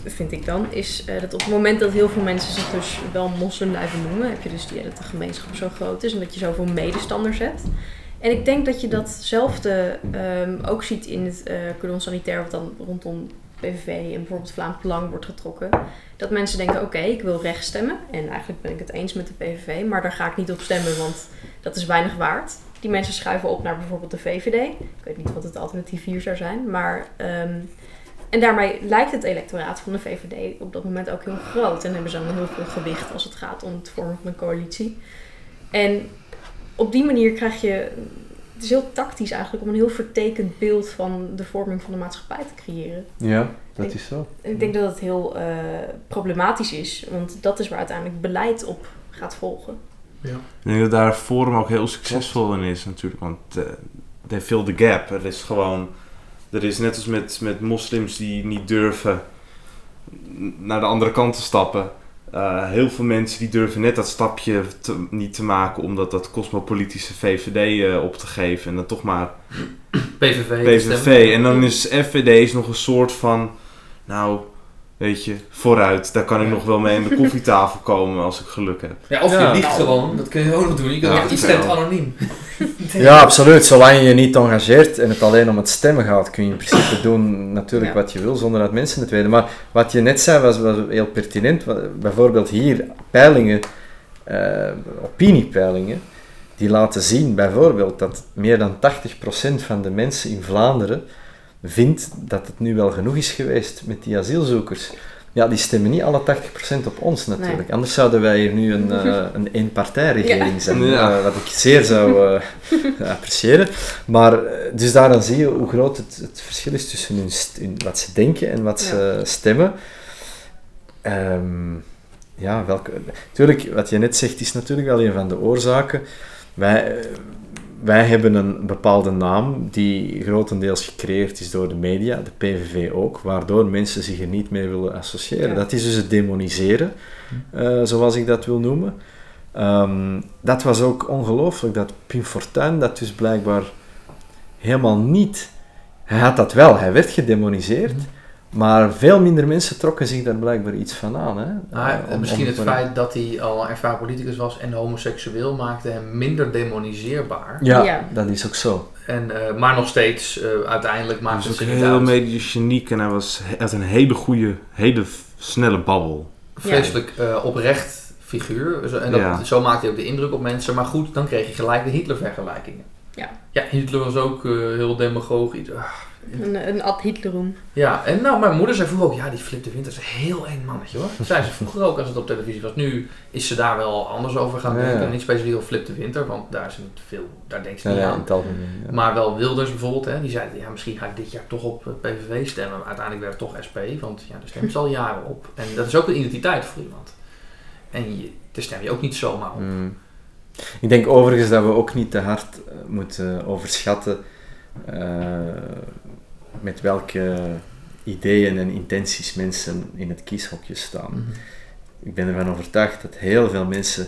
vind ik dan, is eh, dat op het moment dat heel veel mensen zich dus wel moslim blijven noemen, heb je dus die dat de gemeenschap zo groot is en dat je zoveel medestanders hebt. En ik denk dat je datzelfde ehm, ook ziet in het eh cordon sanitair, wat dan rondom PVV en bijvoorbeeld Vlaams Belang wordt getrokken. Dat mensen denken, oké, ik wil rechts stemmen. En eigenlijk ben ik het eens met de PVV, maar daar ga ik niet op stemmen, want dat is weinig waard. Die mensen schuiven op naar bijvoorbeeld de VVD. Ik weet niet wat het alternatief hier zou zijn, maar... ehm, en daarmee lijkt het electoraat van de VVD op dat moment ook heel groot. En hebben ze dan heel veel gewicht als het gaat om het vormen van een coalitie. En op die manier krijg je... Het is heel tactisch eigenlijk om een heel vertekend beeld van de vorming van de maatschappij te creëren. ja, dat is zo. En ik denk dat het heel eh, problematisch is, want dat is waar uiteindelijk beleid op gaat volgen. Ik denk dat daar Forum ook heel succesvol in is natuurlijk, want eh they fill the gap. Er is gewoon, er is net als met, met moslims die niet durven naar de andere kant te stappen. Eh, heel veel mensen die durven net dat stapje te- niet te maken om dat, dat cosmopolitische VVD eh, op te geven en dan toch maar PVV. PVV. En dan is FVD is nog een soort van, nou, weet je, vooruit. Daar kan ik Ja. nog wel mee aan de koffietafel komen als ik geluk heb. Ja, of je Ja. liegt gewoon, dat kun je ook nog doen. Je, kan, Ja, je stemt wel. anoniem. Ja, absoluut. Zolang je je niet engageert en het alleen om het stemmen gaat, kun je in principe doen natuurlijk Ja. wat je wil zonder dat mensen het weten. Maar wat je net zei was, was heel pertinent. Bijvoorbeeld hier, peilingen, eh, opiniepeilingen, die laten zien bijvoorbeeld dat meer dan 80% van de mensen in Vlaanderen vindt dat het nu wel genoeg is geweest met die asielzoekers. Ja, die stemmen niet alle 80% op ons natuurlijk. Anders zouden wij hier nu een, eh, een eenpartijregering Ja. zijn. Ja. eh, wat ik zeer zou eh, appreciëren. Maar dus daaraan zie je hoe groot het, het verschil is tussen hun st- hun- wat ze denken en wat ze stemmen. Ehm, ja, welke... Natuurlijk, wat je net zegt, is natuurlijk wel een van de oorzaken. Wij, wij hebben een bepaalde naam die grotendeels gecreëerd is door de media, de PVV ook, waardoor mensen zich er niet mee willen associëren. Ja. Dat is dus het demoniseren, eh, zoals ik dat wil noemen. Ehm, dat was ook ongelooflijk, dat Pim Fortuyn dat dus blijkbaar helemaal niet... Hij had dat wel, hij werd gedemoniseerd, maar veel minder mensen trokken zich daar blijkbaar iets van aan. Hè? Ah, Eh, om- misschien om- het feit dat hij al ervaren politicus was en homoseksueel maakte hem minder demoniseerbaar. Ja, Ja. dat is ook zo. En, eh, maar nog steeds, eh, uiteindelijk Hij maakt was het niet heel medisch geniek en hij was hij had een hele goede, hele snelle babbel. Vreselijk eh, oprecht figuur. Zo- En dat, Ja. zo maakte hij ook de indruk op mensen. Maar goed, dan kreeg je gelijk de Hitler-vergelijkingen. Ja. Ja, Hitler was ook eh, heel demagogisch. Een, een ad Hitlerum. Ja, en nou, mijn moeder zei vroeger ook, ja, die Flip de Winter is een heel eng mannetje hoor. Zei ze vroeger ook als het op televisie was. Nu is ze daar wel anders over gaan denken. ja. Niet specifiek op Flip de Winter, want daar, is het veel, daar denkt ze niet aan. algemeen. Maar wel Wilders bijvoorbeeld, hè, die zei, ja, misschien ga ik dit jaar toch op eh, PVV stemmen. Maar uiteindelijk werd het toch SP, want ja, daar stemt ze al jaren op. En dat is ook een identiteit voor iemand. En je, daar stem je ook niet zomaar op. Mm. Ik denk overigens dat we ook niet te hard eh, moeten overschatten eh, met welke ideeën en intenties mensen in het kieshokje staan. Mhm. Ik ben ervan overtuigd dat heel veel mensen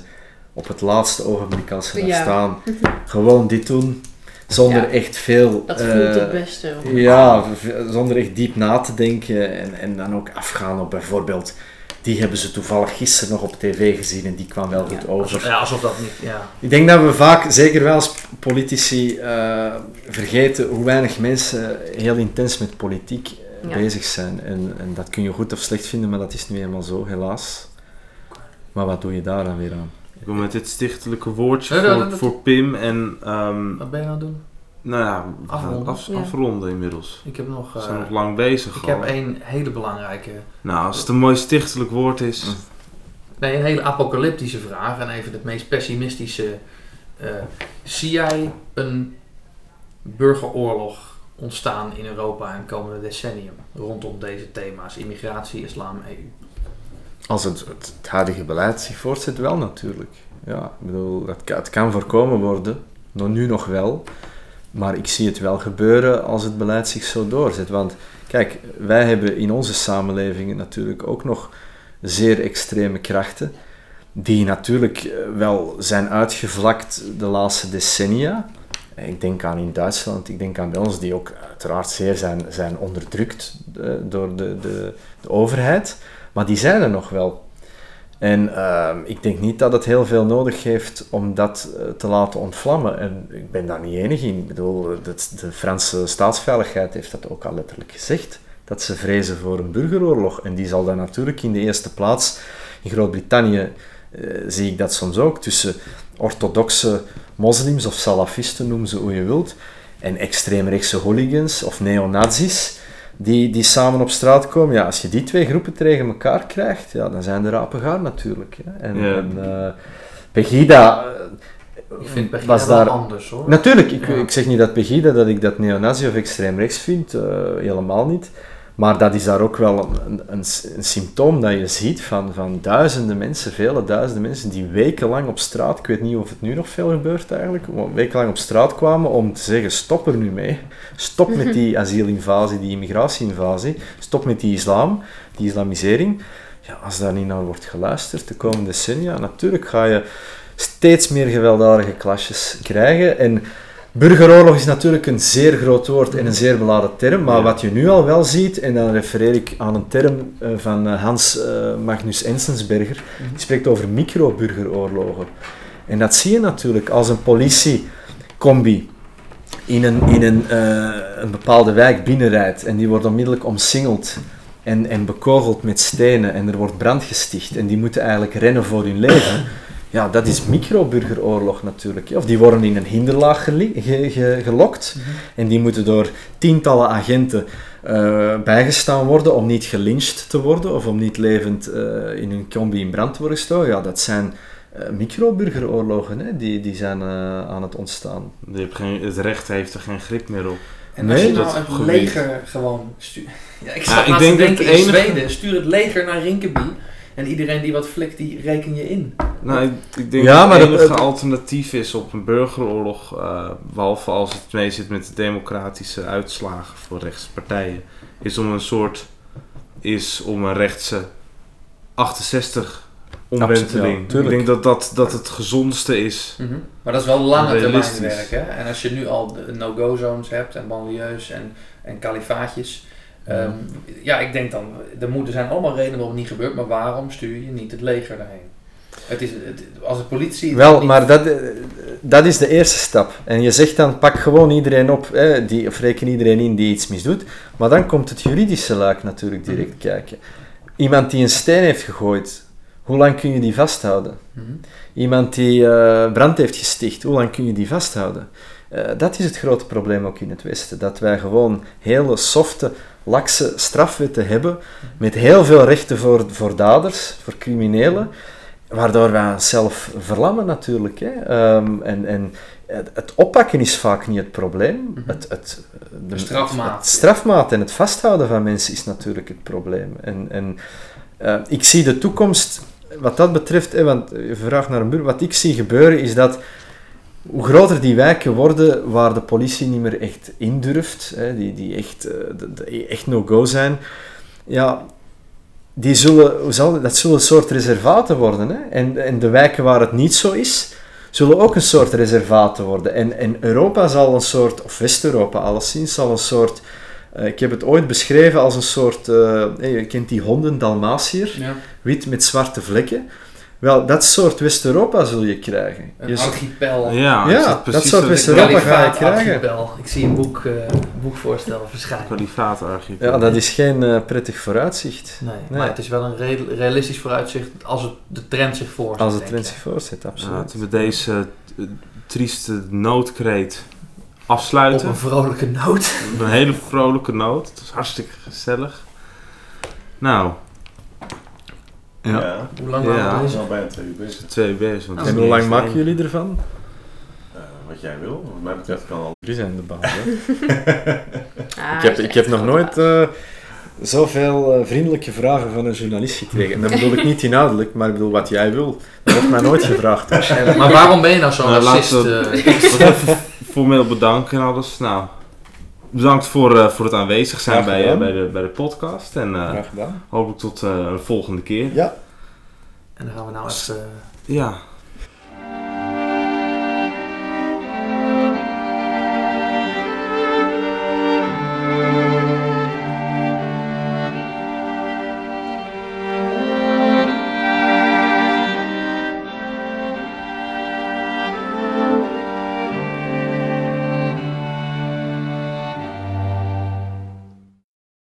op het laatste ogenblik als ze daar Ja. staan, gewoon dit doen, zonder Ja. echt veel... Dat eh, voelt het beste. Ja, zonder echt diep na te denken en, en dan ook afgaan op bijvoorbeeld... Die hebben ze toevallig gisteren nog op tv gezien en die kwam wel goed over. Alsof, ja, alsof dat niet... Ja. Ik denk dat we vaak, zeker wel als politici, eh, vergeten hoe weinig mensen heel intens met politiek eh, Ja. bezig zijn. En, en dat kun je goed of slecht vinden, maar dat is nu eenmaal zo, helaas. Maar wat doe je daar dan weer aan? Ik wil met dit stichtelijke woordje voor Pim en... ehm, Wat ben je aan het doen? Nou ja, we gaan Afronden. af- Ja. afronden inmiddels. Ik heb nog... We eh, zijn nog lang bezig ik al. heb een hele belangrijke... Nou, als het een mooi stichtelijk woord is... Nee, een hele apocalyptische vraag. En even het meest pessimistische. eh, zie jij een burgeroorlog ontstaan in Europa in het komende decennium? Rondom deze thema's. Immigratie, islam, EU. Als het, het, het huidige beleid zich voortzet, wel natuurlijk. Ja, ik bedoel, het, kan- het kan voorkomen worden, nog nu nog wel. Maar ik zie het wel gebeuren als het beleid zich zo doorzet. Want kijk, wij hebben in onze samenlevingen natuurlijk ook nog zeer extreme krachten. Die natuurlijk eh, wel zijn uitgevlakt de laatste decennia. Ik denk aan in Duitsland, ik denk aan bij ons, die ook uiteraard zeer zijn, zijn onderdrukt eh, door de, de, de overheid. Maar die zijn er nog wel. En ehm, ik denk niet dat het heel veel nodig heeft om dat eh, te laten ontvlammen. En ik ben daar niet enig in. Ik bedoel, dat, de Franse staatsveiligheid heeft dat ook al letterlijk gezegd. Dat ze vrezen voor een burgeroorlog. En die zal dan natuurlijk in de eerste plaats in Groot-Brittannië eh, zie ik dat soms ook tussen orthodoxe moslims of salafisten, noem ze hoe je wilt, en extreemrechtse hooligans of neonazis die, die samen op straat komen. Ja, als je die twee groepen tegen elkaar krijgt, ja, dan zijn de rapen gaar natuurlijk. Hè. En, Ja. en eh, Pegida Ik vind Pegida was wel daar... anders hoor. Natuurlijk, ik, Ja. ik zeg niet dat Pegida, dat ik dat neonazi of extreem rechts vind, eh, helemaal niet. Maar dat is daar ook wel een, een, symptoom dat je ziet van, van duizenden mensen, vele duizenden mensen, die wekenlang op straat, ik weet niet of het nu nog veel gebeurt eigenlijk, maar wekenlang op straat kwamen om te zeggen, stop er nu mee. Stop met die asielinvasie, die immigratieinvasie. Stop met die islam, die islamisering. Ja, als daar niet naar wordt geluisterd de komende decennia, natuurlijk ga je steeds meer gewelddadige clashes krijgen. En burgeroorlog is natuurlijk een zeer groot woord en een zeer beladen term, maar Ja. wat je nu al wel ziet, en dan refereer ik aan een term eh, van eh, Hans eh, Magnus Enzensberger, die spreekt over micro-burgeroorlogen. En dat zie je natuurlijk als een politiecombi in een, in een, een bepaalde wijk binnenrijdt en die wordt onmiddellijk omsingeld en, en bekogeld met stenen en er wordt brand gesticht en die moeten eigenlijk rennen voor hun leven. Ja, dat is micro-burgeroorlog natuurlijk. hè. Of die worden in een hinderlaag geli- ge- ge- gelokt en die moeten door tientallen agenten eh, bijgestaan worden om niet gelyncht te worden of om niet levend eh, in hun combi in brand te worden gestoken. Ja, dat zijn eh, micro-burgeroorlogen hè, die, die zijn eh, aan het ontstaan. Je hebt geen, het recht heeft er geen grip meer op. En als Nee, je nou dat het gebied. leger gewoon stuurt... Ja, ik Ja, zat ik ik denk dat denken het in enige- Zweden. Stuur het leger naar Rinkeby. En iedereen die wat flikt, die reken je in. Nou, ik, ik denk Ja, dat maar het enige alternatief is op een burgeroorlog, eh, behalve als het mee zit met de democratische uitslagen voor rechtse partijen, is om een soort, is om een rechtse 68 omwenteling. Ja, ik denk dat, dat dat het gezondste is. Maar dat is wel lange termijn Realistisch. werk. Hè? En als je nu al de no-go zones hebt en banlieues en, en kalifaatjes. Ehm, ja, ik denk dan, er moeten zijn allemaal redenen waarom het niet gebeurt. Maar waarom stuur je niet het leger daarheen? Het is, het, als de politie... Wel, niet- maar dat, eh, dat is de eerste stap. En je zegt dan, pak gewoon iedereen op, hè, die, of reken iedereen in die iets misdoet. Maar dan komt het juridische luik natuurlijk direct kijken. Iemand die een steen heeft gegooid, hoe lang kun je die vasthouden? Mhm. Iemand die eh, brand heeft gesticht, hoe lang kun je die vasthouden? Eh, dat is het grote probleem ook in het Westen. Dat wij gewoon hele softe, lakse strafwetten hebben, met heel veel rechten voor, voor daders, voor criminelen, waardoor wij onszelf verlammen natuurlijk. Hè. Ehm, en, en het, oppakken is vaak niet het probleem. Mhm. Het, het, De strafmaat. Het strafmaat en het vasthouden van mensen is natuurlijk het probleem. En, en eh, ik zie de toekomst, wat dat betreft, hè, want je vraagt naar een buur, wat ik zie gebeuren is dat hoe groter die wijken worden waar de politie niet meer echt indurft, hè, die, die echt, eh, de- de- echt no-go zijn, ja, die zullen, hoe zal, dat zullen een soort reservaten worden. Hè? En, en de wijken waar het niet zo is, zullen ook een soort reservaten worden. En, en Europa zal een soort, of West-Europa alleszins, zal een soort... eh, ik heb het ooit beschreven als een soort... eh, je kent die honden, Dalmatiër, Ja. wit met zwarte vlekken. Wel, dat soort West-Europa zul je krijgen. Een Je archipel. Ja, Ja, dat soort West-Europa ga je krijgen. archipel. Ik zie een boek, eh, boekvoorstel verschijnen. Kalifaat-archipel. ja, dat is geen eh, prettig vooruitzicht. Nee, Nee. maar het is wel een re- realistisch vooruitzicht als het, de trend zich voorzet. Als denk trend zich voorzet, Ja, absoluut. laten we deze eh, trieste noodkreet Op afsluiten. een vrolijke noot. Op een hele vrolijke noot. Het was hartstikke gezellig. Nou, Ja. Hoe lang Ja. waren we bezig? al bijna twee uur bezig. twee want En hoe lang maken jullie ervan? Eh, wat jij wil. Wat mij betreft kan al. Jullie zijn de baas. Ah, ik heb, ik heb nog nooit eh, zoveel eh, vriendelijke vragen van een journalist gekregen. En dat bedoel ik niet inhoudelijk, maar ik bedoel wat jij wil. Dat wordt mij nooit gevraagd. Maar waarom ben je nou zo'n Nou, racist? eh? Even formeel bedanken en alles. Nou, bedankt voor, eh, voor het aanwezig zijn bij, eh, bij, de, bij de podcast. En eh, Graag gedaan. hopelijk tot eh, een volgende keer. Ja. En dan gaan we nou even... Ja,